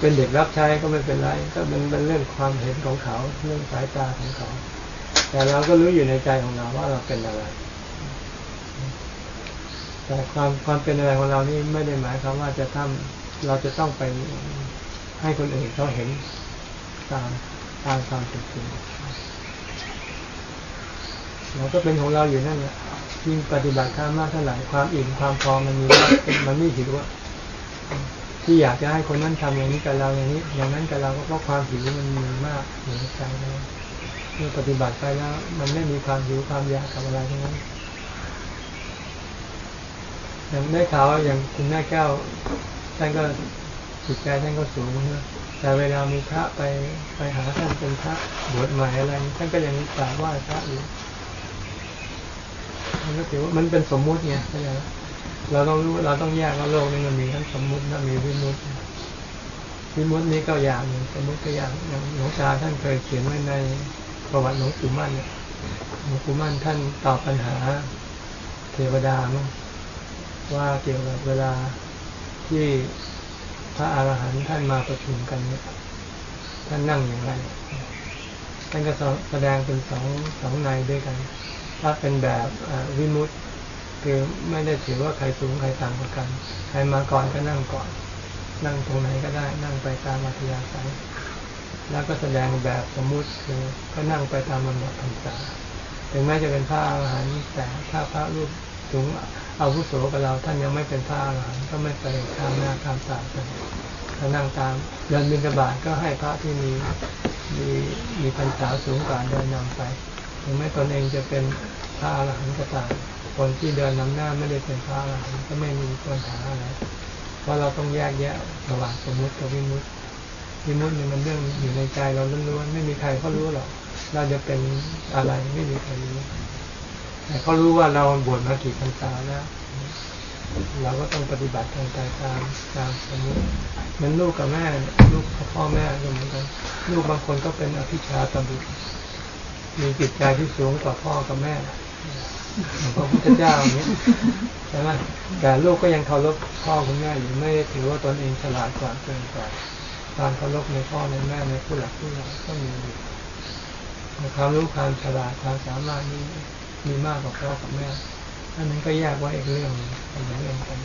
เป็นเด็กรับใช้ก็ไม่เป็นไร ก็เป็นเป็นเรื่องความเห็นของเขาเรื่องสายตาของเขา แต่เราก็รู้อยู่ในใจของเราว่าเราเป็นอะไรแต่ความความเป็นอะไรของเรานี่ไม่ได้หมายความว่าจะทำเราจะต้องไปให้คนอื่นเขาเห็นตามตามความเป็นจริง เราก็เป็นของเราอยู่นั่นแหละยิ่งปฏิบัติข้ามมากเท่าไหร่ความอิ่มความพอมันมีมันไม่หิวอะที่อยากจะให้คนนั้นทำอย่างนี้กับเราอย่างนี้ อย่างนั้นกับเราก็เพราะความหิวมันมีมากเหนือใจเราเมื่อปฏิบัติไปแล้ว มันไม่มีความหิวความอยากกับอะไรทั้งนั้นอย่างได้ข่าวอย่างคุณแม่แก้วท่านก็จิตใจท่านก็สูงนะแต่เวลามีพระไปไปหาท่านเป็นพระบวชใหม่อะไรท่านก็ยังกราบไหว้พระอยู่ มันก็ถือว่ามันเป็นสมมุติไงเข้าใจไหมเราต้องรู้เราต้องแยกว่าโลกนี้มันมีทั้งสมมุติและมีวิมุติวิมุตินี้ก็อย่างหนึ่งสมมุติก็อย่างอย่างหลวงตาท่านเคยเขียนไว้ในประวัติหลวงปู่มั่นเนี่ยหลวงปู่มั่นท่านตอบปัญหาเทวดาว่าเกี่ยวกับเวลาที่พระอาหารหันต์ท่านมาประชุมกันเนี่ยท่านนั่งอย่างไรท่านก็แสดงเป็นสองสองในด้วยกัน ถ้าเป็นแบบวิมุตติคือไม่ได้ถือว่าใครสูงใครต่ำกว่ากัน ใครมาก่อนก็นั่งก่อน นั่งตรงไหนก็ได้นั่งไปตามอัธยาศัยแล้วก็แสดงแบบสมมุติคือก็นั่งไปตามลำดับพรรษาถึงแม้จะเป็นพระอรหันต์แต่ถ้าพระรูปสูงอาวุโสกับเราท่านยังไม่เป็นพระอรหันต์ก็ไม่ไปข้ามหน้าข้ามตากันถ้านั่งตามเดินบิณฑบาตก็ให้พระที่มีมีมีพรรษาสูงกว่าเดินนำไป ถึงแม้ตนเองจะเป็นพระอรหันต์ก็ตามคนที่เดินนำหน้าไม่ได้เป็นพระอรหันต์ก็ไม่มีปัญหาอะไร เพราะเราต้องแยกแยะระหว่างสมมุติกับวิมุติวิมุตติเนี่ยมันเรื่องอยู่ในใจเราล้วนๆไม่มีใครเขารู้หรอกเราจะเป็นอะไรไม่มีใครรู้แต่เขารู้ว่าเราบวชมากี่พรรษาแล้วเราก็ต้องปฏิบัติทางใจตามตามสมมติมันลูกกับแม่ ลูกกับพ่อแม่ก็เหมือนกัน ลูกบางคนก็เป็นอภิชาตบุตร มีจิตใจที่สูงกว่าพ่อกับแม่พระพุทธเจ้าอย่างนี้ใช่ไหมแต่ลูกก็ยังเคารพพ่อคุณแม่อยู่ไม่ถือว่าตนเองฉลาดกว่าเกินกว่าการเคารพในพ่อในแม่ในผู้หลักผู้ใหญ่ก็มีอยู่ความรู้ความฉลาดความสามารถนี้มีมากกว่าพ่อกับแม่อันนั้นก็แยกว่าอีกเรื่องเป็นเรื่องกัน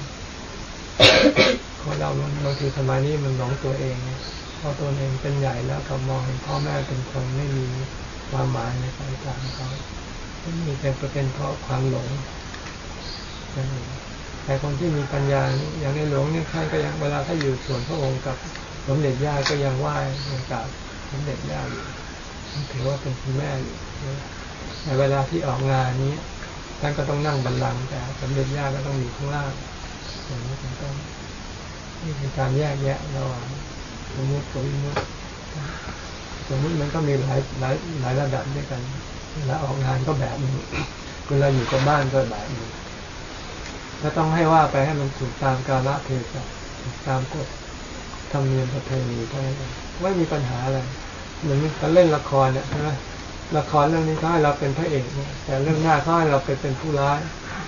คนเราบางทีสมัยนี้มันหลงตัวเองพอตัวเองเป็นใหญ่แล้วก็มองเห็นพ่อแม่เป็นคนไม่มี ความหมายในสายตางเขามีแต่เป็นเพราะความหลงแต่คนที่มีปัญญาอย่างในหลวงนี่ท่านก็ยังเวลาถ้าอยู่ส่วนพระองค์กับสมเด็จย่าก็ยังไหว้ยังกราบสมเด็จย่าอยู่ถือว่าเป็นคุณแม่อยู่ในเวลาที่ออกงานนี้ท่านก็ต้องนั่งบันลังแต่สมเด็จย่าก็ต้องอยู่ข้างล่างอย่างนี้เป็นต้นนี่คือการแยกแยะระหว่างสมมติกับวิมุต สมมติมันก็มีหลายหลายหลายระดับด้วยกันเวลาออกงานก็แบบนึงเวลาอยู่กับบ้านก็แบบนึงถ้าต้องให้ว่าไปให้มันถูกตามกาลเทศะตามกฎธรรมเนียมประเพณีเท่านั้นไม่มีปัญหาอะไรเหมือนการเล่นละครเนี่ยใช่ไหมละครเรื่องนี้เขาให้เราเป็นพระเอกเนี่ยแต่เรื่องหน้าเขาให้เราไปเป็นผู้ร้าย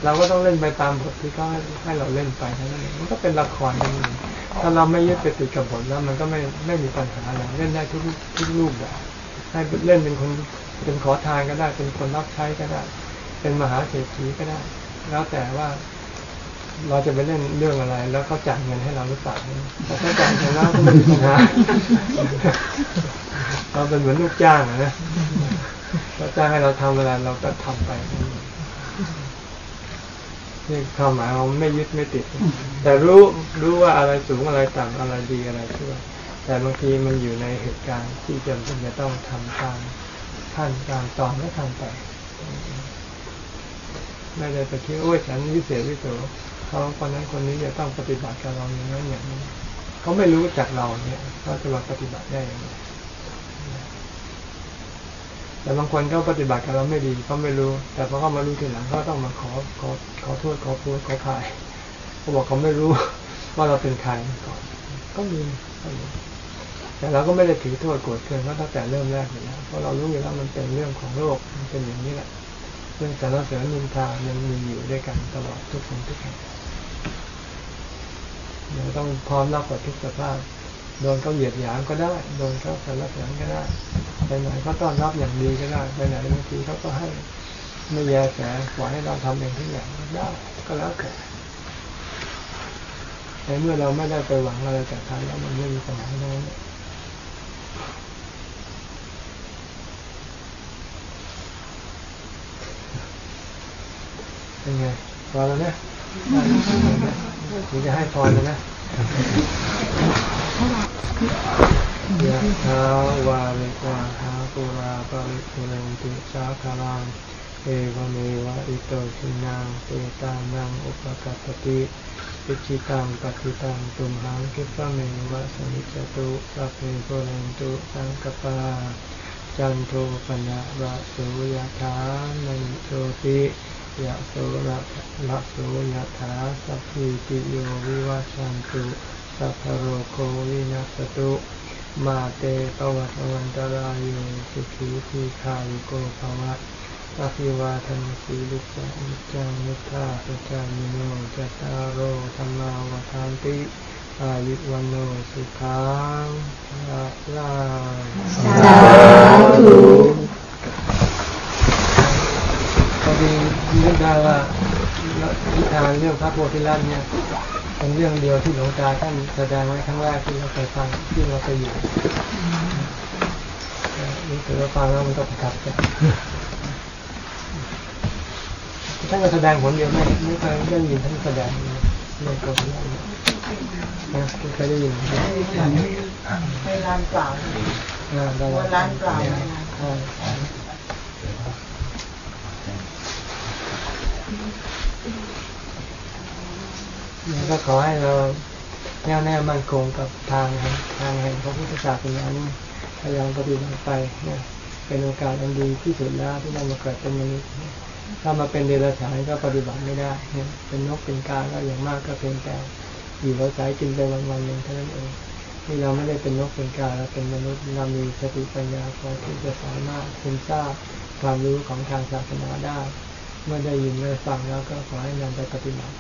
เราก็ต้องเล่นไปตามบทที่เขาให้เราเล่นไปเท่านั้นเองมันก็เป็นละครนั่นเอง ถ้าเราไม่ยึดไปติดกับบทแล้ว มันก็ไม่ไม่มีปัญหาอะไรเล่นได้ทุกทุกรูปแบบให้เล่นเป็นคนเป็นขอทานก็ได้ เป็นคนรับใช้ก็ได้ เป็นมหาเศรษฐีก็ได้ แล้วแต่ว่าเราจะไปเล่นเรื่องอะไร แล้วเขาจ่ายเงินให้เราหรือเปล่าถ้าเขาจ่ายเงินแล้วก็ไม่มีปัญหาเราเป็นเหมือนลูกจ้างนะเราจ้างให้เราทำเวลาเราก็ทำไป นี่ความหมายเราไม่ยึดไม่ติด แต่รู้รู้ว่าอะไรสูงอะไรต่ำอะไรดีอะไรชั่วแต่บางทีมันอยู่ในเหตุการณ์ที่จำเป็นจะต้องทำตามท่านตามตอนก็ทำไป ไม่ได้ไปคิดโอ้ยฉันวิเศษวิโสเขาคนนั้นคนนี้จะต้องปฏิบัติกับเราอย่างนั้นอย่างนี้เขาไม่รู้จักเราเนี่ยเขาจะมาปฏิบัติได้อย่างไร แต่บางคนเขาปฏิบัติกับเราไม่ดีเขาไม่รู้ แต่พอเขามารู้ทีหลังเขาต้องมาขอขอขอโทษขอพูดขอพายเขาบอกเขาไม่รู้ว่าเราเป็นใครก่อนก็มีแต่เราก็ไม่ได้ถือโทษโกรธเคืองเขาตั้งแต่เริ่มแรกอยู่แล้วเพราะเรารู้อยู่แล้วมันเป็นเรื่องของโลกมันเป็นอย่างนี้แหละเรื่องสารเสริญนินทามันมีอยู่ด้วยกันตลอดทุกคนทุกแห่งเราต้องพร้อมรับกับทุกสภาพ โดนเขาเหยียดหยามก็ได้ โดนเขาสรรเสริญก็ได้ไปไหนเขาต้อนรับอย่างดีก็ได้ไปไหนบางทีเขาก็ให้ไม่แยแสปล่อยให้เราทำเองทุกอย่างได้ก็แล้วแต่ในเมื่อเราไม่ได้ไปหวังอะไรจากทานแล้วมันไม่มีปัญหาโน้นเป็นไงพอแล้วเนี่ยนี่จะให้พรแล้วนะ ยะถาวาริวาหาปุราปริปุเรนติสาคารังเอวเมวะอิโตชินังเตตานังอุปกัปติปิจิตังปฏิตังตุมหังคิปะเมวะสมิจตุสัพเพปุเรนตุสังกปาจันโทปนะระโสยะถามณิโชติ ยะโสระละโสยะถาสัพพิติโยวิวัชันตุสัพพโรโควินัสตุมาเตปวัตวันตรายโยสุขีทีขายุโกภวะสัพพิวาทนสีลิสานิจังมุทธาปจามิโนจตารโรธรรมาวทานติอายุวันโนสุขังภะลังสาธุ อดีนึกได้ว่านิทานเรื่องพระโพธิลัตเนี่ยเป็นเรื่องเดียวที่หลวงตาท่านแสดงไว้ครั้งแรกที่เราเคยฟังที่เราเคยอยู่นี่ถือว่าฟังแล้วมันก็ประทับใจท่านก็แสดงผลเดียวไม่ไม่เคยได้ยินท่านแสดงเรื่องโพธิลัตนะไม่เคยได้ยินไปร้านเปล่าอ่าได้วันร้านเปล่า ใช่ แล้วก็ขอให้เราแน่วแน่มั่นคงกับทางทางแห่งพระพุทธศาสนานี้พยายามปฏิบัติไปเนี่ยเป็นโอกาสอันดีที่สุดแล้วที่เรามาเกิดเป็นมนุษย์ถ้ามาเป็นเดรัจฉานก็ปฏิบัติไม่ได้เนี่ยเป็นนกเป็นกาก็อย่างมากก็เพียงแต่อยู่อาศัยกินไปวันๆหนึ่งเท่านั้นเองที่เราไม่ได้เป็นนกเป็นกาเราเป็นมนุษย์เรามีสติปัญญาพอที่จะสามารถซึมซาบความรู้ของทางศาสนาได้ เมื่อได้ยินได้ฟังแล้วก็ขอให้นำไปปฏิบัติ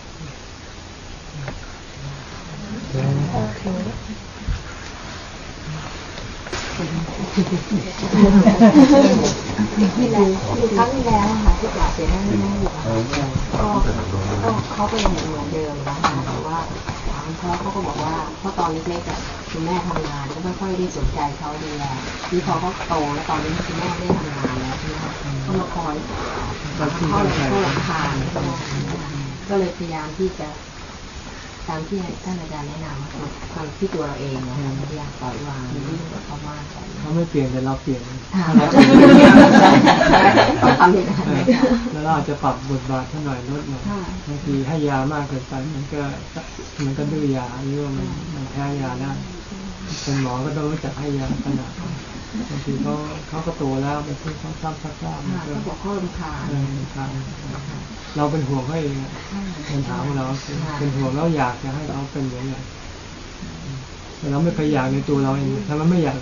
ที่แล้วคือครั้งที่แล้วอะค่ะที่กล่าวเสียนั่งนั่งอยู่อะก็ก็เขาก็ยังเหมือนเดิมนะคะแต่ว่าถามเขาเขาก็บอกว่าเพราะตอนเล็กๆอะคุณแม่ทำงานก็ไม่ค่อยได้สนใจเขาดูแลนี่พอเขาโตแล้วตอนนี้คุณแม่ไม่ได้ทำงาน แล้วใช่ไหมคะก็มาคอยเข้าเข้าหลังคาเนี่ยก็เลยพยายามที่จะตามที่ท่านอาจารย์แนะนำคือทำที่ตัวเราเองนะคะพยายามปล่อยวางไม่ยุ่งกับเขามากก่อนเขาไม่เปลี่ยนแต่เราเปลี่ยนค่ะต้องทำให้ได้แล้วเราอาจจะปรับบทบาทท่านหน่อยลดหน่อยค่ะบางทีให้ยามากเกินไปมันก็มันก็ดื้อยาหรือว่ามันมันแพ้ยาได้เป็นหมอก็ต้องรู้จักให้ยาขนาด บางทีเขาเขาก็โตแล้วไปพูดซ้ำๆซักๆมันค่ะก็เขาบอกเขาลำคาญเออมันทางเราเป็นห่วงเขาเองอะเป็นถามเราคือเป็นห่วงแล้วอยากจะให้เขาเป็นอย่างไรแต่ เราไม่เคยอยากในตัวเราเองถ้าเราไม่อยาก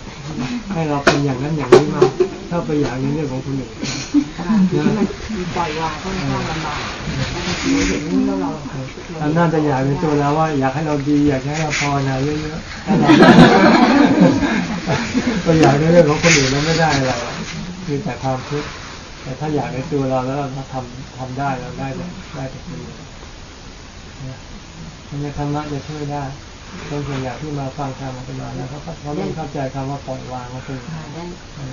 ให้เราเป็นอย่างนั้นอย่างนี้มาถ้าไปอยากในเรื่องของคนอื่นค่ะที่มันปล่อยวางก็ค่อนข้างลำบากบางทีเห็นแล้วเราเราน่าจะอยากในตัวแล้วว่า อยากให้เราดีอยากให้เราภาวนาเยอะๆถ้าเราก็อยากในเรื่องของคนอื่นแล้วไม่ได้อะไรมีแต่ความทุกข์แต่ถ้าอยากในตัวเราแล้วเราทำทำได้เราได้ได้แต่ประโยชน์นะมันธรรมะจะช่วยได้ คนส่วนใหญ่ที่มาฟังธรรมกันมาแล้วเขาเขาไม่เข้าใจคำว่าปล่อยวางว่าเป็นค่ะได้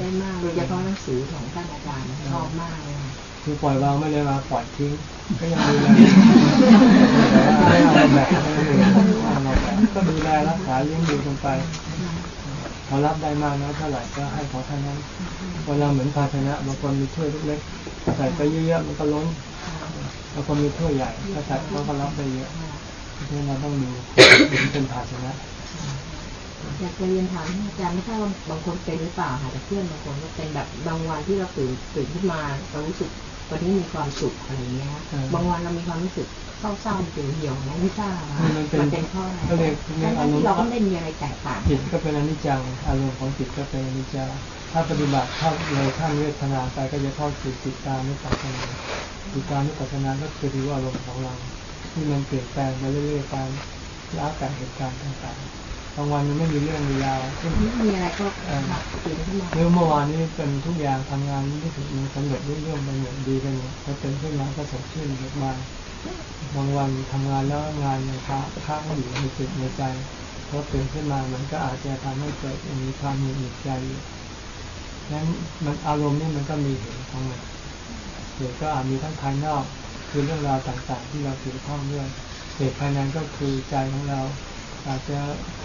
ได้มากโดยเฉพาะหนังสือของท่านอาจารย์ชอบมากเลยคือปล่อยวางไม่เลยมาปล่อยทิ้ง ก็ยังดูแลไม่เอาแบบไม่เอาแบบก็ดูแลรักษาเลี้ยงดูกันไปเขารับได้มากน้อยเท่าไหร่ก็ให้เขาเท่านั้นเวลาเหมือนภาชนะบางคนมีถ้วยเล็กๆใส่ไปเยอะๆมันก็ล้นบางคนมีถ้วยใหญ่ก็ใส่เขาก็รับได้เยอะเพราะฉะ นั้นเราต้องดูเป็นภาชนะอยากจะเรียนถามท่านอาจารย์ไม่ทราบว่าบางคนเป็นหรือเปล่าค่ะแต่เพื่อนบางคนก็เป็นแบบบางวันที่เราตื่นตื่นขึ้นมาเรารู้สึกวันนี้มีความสุขอะไรเงี้ยบางวันเรามีความรู้สึกเศร้าๆเหี่ยวเหี่ยวๆไม่ทราบว่ามันเป็นเพราะอะไรก็เรียกเรียกอารมที่ณ์เราก็ไม่ได้มีอะไรแตกต่างจิตก็เป็นอนิจจังอารมณ์ของจิตก็เป็นอนิจจังถ้าปฏิบัติเข้าเลยขั้นเวทนาไปก็จะเข้าสู่จิตตานุปัสสนาจิตตานุปัสสนาก็คือรู้อารมณ์ของเรา ที่มันเปลี่ยนแปลงไปเรื่อยๆตามละแต่เหตุการณ์ต่างๆบางวันมันไม่มีเรื่องมีราวเช่นไม่มีอะไรก็ตื่นขึ้นมาเรื่องเมื่อวานนี้เป็นทุกอย่างทำงานไม่ถึงมันสำเร็จรุ่งเรื่องไปหมดดีไปหมดพอเป็นขึ้นมาก็สดชื่นเบิกบานบางวันทำงานแล้วงานยังค้างค้างอยู่ในจิตในใจพอตื่นขึ้นมามันก็อาจจะทำให้เกิดมีความหงุดหงิดใจอยู่นั้นมันอารมณ์นี่มันก็มีเหตุของมันเหตุก็อาจมีทั้งภายนอก คือเรื่องราวต่างๆ ที่เราเกี่ยวข้องด้วยเหตุภายในก็คือใจของเรา อาจจะ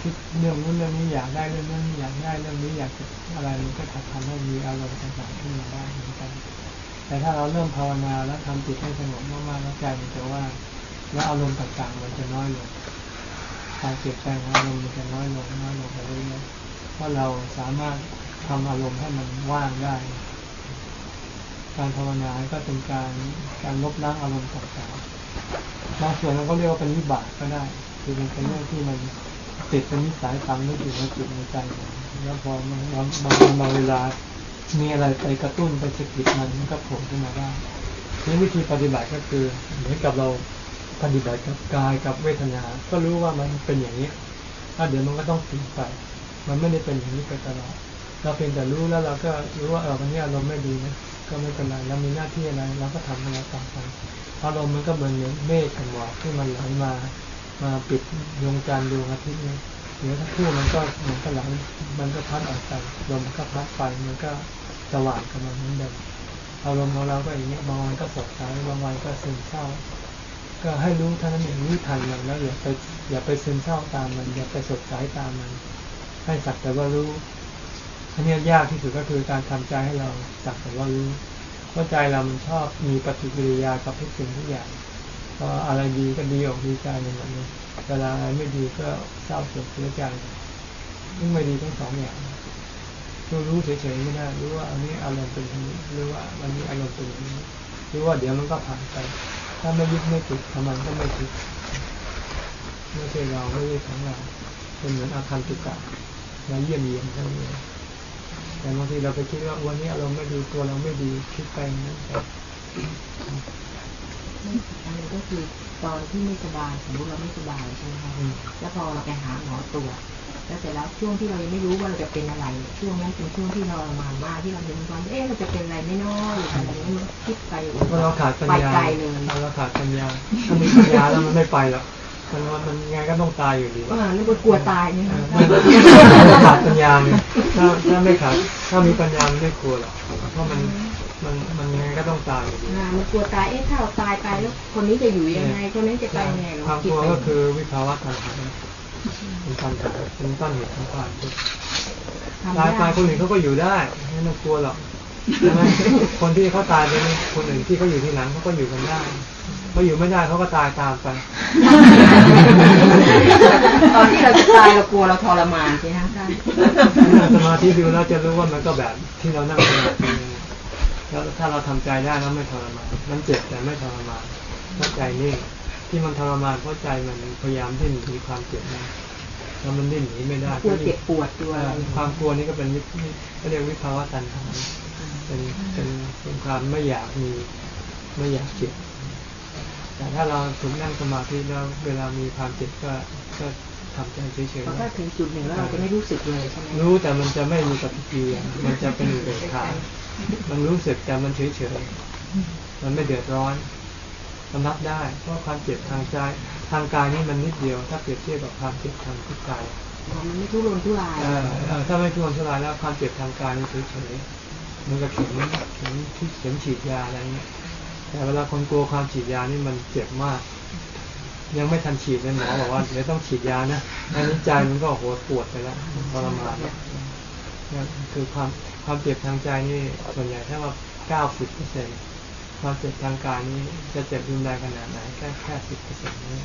คิดเรื่องนู้นเรื่องนี้อยากได้เรื่องนั้นอยากได้เรื่องนี้อยากอะไรมันก็ทำให้มีอารมณ์ต่างๆขึ้นมาได้เหมือนกันแต่ถ้าเราเริ่มภาวนาแล้วทำจิตให้สงบมากๆแล้วใจมันจะว่างแล้วอารมณ์ต่างๆ มันจะน้อยลงการเปลี่ยนแปลงของอารมณ์มันจะน้อยลงน้อยลงไปเรื่อยๆเพราะเราสามารถทำอารมณ์ให้มันว่างได้ การภาวนาก็เป็นการการลบล้างอารมณ์ต่างๆบางส่วนเราก็เรียกว่าเป็นวิบากก็ได้ คือมันเป็นเรื่องที่มันติดเป็นนิสัยตามนึกอยู่ในจิตในใจแล้วพอมันบางบางบาเวลา มีอะไรไปกระตุ้นไปสะกิดมันมันก็โผล่ขึ้นมาได้ทีวิธีปฏิบัติก็คือเหมือนกับเราปฏิบัติกับกายกับเวทนา ก็รู้ว่ามันเป็นอย่างนี้ถ้าเดี๋ยวมันก็ต้องทิ้งไป มันไม่ได้เป็นอย่างนี้ไปตลอดเราเพียงแต่รู้แล้วเราก็รู้ว่าเออวันนี้อารมณ์ไม่ดีนะ ก็ไม่เป็นไรเรามีหน้าที่อะไรเราก็ทำของเราต่อไปอารมณ์มันก็เหมือนเมฆกับหมอกที่มันไหลมามาปิดดวงจันทร์ดวงอาทิตย์เนี่ยเดี๋ยวทั้งคู่มันก็เหมือนกับหลมันก็พัดออกไปลมก็พัดไปมันก็สว่างกับมันเหมือนเดิมอารมณ์ของเราก็อย่างเงี้ยบางวันก็สดใสบางวันก็ซึมเศร้า ก็ให้รู้เท่านั้นเองรู้ทันมันแล้วอย่าไปอย่าไปซึมเศร้าตามมัน อย่าไปสดใสตามมัน ให้สักแต่ว่ารู้ อันนี้ยากที่สุดก็คือการทำใจให้เราสักแต่ว่ารู้เพราะใจเรามันชอบมีปฏิกิริยากับทุกสิ่งทุกอย่างพออะไรดีก็ดีอกดีใจในหมดเลยเวลาอะไรไม่ดีก็เศร้าโศกเสียใจยิ่งไม่ดีทั้งสองอย่างรู้รู้เฉยๆไม่ได้รู้ว่าอันนี้อารมณ์เป็นอย่างนี้รู้ว่าวันนี้อารมณ์เป็นอย่างนี้รู้ว่าเดี๋ยวมันก็ผ่านไป ถ้าไม่ยึดไม่ติดทำมันก็ไม่ติดไม่ใช่เราไม่ใช่ของเราเป็นเหมือนอาคารตุกะเราเยี่ยมเยียนเท่านี้ แต่บางทีเราไปคิดว่าวันนี้อารมณ์ไม่ดีตัวเราไม่ดีคิดไปนั้นแต่อันนี้ก็คือตอนที่ไม่สบายสมมติเราไม่สบายใช่ไหมคะแล้วพอเราไปหาหมอตรวจแล้วเสร็จแล้วช่วงที่เรายังไม่รู้ว่าเราจะเป็นอะไร ช่วงนั้นเป็นช่วงที่เราประมาณมากที่เราเป็นความเอ๊ะเราจะเป็นอะไรไม่น้อยอะไรนี้คิดไปเพราะเราขาดปัญไปญาไกลเลยเราขาดปัญญาถ้ามีปัญญาแล้วมันไม่ไปหรอก มันว่ามันไงก็ต้องตายอยู่ดีอ่านี่ก็กลัวตายเนี่ยเออไม่ขาดปัญญาเนี่ยถ้าถ้าไม่ขาดถ้ามีปัญญามันไม่กลัวหรอกเพราะมันมันมันไงก็ต้องตายอยู่ดีอ่ามันกลัวตายเอ๊ะถ้าเราตายไปแล้วคนนี้จะอยู่ยังไงคนนี้จะไปยังไงเราความคิกดลัวไปก็คือวิภาวะตัณหาเป็นตัณหาเป็นต้นเหตุของความทุกข์ทำตายไปยากคนอื่นเขาก็อยู่ได้ไม่ต้องกลัวหรอกใช่ไหมคนที่เขาตายไปนี่คนอื่นที่เขาอยู่ที่หลังเขาก็อยู่กันได้ เขาอยู่ไม่ได้เขาก็ตายตามไป ตอนที่เราจะตายเรากลัวเราทรมานใช่ไหมคะท่านนั่งสมาธิดูแล้วจะรู้ว่ามันก็แบบที่เรานั่งสมาธินี่แล้วถ้าเราทำใจได้แล้วไม่ทรมานมันเจ็บแต่ไม่ทรมานเพราะใจนิ่งที่มันทรมานเพราะใจมันพยายามที่หนีความเจ็บนะแล้วมันดิ้นหนีไม่ได้กลัวเจ็บปวดตัวเอ่อะไรอความกลัวนี่ก็เป็นวิก็เรียกวิภาวะตัณหาเป็นเป็นเป็นความไม่อยากมีไม่อยากเจ็บ แต่ถ้าเราฝึกนั่งสมาธิแล้วเวลามีความเจ็บก็ก็ทำใจเฉยพอๆถ้าถึงจุดหนึ่งแล้วเราจะไม่รู้สึกเลยใช่ไหมรู้แต่มันจะไม่มีปฏิกิริยามันจะเป็นอุเบกขามันรู้สึกแต่มันเฉยๆมันไม่เดือดร้อนมันรับได้ เพราะความเจ็บทางใจทางกายนี่มันนิดเดียว ถ้าเปรียบเทียบกับความเจ็บทางจิตใจอ๋อมันไม่ทุรนทุรายเออเออถ้าไม่ทุรนทุรายแล้วความเจ็บทางกายนี่เฉยๆมันก็เข็มเข็มที่เข็มฉีดยาอะไรเงี้ย แต่เวลาคนกลัวความฉีดยานี่มันเจ็บมาก ยังไม่ทันฉีดเลยหมอบอกว่าเดี๋ยวต้องฉีดยานะอันนี้ใจมันก็โหปวดไปแล้วทรมานแล้วนั่นคือความความเจ็บทางใจนี่ส่วนใหญ่ถ้าว่าเก้าสิบเปอร์เซ็นความเจ็บทางกายนี่จะเจ็บรุนแรงขนาดไหนแค่แค่สิบเปอร์เซ็นต์นี่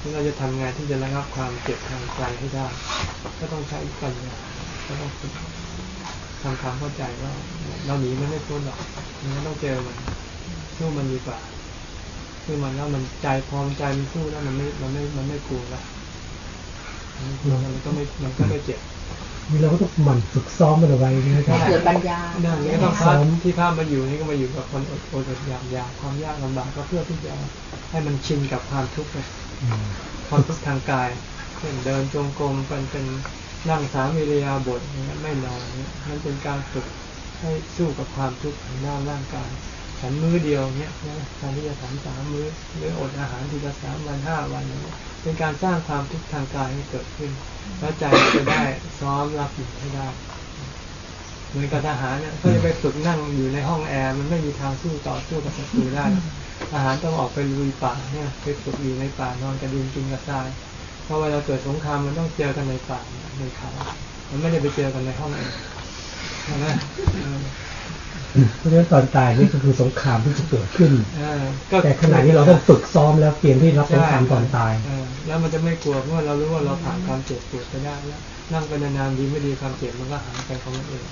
ที่เราจะทำงานที่จะระงับความเจ็บทางใจให้ได้ ก็ต้องใช้ปัญญาก็ต้องทำความเข้าใจว่าเราหนีมันไม่พ้นหรอกมันต้องเจอมัน สู้มันดีกว่าสู้มันแล้วมันใจพร้อมใจมันสู้แล้วมันไม่มันไม่มันไม่กลัวละมันไม่กลัวมันก็ไม่มันก็ไม่เจ็บนี่เราก็ต้องหมั่นฝึกซ้อมมันเอาไว้นะคให้รับเกิดปัญญานั่นนี่ก็ต้องพักที่พามาอยู่นี่ก็มาอยู่กับคนอดอดอดอยากอยากความยากลำบากก็เพื่อที่จะให้มันชินกับความทุกข์ไงอืมความทุกข์ทางกายเช่นเดินจงกรมเป็นเป็นนั่งสามวิริยาบทอย่างเงี้ยไม่นอนเงี้ยนั่นเป็นการฝึกให้สู้กับความทุกข์ทางด้านร่างกาย ฉันมื้อเดียวเนี้ยนะการที่จะฉันสามมื้อหรืออดอาหารทีละสามวันห้าวันเนี่ยเป็นการสร้างความทุกข์ทางกายให้เกิดขึ้น แล้วใจจะได้ซ้อมรับอยู่ให้ได้เหมือนกับทหารเนี่ยเขาจะไปฝึกนั่งอยู่ในห้องแอร์มันไม่มีทางสู้ต่อสู้กับศัตรูได้อกทหารต้องออกไปลุยป่าเนี่ยไปฝึกอยู่ในป่านอนกระดินกินกระทรายเพราะเวลาเกิดสงครามมันต้องเจอกันในป่าในเขา มันไม่ได้ไปเจอกันในห้องแอร์ใช่ไหม เออเพราะฉะนั้นตอนตายนี่ก็คือสงครามที่จะเกิดขึ้นเออก็แต่ขณะนี้เราต้องฝึกซ้อมแล้วเตรียมที่รับสงครามตอนตายเออแล้วมันจะไม่กลัวเพราะว่าเรารู้ว่าเราผ่านความเจ็บปวดไปได้แล้วนั่งไปนานๆดีไม่ดีความเจ็บมันก็หายไปของมันเอง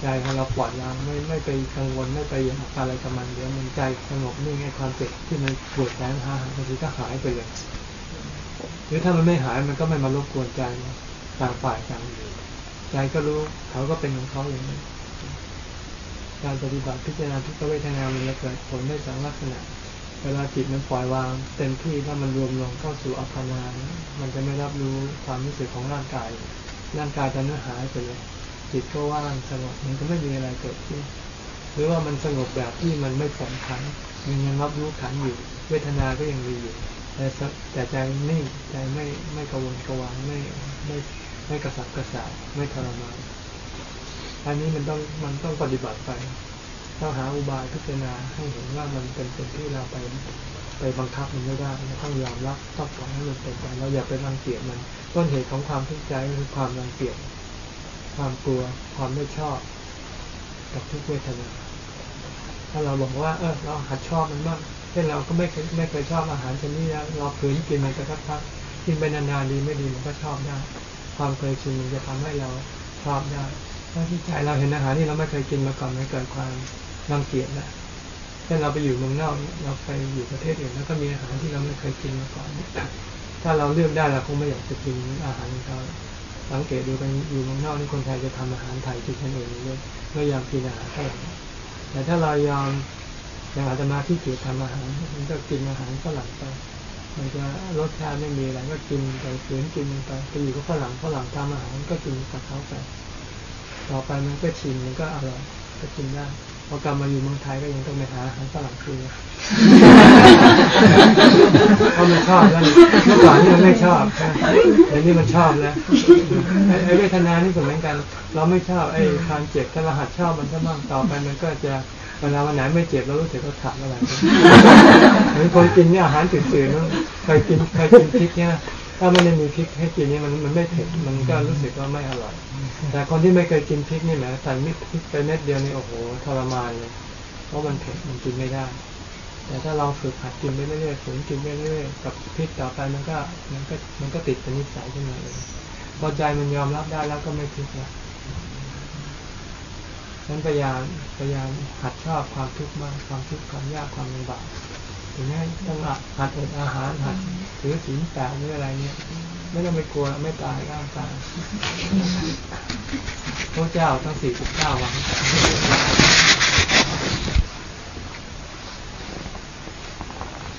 ใจของเราปล่อยวางไม่ไม่ไปกังวลไม่ไปอยากอะไรกับมันเดี๋ยวมันใจสงบนิ่งไอ้ความเจ็บที่มันปวดแสนหาบางทีก็หายไปเลยหรือถ้ามันไม่หายมันก็ไม่มารบกวนใจต่างฝ่ายต่างอยู่ใจก็รู้เขาก็เป็นของเขาอย่างนั้น การปฏิบัติพิจารณาทุกขเวทนามันจะเกิดผลได้สองลักษณะ เวลาจิตมันปล่อยวาง เต็มที่ถ้ามันรวมลงเข้าสู่อัปปนา มันจะไม่รับรู้ความรู้สึกของร่างกาย ร่างกายจะเนื้อหายไปเลย จิตก็ว่างสงบมันก็ไม่มีอะไรเกิดขึ้น หรือว่ามันสงบแบบที่มันไม่สำคัญมันยังรับรู้ขันอยู่ เวทนาก็ยังมีอยู่ แต่แต่ใจนิ่งใจไม่ไม่กระวนกระวายไม่ไม่ไม่กระสับกระส่ายไม่ทรมาน อันนี้มันต้องมันต้องปฏิบัติไปต้องหาอุบายพิจารณาให้เห็นว่ามันเป็นสิ่งที่เราไปไปบังคับมันไม่ได้เราต้องยอมรับต้องปล่อยให้มันเป็นไปเราอย่าไปรังเกียจมัน ต้นเหตุของความทุกข์ใจคือความรังเกียจความกลัวความไม่ชอบ กับทุกเวทนาถ้าเราบอกว่า เออเราหัดชอบมันบ้างเช่นเราก็ไม่เคยไม่เคยชอบอาหารชนิดนี้เราฝืนกินมันจะสักพักกินไปนานๆดีไม่ดีมันก็ชอบได้ ความเคยชินมันจะทำให้เราชอบได้ ถ้าที่ใจเราเห็นอาหารที่เราไม่เคยกินมาก่อนมันเกิดความรังเกียจนะเช่นเราไปอยู่เมืองนอกเราไปอยู่ประเทศอื่นแล้วก็มีอาหารที่เราไม่เคยกินมาก่อนถ้าเราเลือกได้เราคงไม่อยากจะกินอาหารของเขาสังเกตดูไปอยู่เมืองนอกนี่คนไทยจะทำอาหารไทยกินกันเองเลยไม่ยอมกินอาหารฝรั่งแต่ถ้าเรายอมอย่างอาจจะมาที่เกียรทำอาหารมันก็กินอาหารฝรั่งไปมันจะรสชาติไม่มีอะไรก็กินไปฝืนกินไปไปอยู่กับฝรั่งฝรั่งทำอาหารก็กินกับเขาไป ต่อไปมันก็ชินมันก็อร่อยก็กินได้พอกลับมาอยู่เมืองไทยก็ยังต้องไปหาอาหารฝรั่งกินเพราะมันชอบแล้วเมื่อก่อนนี่มันไม่ชอบเดี๋ยวนี้มันชอบแล้วไอ้เวทนานี่เหมือนกัน เราไม่ชอบไอ้ความเจ็บถ้าเราหัดชอบมันก็บ้างต่อไปมันก็จะเวลาวันไหนไม่เจ็บเรารู้สึกว่าขับอะไรเหมือนคนกินเนี่ยอาหารตื่นๆนั่นเคยกินเคยกินพริกเนี่ย ถ้าไมันไม่มีพริกให้กินนี่มันมันไม่เผ็ดมันก็รู้สึกว่าไม่อร่อย แต่คนที่ไม่เคยกินพริกนี่แหละใส่มิดพริกไปเม็ดเดียวนี่โอ้โหทรมานเลยเพราะมันเผ็ดมันกินไม่ได้ แต่ถ้าเราฝึกหัดกินไปเรื่อยๆฝืนกินไปเรื่อยๆกับพริกต่อไปมันก็มันก็มันก็ติดเป็นนิสัยขึ้นมาเองพอใจมันยอมรับได้แล้วก็ไม่พริกแล้วนั้นพยายามพยายามหัดชอบความทุกข์มากความทุกข์ความยากความลำบาก ถึงแม้ต้องหัดอดอาหารหัดหรือศีลแปดหรืออะไรเนี่ย ไม่ต้องไปกลัวไม่ตายร่างกายพระเจ้าตั้งสี่สิบเก้าวัน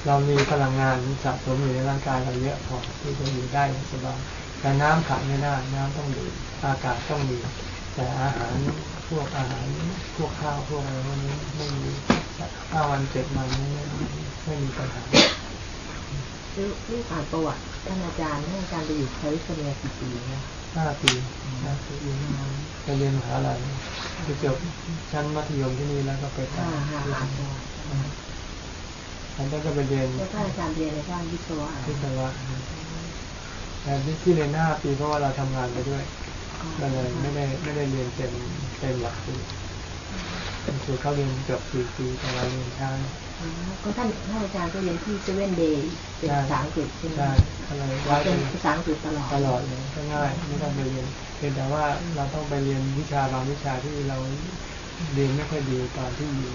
เรามีพลังงานสะสมอยู่ในร่างกายเราเยอะพอที่จะอยู่ได้สบายแต่น้ำขาดไม่ได้น้ำต้องดื่มอากาศต้องมีแต่อาหารพวกอาหารพวกข้าวพวกอะไรพวกนี้ไม่มีห้าวันเจ็ดวันนี้ ไม่มีปัญหาที่อ่านประวัติท่านอาจารย์ท่านอาจารย์ไปอยู่แคลิฟอร์เนียกี่ปีนะห้าปีนะไปเรียนมหาลัยไปจบชั้นมัธยมที่นี่แล้วก็ไปต่ออ่าฮะอ่านประวัติแล้วก็ไปเรียนแล้วท่านอาจารย์เรียนในด้านวิศวะที่สวะแต่ที่เรียนห้าปีเพราะว่าเราทำงานไปด้วยก็เลยไม่ได้ไม่ได้เรียนเต็มเต็มหลักสูตรคือเขาเรียนเกือบสี่ปีแต่เราเรียนช้า ก็ท่านท่านอาจารย์ก็เรียนที่เซเว่นเดย์เป็นภาษาอังกฤษใช่ไหมใช่ก็เลยได้เป็เป็นนภาษาอังกฤษตลอดตลอดเลยก็ง่ายไม่ต้องไปเรียนเพียงแต่ว่าเราต้องไปเรียนวิชาบางวิชาที่เราเรียนไม่ค่อยดีตอนที่อยู่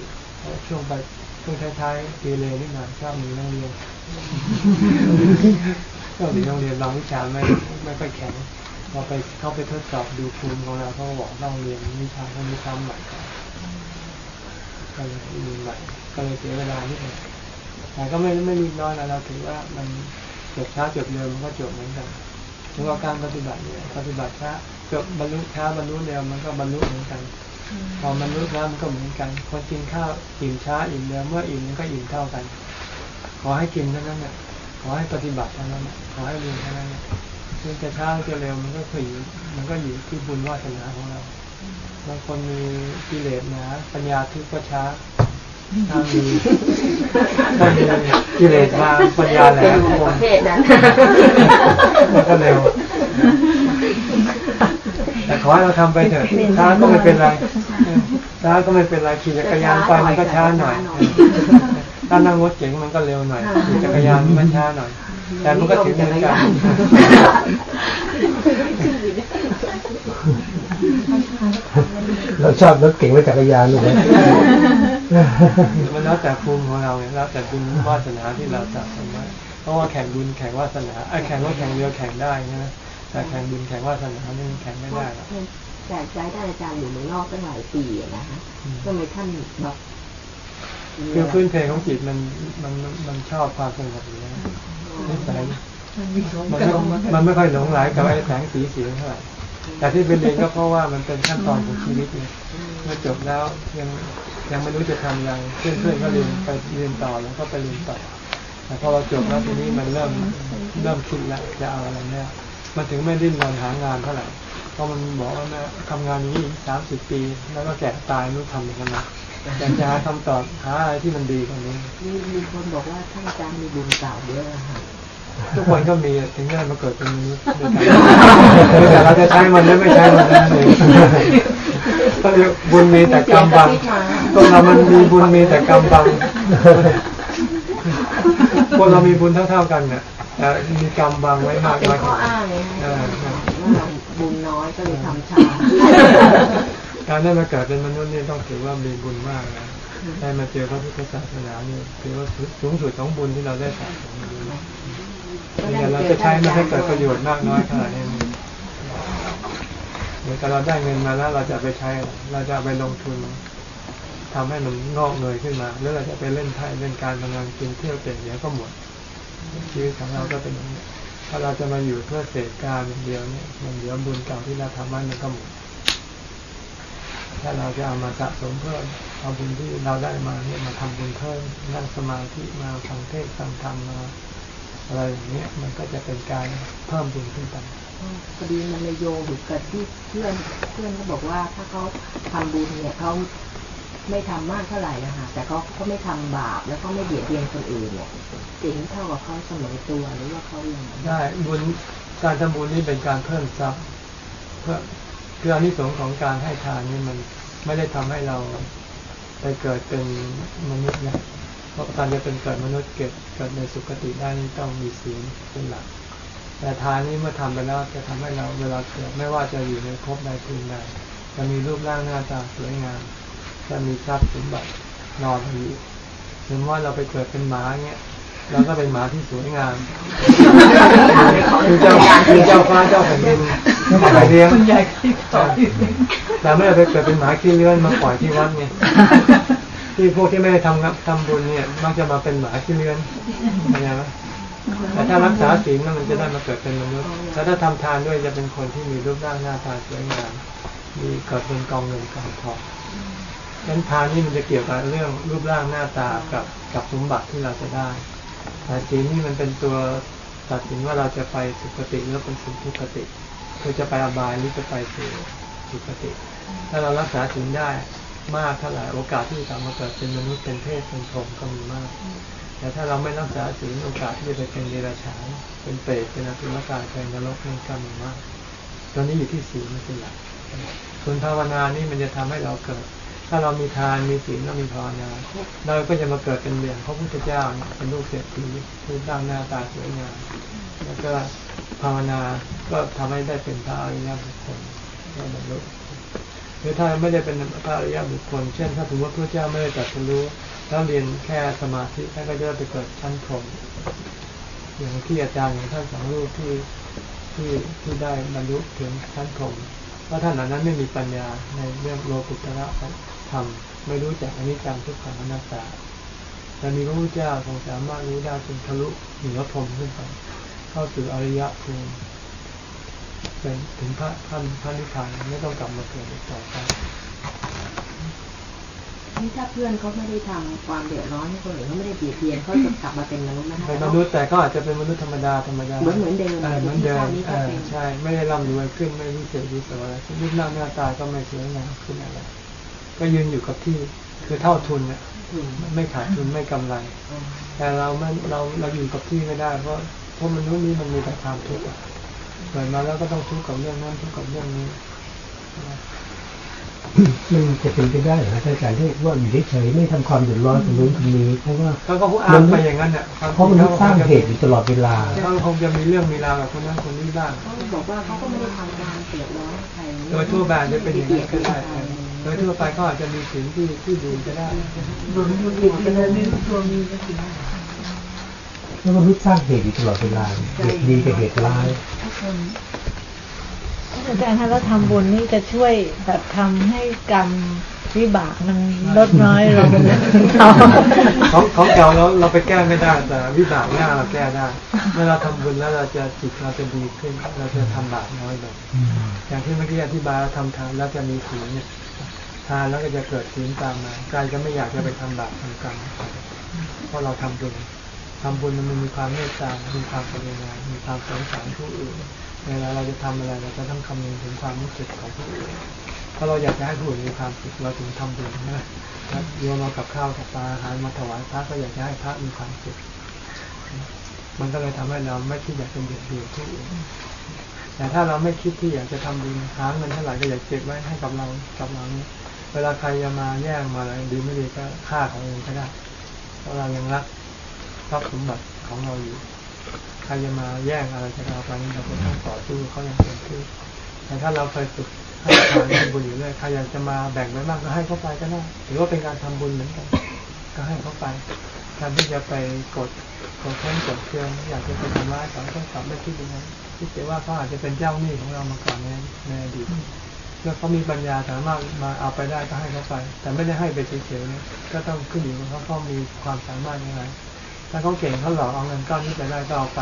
ช่วงไปช่วงท้ายๆปีเลยนิดหน่อยชอบมีนักเรียนชอบมีนักเรียนบางวิชาไม่ไม่ค่อยแข็งพอไปเข้าไปทดสอบดูภูมิของเราเขาบอกต้องเรียนวิชาพวกนี้ซ้ำใหม่ก่อนก็เลยเรียนใหม่ ก็เลยเสียเวลานิดหน่อยแต่ก็ไม่ไม่รีบร้อนนะเราถือว่ามันจบช้าจบเร็วมันก็จบเหมือนกันถึงว่าการปฏิบัติเนี่ยปฏิบัติช้าจบบรรลุช้าบรรลุเร็วมันก็บรรลุเหมือนกัน พอมันรู้แล้วมันก็เหมือนกันคนกินข้าวอิ่มช้าอิ่มเร็วเมื่ออิ่มมันก็อิ่มเท่ากัน ขอให้กินเท่านั้นแหละขอให้ปฏิบัติเท่านั้นขอให้เรียนเท่านั้นแหละซึ่งจะช้าจะเร็วมันก็คืออยู่มันก็อยู่ที่บุญวาสนาของเราบางคนมีกิเลสนะปัญญาทุกข์ก็ช้า ถ้ามีถ้ามีกิเลสมาปัญญาแหลมประเภทนั้นมันก็เร็ว แต่ขอให้เราทำไปเถอะช้าก็ไม่เป็นไรช้าก็ไม่เป็นไรขี่จักรยานไปมันก็ช้าหน่อย ถ้านั่งรถเก๋งมันก็เร็วหน่อยขี่จักรยานมันช้าหน่อย แต่มันก็ถึงเหมือนกันเราชอบรถเก่งรถจักรยานเลยมั นแล้วแต่ภูมิของเราไงแล้วแต่บุญวาสนาที่เราสะสมไว้เพราะว่าแข่งบุญแข่งวาสนาไอ้แข่งรถแข่งเรือแข่งได้ใช่ไหมแต่แข่งบุญแข่งวาสนานี่มันแข่งไม่ได้หรอกแต่ใจท่านอาจารย์อยู่เมืองนอกตั้งหลายปีอะนะคะทำไมท่านแบบคือพื้นเพของจิตมันมันมันมันชอบความสงบอยู่แล้วนิสัยมันมีสองมันกไม่ลมมันไม่ค่อยหลงไหลกับไอ้แสงสีเสียงเท่าไหร่แต่ที่เป็นเรียนก็เพราะว่ามันเป็นขั้นตอนของชีวิตเนี่ยเมื่อจบแล้วยัง ยังไม่รู้จะทำอะไรเพื่อนเพื่อนๆก็เรียนไปเรียนต่อแล้วก็ไปเรียนต่อแต่พอเราจบแล้วทีนี้มันเริ่มเริ่มคิดแล้วจะเอาอะไรแน่มันถึงไม่ดิ้นรนหางานเท่าไหร่เพราะมันบอกว่าแม่ทำงานนี้สามสิบปี แล้วก็แก่ตายไม่รู้ทำอย่างนั้นอยากจะหาคำตอบหาอะไรที่มันดีกว่านี้ มีมีคนบอกว่าท่านอาจารย์มีบุญเก่าเยอะค่ะ ทุกคนก็มีถึงได้มาเกิดเป็นมนุษย์ด้วยกันแต่เราจะใช้มันหรือไม่ใช้มันนั่นเองก็เรียกบุญมีแต่กรรมบังตัวเรามันมีบุญมีแต่กรรมบังพวกเรามีบุญเท่าๆกันเนี่ยแต่มีกรรมบังไว้มากเป็นน้อยข้ออ้างไงเอฮะอว่าบุญน้อยก็เลยทำช้าการได้มาเกิดเป็นมนุษย์นี่ต้องถือว่ามีบุญมากนะได้มาเจอพระพุทธศาสนานี่ถือว่าสูงสุดของบุญที่เราได้สะสมมา เนี่ยเราจะใช้มันให้เกิดประโยชน์มากน้อยขนาดนี้เหมือนกับเราได้เงินมาแล้วเราจะไปใช้ เราจะไปลงทุนทำให้มันงอกเงยขึ้นมาหรือเราจะไปเล่นไพ่เล่นการพนันกินเที่ยวเตะเดี๋ยก็หมดชีวิตของเราก็เป็นอย่างนี้ถ้าเราจะมาอยู่เพื่อเสพการอย่างเดียวเนี่ยมันเดี๋ยวบุญเก่าที่เราทำไว้มันก็หมดถ้าเราจะเอามาสะสมเพิ่มเอาบุญที่เราได้มาเนี่ยมาทำบุญเพิ่มนั่งสมาธิมาฟังเทศฟังธรรมมา อะไรอย่างเงี้ยมันก็จะเป็นการเพิ่มบุญขึ้นไปพอดีมันเลยโยงอยู่กับที่เพื่อนเพื่อนเขาบอกว่าถ้าเขาทำบุญเนี่ยเขาไม่ทำมากเท่าไหร่นะคะแต่เขาเขาไม่ทำบาปแล้วก็ไม่เบียดเบียนคนอื่นเนี่ยสิ่งที่เท่ากับเขาเสมอตัวหรือว่าเขายังไงได้บุญการทำบุญนี่เป็นการเพิ่มทรัพย์ เพื่อคืออานิสงส์ของการให้ทานนี่มันไม่ได้ทำให้เราไปเกิดเป็นมนุษย์นะ เพราะการจะเป็นเกิดมนุษย์เกิดเกิดในสุคติได้นี่ต้องมีศีลเป็นหลัก แต่ทานนี้เมื่อทำไปแล้วจะทำให้เราเวลาเกิดไม่ว่าจะอยู่ในภพใดภูมิใดจะมีรูปร่างหน้าตาสวยงาม จะมีทรัพย์สมบัตินอนอยู่ถึงว่าเราไปเกิดเป็นหมาเงี้ยเราก็เป็นหมาที่สวยงามคือเจ้าคือเจ้าฟ้าเจ้าแผ่นดินมาเลี้ยงคุณยายที่ต่อที่แต่ไม่ได้ไปเกิดเป็นหมาขี้เลื่อนมาปล่อยที่วัดไง ที่พวกที่ไม่ได้ทำทำบุญเนี่ย มักจะมาเป็นหมาขี้เลื่อนเข้าใจไหมแต่ถ้ารักษาศีลมันจะได้มาเกิดเป็นมนุษย์แล้วถ้าทำทานด้วยจะเป็นคนที่มีรูปร่างหน้าตาสวยงามมีเกิดเป็นกองเงินกองทองดังนั้นทานนี่มันจะเกี่ยวกับเรื่องรูปร่างหน้าตากับกับสมบัติที่เราจะได้แต่ศีลนี่มันเป็นตัวตัดสินว่าเราจะไปสุคติหรือไปสู่ทุคติคือจะไปอบายหรือจะไปสู่สุคติ ถ้าเรารักษาศีลได้ มากเท่าไหร่โอกาสที่จะมาเกิดเป็นมนุษย์เป็นเทพเป็นพรหมก็มีมาก แต่ถ้าเราไม่รักษาศีลโอกาสที่จะไปเป็นเดรัจฉานเป็นเปรตเป็นอสุรกายเป็นนรกนี่ก็มีมากตอนนี้อยู่ที่ศีลเป็นหลักส่วนภาวนานี่มันจะทำให้เราเกิด ถ้าเรามีทานมีศีลแล้วมีภาวนาเราก็จะมาเกิดเป็นเบียงพระพุทธเจ้าเป็นลูกเศรษฐีรูปร่างหน้าตาสวยงามแล้วก็ภาวนาก็ทำให้ได้เป็นพระอริยบุคคลได้บรรลุ รือถ้าไม่ได้เป็นพระอริยบุคคล เช่น ถ้าสมมติพระเจ้าไม่ได้ตรัสรู้แล้วเรียนแค่สมาธิท่านก็จะไปเกิดชั้นพรหมอย่างที่อาจารย์ของท่านสองรูปที่ที่ที่ได้บรรลุถึงชั้นพรหมเพราะท่านเหล่านั้นไม่มีปัญญาในเรื่องโลกุตระธรรมไม่รู้จักอนิจจังทุกขังอนัตตาแต่มีพระพุทธเจ้าทรงสามารถรู้ได้จนทะลุเหนือพรหมขึ้นไปเข้าสู่อริยภูมิ เป็นถึงพระท่านพระนิพพานไม่ต้องกลับมาเกิดอีกต่อไปนี่ถ้าเพื่อนเขาไม่ได้ทำความเดือดร้อนให้คนอื่นเขาไม่ได้เบียดเบียนเขาจะกลับมาเป็นมนุษย์นะคะเป็นมนุษย์แต่ก็อาจจะเป็นมนุษย์ธรรมดาธรรมดาเหมือนเหมือนเดิมเออเหมือนเดิมที่เอชาติอนี้ก็เป็นใช่ไม่ได้ร่ำรวยขึ้นไม่วิเศษวิโสอะไรรูปร่างหน้าตาก็ไม่สวยงามขึ้นอะไรก็ยืนอยู่กับที่คือเท่าทุนเนี่ยอืมไม่ขาดทุนไม่กำไร แต่เราไม่เราเราอยู่กับที่ไม่ได้เพราะเพราะมนุษย์นี้มันมีแต่ความทุกข์อะเกิดมาแล้วก็ต้องทุกข์กับเรื่องนั้นทุกข์กับเรื่องนี้มันจะเป็นไปได้เหรอครับอาจารย์ที่ว่าอยู่เฉยๆไม่ทำความเดือดร้อนตรงนู้นตรงนี้เพราะว่าเขาก็พูดอ้างไปอย่างนั้นเนี่ยควมเพราะมันษย์สร้างเหตุอยู่ตลอดเวลาเขาคงจะมีเรื่องมีราวกับคนนั้นคนนี้บ้างเขาบอกว่าเขาก็ไม่ได้ทำการเดือดร้อนใครโดยทั่วไปจะเป็นอย่างนั้นก็ได้โดยทั่วไปเขาอาจจะมีสิ่งที่ที่ดีก็ได้รวมรวมกันแล้วนี่รวมมีก็คือ แล้วมนุษย์สร้างเหตุอยู่ตลอดเวลาเหตุดีกับเหตุร้ายอาจารย์ถ้าเราทำบุญนี่จะช่วยแบบทำให้กรรมวิบากมันลดน้อยลงของของเก่าเราเราไปแก้ไม่ได้แต่วิบากหน้าเราแก้ได้เมื่อเราทำบุญแล้วเราจะจิตเราจะดีขึ้น เราจะทำบาปน้อยลงอย่างที่เมื่อกี้อธิบายทำทานแล้วจะมีศีลเนี่ยทานแล้วก็จะเกิดศีลตามมากายก็ไม่อยากจะไปทำบาปทำกรรมเพราะเราทำบุญ ทำบุญมันมีความเมตตา มีความกรุณามีความสงสารผู้อื่น เวลาเราจะทำอะไรเราจะต้องคำนึงถึงความรู้สึกของผู้อื่นเพราะเราอยากจะให้ผู้อื่นมีความสุขเราถึงทำบุญนะโยมเรากับข้าวกับปลาอาหารมาถวายพระก็อยากจะให้พระมีความสุข มันก็เลยทำให้เราไม่คิดอยากจะเบียดเบียนผู้อื่น แต่ถ้าเราไม่คิดที่อยากจะทำบุญหาเงินเท่าไหร่ก็อยากเก็บไว้ให้กับเรากับเราเนี่ยเวลาใครจะมาแย่งมาอะไรดีไม่ดีก็ฆ่าเขาเองก็ได้เพราะเรายังรัก ทรัพย์สมบัติของเราอยู่ใครจะมาแย่งอะไรจากเราไปนี่เราก็ต้องต่อสู้เขาอย่างเต็มที่แต่ถ้าเราเคยฝึกให้ทานทำบุญอยู่เรื่อยใครอยากจะมาแบ่งไว้มากก็ให้เขาไปก็ได้ถือว่าเป็นการทำบุญเหมือนกัน ก็ให้เขาไปแทนที่จะไปกดกดแค้นกดเคืองอยากจะไปทำร้ายเขาต้องกลับไม่คิดอย่างนั้นคิดแต่ว่าเขาอาจจะเป็นเจ้าหนี้ของเรามาก่อนในในอดีตเมื่อเขามีปัญญาสามารถมาเอาไปได้ก็ให้เขาไป แต่ไม่ได้ให้ไปเฉยๆนะก็ต้องขึ้นอยู่กับเขาเขามีความสามารถยังไง ถ้าเขาเก่งเขาหลอกเอาเงินก้อนนี้ไปได้ก็เอาไป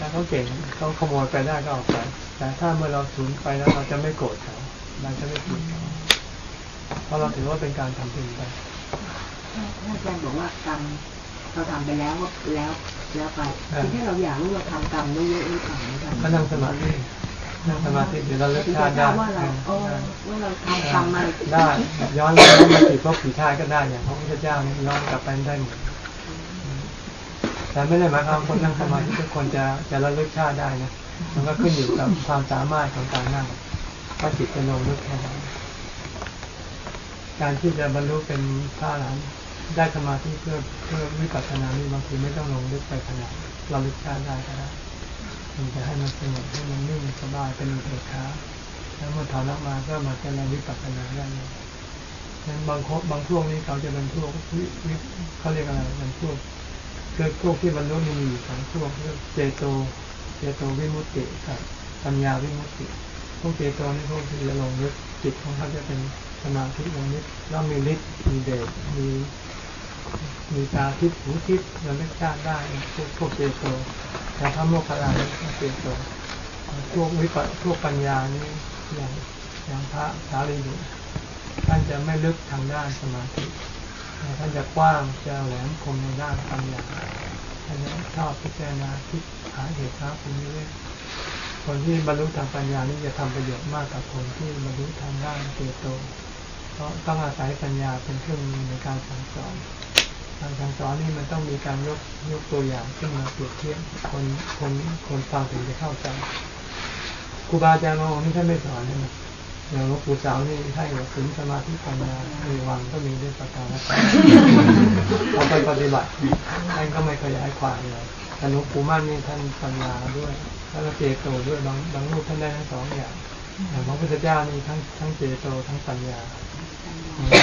ถ้าเขาเก่งเขาขโมยไปได้ก็เอาไป แต่ถ้าเมื่อเราสูญไปแล้วเราจะไม่โกรธเขาเราจะไม่ผิดเขาเพราะเราถือว่าเป็นการทำบุญไปอาจารย์บอกว่ากรรมเราทำไปแล้วแล้วแล้วไปทีนี้เราอยากรู้ว่าทำกรรมได้เยอะหรือเปล่าไม่ทำก็นั่งสมาธินั่งสมาธิเดี๋ยวเราเลิกคือชาจะติได้ทราบว่าเราเออว่าเราทำกรรมมาได้ย้อนย้อนมาติดพวกผีชาติก็ได้อย่างพระพุทธเจ้านี่ย้อนกลับไปได้หมด แต่ไม่ได้หมายความคนนั่งสมาธิทุกคนจะจะระลึกชาติได้นะมันก็ขึ้นอยู่กับความสามารถของการนั่งว่าจิตจะลงลึกแค่ไหนการที่จะบรรลุเป็นพระอรหันต์ได้สมาธิเพื่อเพื่อวิปัสสนานี่บางทีไม่ต้องลงลึกไปขนาดเราลึกชาติได้ก็ได้มันจะให้มันสงบให้มันนิ่งสบายเป็นอุเบกขาแล้วเมื่อถอนออกมาก็มาเจริญวิปัสสนาได้เลยนั้นบางคบางพวกนี้เขาจะเป็นพวกวิวิเขาเรียกอะไรเป็นพวก คือพวกที่บรรลุมีอยู่สองพวกเรียกเจโตเจโตวิมุตติกับปัญญาวิมุตติ พวกเจโตนี่พวกที่จะลงลึกจิตของเขาจะเป็นสมาธิลงลึกแล้วมีฤทธิ์มีเดชมีมีตาทิพย์หูทิพย์ระลึกชาติได้พวกพวกเจโตแต่ถ้าโมคคัลลานี่เจโตพวกวิปัสพวกปัญญานี่อย่างอย่างพระสารีบุตรท่านจะไม่ลึกทางด้านสมาธิ ท่านจะกว้างจะแหลมคมในด้านปัญญาท่านชอบพิจารณาคิดหาเหตุหาผลนี้เลยคนที่บรรลุทางปัญญานี่จะทำประโยชน์มากกว่าคนที่บรรลุทางด้านเจโตเพราะต้องอาศัยปัญญาเป็นเครื่องมือในการสั่งสอนการสั่งสอนนี่มันต้องมีการยกยกตัวอย่างขึ้นมาเปรียบเทียบคนคนคนฟังถึงจะเข้าใจครูบาอาจารย์องค์นี่ท่านไม่สอนนะ อย่างหลวงปู่สาวนี่ให้แบบถึงสมาธิปัญญาในวังก็มีด้วยประการละเราไปปฏิบัติท่านก็ไม่ขยายความเลยแต่หลวงปู่มั่นนี่ท่านปัญญาด้วยแล้วก็เจโตด้วยบางบางรูปท่านได้ทั้งสองอย่างอย่างพระพุทธเจ้านี่ทั้งทั้งเจโตทั้งปัญญา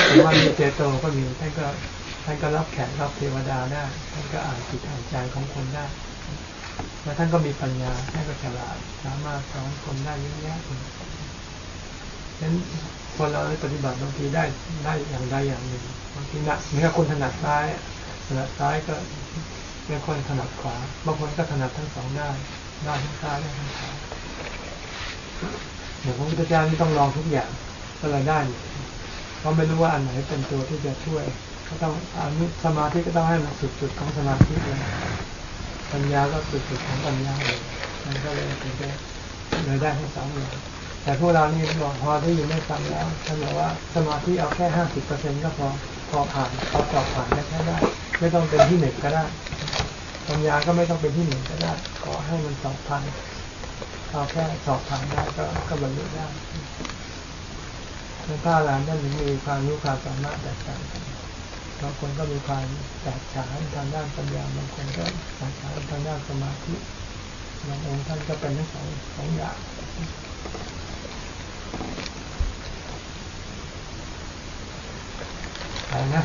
หรือว่ามีเจโตก็มีท่านก็ท่านก็รับแขกรับเทวดาได้ท่านก็อ่านจิตอ่านใจของคนได้แล้วท่านก็มีปัญญาท่านก็ฉลาดสามารถสอนคนได้เยอะแยะเลย ฉะนั้นคนเราปฏิบัติบางทีได้ได้อย่างใดอย่างหนึ่งบางทีหนักเมือคนถนัดซ้ายถนัดซ้ายก็เป็นคนถนัดขวาบางคนก็ถนัดทั้งสองด้านได้ทั้งซ้ายได้ทั้งขวาอย่างพระพุทธเจ้านี่ต้องลองทุกอย่างก็เลยได้เพราะไม่รู้ว่าอันไหนเป็นตัวที่จะช่วย ก็ต้องอนุสมาธิก็ต้องให้มันสุดๆของสมาธิเลยปัญญาก็สุดๆของปัญญาเลยมันก็เลยถึงจะเลยได้ทั้งสองอย่าง แต่พวกเรานี่บอกพอที่อยู่ไม่ฟังแล้วท่านบอกว่าสมาธิเอาแค่ห้าสิบเปอร์เซ็นก็พอพอผ่านพอสอบผ่านได้แค่ได้ ไม่ต้องเป็นที่หนึ่งก็ได้ปัญญาก็ไม่ต้องเป็นที่หนึ่งก็ได้ขอให้มันสอบผ่านเอาแค่สอบผ่านได้ก็ก็บรรลุได้ในพระอรหันต์ท่านถึงมีความรู้ความสามารถแตกต่างกันบางคนก็มีความแตกฉานทางด้านปัญญาบางคนก็แตกฉานทางด้านสมาธิบางองค์ท่านก็เป็นทั้งสองสองอย่าง あれな。